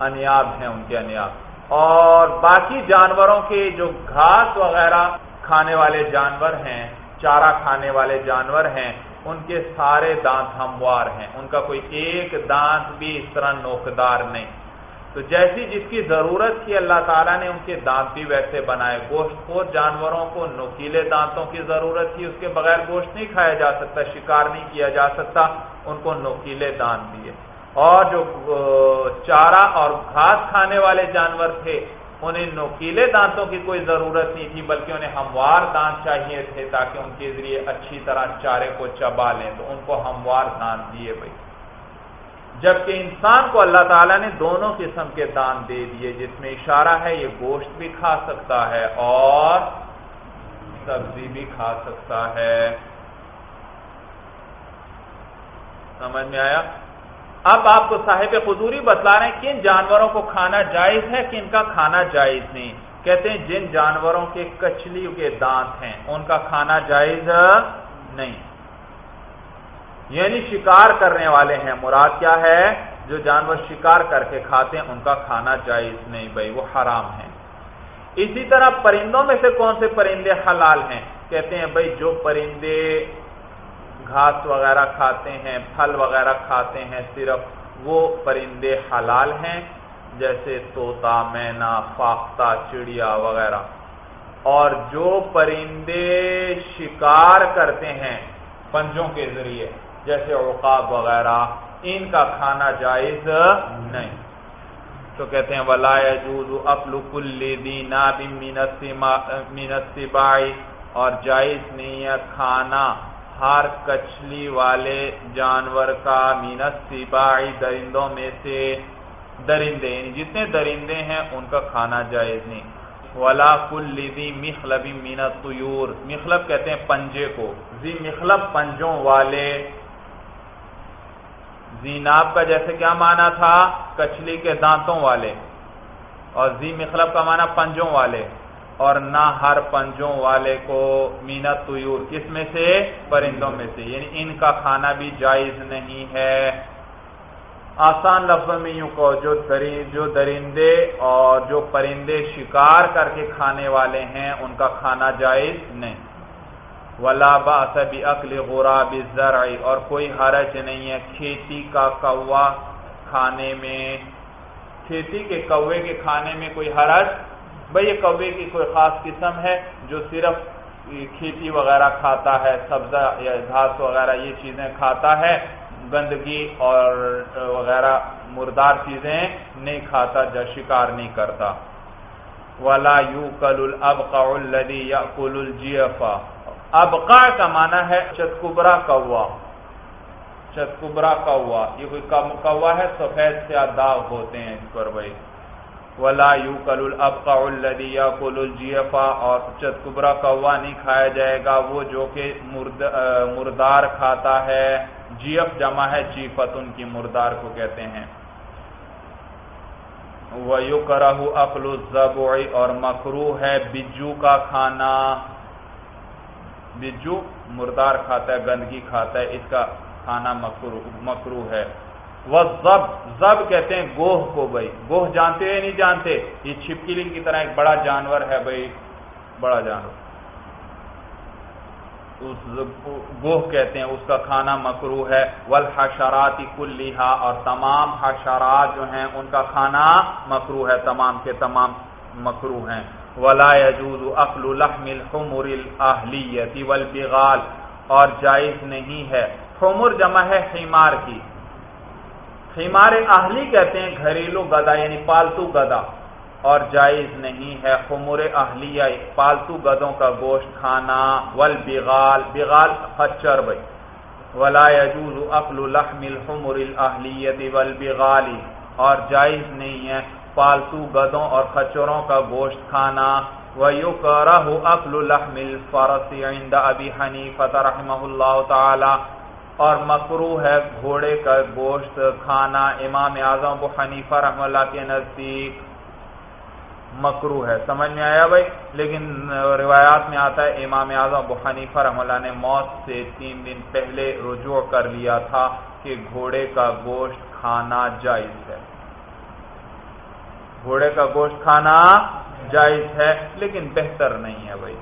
انیاب ہیں ان کے انیاب۔ اور باقی جانوروں کے جو گھاس وغیرہ کھانے والے جانور ہیں، چارہ کھانے والے جانور ہیں، ان کے سارے دانت ہموار ہیں۔ ان کا کوئی ایک دانت بھی اس طرح نوکدار نہیں۔ تو جیسی جس کی ضرورت تھی اللہ تعالیٰ نے ان کے دانت بھی ویسے بنائے۔ گوشت خور جانوروں کو، نوکیلے دانتوں کی ضرورت تھی، اس کے بغیر گوشت نہیں کھایا جا سکتا، شکار نہیں کیا جا سکتا، ان کو نوکیلے دانت دیے۔ اور جو چارہ اور گھاس کھانے والے جانور تھے، انہیں نوکیلے دانتوں کی کوئی ضرورت نہیں تھی، بلکہ انہیں ہموار دانت چاہیے تھے تاکہ ان کے ذریعے اچھی طرح چارے کو چبا لیں۔ تو ان کو ہموار دانت دیے بھائی۔ جبکہ انسان کو اللہ تعالیٰ نے دونوں قسم کے دان دے دیے، جس میں اشارہ ہے یہ گوشت بھی کھا سکتا ہے اور سبزی بھی کھا سکتا ہے۔ سمجھ میں آیا؟ اب آپ کو صاحب خزوری بتلا رہے ہیں کن جانوروں کو کھانا جائز ہے کن کا کھانا جائز نہیں؟ کہتے ہیں جن جانوروں کے کچلی کے دانت ہیں، ان کا کھانا جائز نہیں۔ یعنی شکار کرنے والے ہیں۔ مراد کیا ہے؟ جو جانور شکار کر کے کھاتے ہیں، ان کا کھانا جائز نہیں بھائی، وہ حرام ہے اسی طرح پرندوں میں سے کون سے پرندے حلال ہیں؟ کہتے ہیں بھائی، جو پرندے گھاس وغیرہ کھاتے ہیں، پھل وغیرہ کھاتے ہیں، صرف وہ پرندے حلال ہیں، جیسے توتا مینا، فاختہ، چڑیا وغیرہ۔ اور جو پرندے شکار کرتے ہیں پنجوں کے ذریعے جیسے اوقاب وغیرہ، ان کا کھانا جائز نہیں۔ تو کہتے ہیں، ولا يجوز اكل كل ذي ناب من السباع۔ اور جائز نہیں ہے کھانا ہر کچلی والے جانور کا مین السباع، درندوں میں سے درندے۔ یعنی جتنے درندے ہیں، ان کا کھانا جائز نہیں۔ ولا کل ذی مخلب من الطيور۔ مخلب کہتے ہیں پنجے کو۔ ذی مخلب پنجوں والے زیناب کا جیسے کیا مانا تھا؟ کچلی کے دانتوں والے۔ اور زی مخلب کا مانا پنجوں والے۔ اور نہ ہر پنجوں والے کو مینا طیور۔ کس میں سے؟ پرندوں میں سے۔ یعنی ان کا کھانا بھی جائز نہیں ہے۔ آسان لفظوں میں یوں کو جو جو درندے اور جو پرندے شکار کر کے کھانے والے ہیں، ان کا کھانا جائز نہیں۔ ولا باس باکل غراب الزرع، اور کوئی حرج نہیں ہے کھیتی کا کوا کھانے میں۔ کھیتی کے کوے کے کھانے میں کوئی حرج؟ بھئی یہ کوے کی کوئی خاص قسم ہے جو صرف کھیتی وغیرہ کھاتا ہے، سبزہ یا گھاس وغیرہ، یہ چیزیں کھاتا ہے۔ گندگی اور وغیرہ مردار چیزیں نہیں کھاتا جو شکار نہیں کرتا۔ ولا یو کل ابقا الدی یا کل الجیفا ابقا کا معنی ہے چتکبرا کوا۔ چتکبرا کوا۔ یہ کوئی کوا ہے، سفید سے داغ ہوتے ہیں اس پر بھائی۔ ولا یو کل البقا الدی یا کل الجیفا اور چتکبرا کوا نہیں کھایا جائے گا۔ وہ جو کہ مرد مردار کھاتا ہے۔ جیف جمع ہے چیفت ان کی مردار کو کہتے ہیں۔ وہ یو کرا اور مکرو ہے، بجو کا کھانا۔ بجو مردار کھاتا ہے، گندگی کھاتا ہے، اس کا کھانا مکرو ہے۔ وہ زب زب کہتے ہیں گوہ کو بھائی۔ گوہ جانتے ہیں نہیں جانتے؟ یہ چھپکلی کی طرح ایک بڑا جانور ہے بھائی۔ بڑا جانور۔ گوہ کہتے ہیں، اس کا کھانا مکرو ہے۔ ول حشرات کلیہ اور تمام حشرات جو ہیں، ان کا کھانا مکرو ہے۔ تمام کے تمام مکرو ہیں۔ ولا يجوز اقل لحم الحمر الاهليه والبغال، اور جائز نہیں ہے۔ حمر جمع ہے خیمار کی۔ خیمار اہلی کہتے ہیں گھریلو گدا یعنی پالتو گدا، اور جائز نہیں ہے۔ خمر اہلیہ، پالتو گدوں کا گوشت کھانا ول بغال بغال خچر بھائی۔ ولا يجوز اقل لحم الحمر الاهليه والبغال، اور جائز نہیں ہے۔ پالتو گدوں اور خچروں کا گوشت کھانا وَيُكَرَهُ أَقْلُ لَحْمِ الْفَرَسِ عِنْدَ أَبِي حَنِيفَةَ رَحِمَهُ اللَّهُ تَعَالَى۔ اور مکرو ہے گھوڑے کا گوشت کھانا، امام اعظم ابو حنیفہ رحم اللہ کے نزدیک۔ مکرو ہے، سمجھ میں آیا بھائی؟ لیکن روایات میں آتا ہے امام اعظم ابو حنیفہ رحم اللہ نے موت سے تین دن پہلے رجوع کر لیا تھا کہ گھوڑے کا گوشت کھانا جائز ہے۔ گھوڑے کا گوشت کھانا جائز ہے، لیکن بہتر نہیں ہے بھائی۔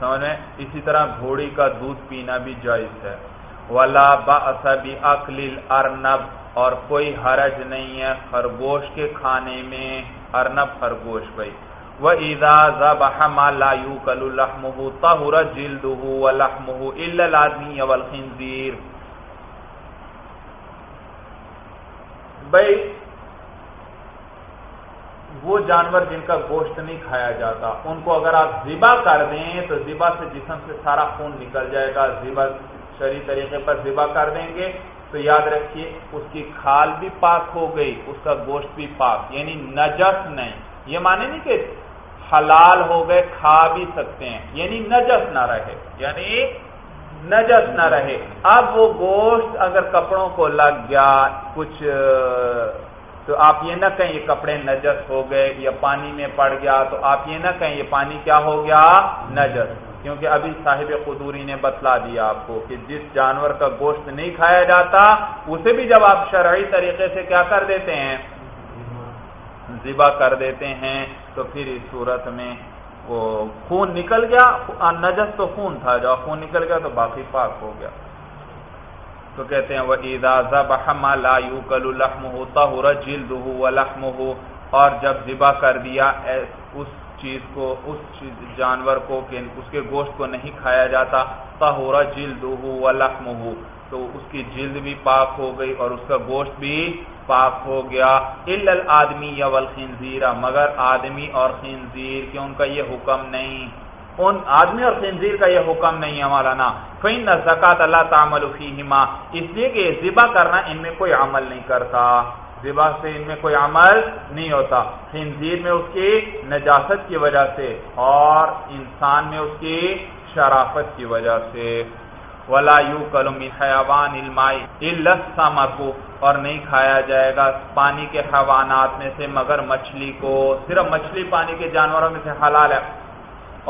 سمجھ اسی طرح گھوڑی کا دودھ پینا بھی جائز ہے۔ ولا باسبی اقل ارنب اور کوئی حرج نہیں ہے خرگوش کے کھانے میں۔ ارنب خرگوش بھائی۔ وہ ادا ضب لا یو کل الحم تہر جلد ہو لحم ہو اول خنزیر بھائی وہ جانور جن کا گوشت نہیں کھایا جاتا، ان کو اگر آپ ذبا کر دیں تو ذبا سے جسم سے سارا خون نکل جائے گا ذبا شری طریقے پر ذبا کر دیں گے۔ تو یاد رکھیے، اس کی کھال بھی پاک ہو گئی، اس کا گوشت بھی پاک یعنی نجس نہیں۔ یہ مانے نہیں کہ حلال ہو گئے، کھا بھی سکتے ہیں یعنی نجس نہ رہے۔ یعنی نجس نہ رہے۔ اب وہ گوشت اگر کپڑوں کو لگ گیا، کچھ تو آپ یہ نہ کہیں یہ کپڑے نجس ہو گئے یا پانی میں پڑ گیا، تو آپ یہ نہ کہیں یہ پانی کیا ہو گیا؟ نجس۔ کیونکہ ابھی صاحب قدوری نے بتلا دیا آپ کو کہ جس جانور کا گوشت نہیں کھایا جاتا، اسے بھی جب آپ شرعی طریقے سے کیا کر دیتے ہیں؟ ذبح کر دیتے ہیں۔ تو پھر اس صورت میں وہ خون نکل گیا۔ نجس تو خون تھا، جب خون نکل گیا تو باقی پاک ہو گیا۔ تو کہتے ہیں وہ ذبح لا يوكل لحمه طهر جلده ولحمه اور جب ذبح کر دیا اس چیز کو، اس جانور کو کہ اس کے گوشت کو نہیں کھایا جاتا، طهر جلده ولحمه تو اس کی جلد بھی پاک ہو گئی اور اس کا گوشت بھی پاک ہو گیا. الا الادمی یا والخنزیر مگر آدمی اور خنزیر کہ ان کا یہ حکم نہیں. ان آدمی اور خنزیر کا یہ حکم نہیں ہے مولانا فین زکات اللہ تعمل فیہما اس لیے کہ ذبح کرنا ان میں کوئی عمل نہیں کرتا۔ ذبح سے ان میں کوئی عمل نہیں ہوتا۔ خنزیر میں اس کی نجاست کی وجہ سے اور انسان میں اس کی شرافت کی وجہ سے۔ ولا یو کلوم حیوان علمائی کو اور نہیں کھایا جائے گا پانی کے حیوانات میں سے مگر مچھلی کو۔ صرف مچھلی پانی کے جانوروں میں سے حلال ہے۔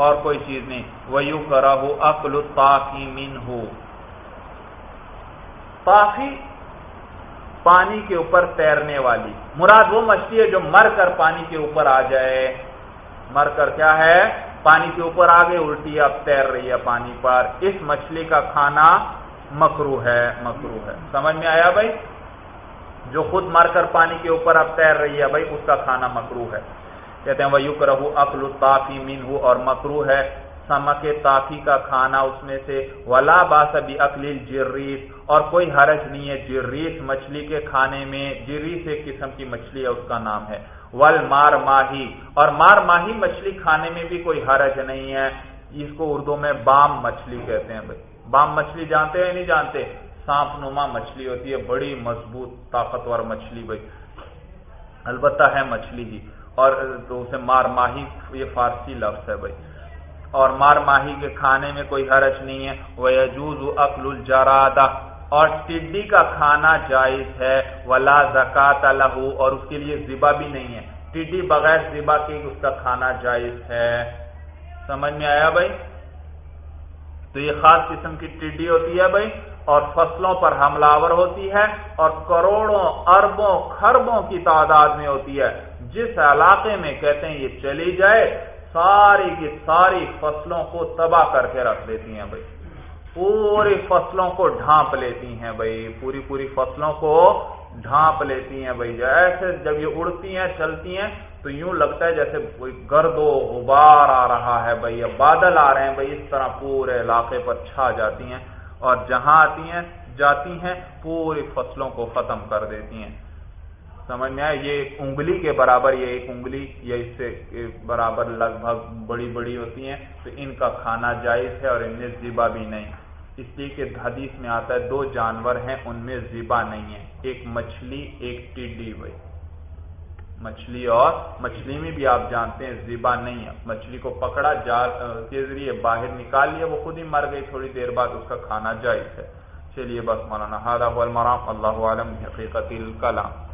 اور کوئی چیز نہیں۔ وہ یو کرا ہو اقل من ہو تاخی پانی کے اوپر تیرنے والی۔ مراد وہ مچھلی ہے جو مر کر پانی کے اوپر آ جائے۔ مر کر کیا ہے؟ پانی کے اوپر آگے الٹی، اب تیر رہی ہے پانی پر۔ اس مچھلی کا کھانا مکرو ہے مکرو ہے۔ سمجھ میں آیا بھائی؟ جو خود مر کر پانی کے اوپر اب تیر رہی ہے بھائی، اس کا کھانا مکرو ہے۔ کہتے ہیں وہ یو کرو عقل الطافی مین اور مکرو ہے۔ سمک تاخی کا کھانا اس میں سے۔ ولا باس ابھی جریس اور کوئی حرج نہیں ہے جریس مچھلی کے کھانے میں جریس ایک قسم کی مچھلی ہے، اس کا نام ہے۔ ول مار ماہی۔ اور مار ماہی مچھلی کھانے میں بھی کوئی حرج نہیں ہے۔ اس کو اردو میں بام مچھلی کہتے ہیں بھائی۔ بام مچھلی جانتے ہیں نہیں جانتے؟ سانپ نما مچھلی ہوتی ہے، بڑی مضبوط، طاقتور مچھلی بھائی۔ البتہ ہے مچھلی ہی۔ اور تو اسے مار ماہی، یہ فارسی لفظ ہے بھائی۔ اور مار ماہی کے کھانے میں کوئی حرج نہیں ہے۔ وہ یجوز عقل الجرادہ اور ٹڈی کا کھانا جائز ہے۔ ولا زکات لہو اور اس کے لیے ذبا بھی نہیں ہے۔ ٹڈی بغیر ذبا کے اس کا کھانا جائز ہے۔ سمجھ میں آیا بھائی؟ تو یہ خاص قسم کی ٹڈی ہوتی ہے بھائی۔ اور فصلوں پر حملہ ہوتی ہے۔ اور کروڑوں، اربوں خربوں کی تعداد میں ہوتی ہے۔ جس علاقے میں کہتے ہیں یہ چلی جائے، ساری کی ساری فصلوں کو تباہ کر کے رکھ دیتی ہیں بھائی۔ پوری فصلوں کو ڈھانپ لیتی ہیں بھائی، پوری پوری فصلوں کو ڈھانپ لیتی ہیں بھائی۔ جیسے جب یہ اڑتی ہیں، چلتی ہیں، تو یوں لگتا ہے جیسے کوئی گرد و غبار آ رہا ہے بھائی بادل آ رہے ہیں بھائی، اس طرح پورے علاقے پر چھا جاتی ہیں اور جہاں آتی ہیں، جاتی ہیں، پوری فصلوں کو ختم کر دیتی ہیں۔ سمجھ میں آئے، یہ ایک انگلی کے برابر، یہ ایک انگلی یا اس سے برابر لگ بھگ بڑی بڑی ہوتی ہیں، تو ان کا کھانا جائز ہے اور ان میں زبا بھی نہیں۔ اس لیے کہ حدیث میں آتا ہے، دو جانور ہیں، ان میں زبا نہیں ہے ایک مچھلی، ایک ٹڈی بھائی مچھلی اور مچھلی میں بھی آپ جانتے ہیں زبا نہیں ہے۔ مچھلی کو پکڑا جال کے ذریعے باہر نکال لیا، وہ خود ہی مر گئی۔ تھوڑی دیر بعد اس کا کھانا جائز ہے۔ چلیے بس مولانا المرام۔ اللہ عالم حقیقت الکلام۔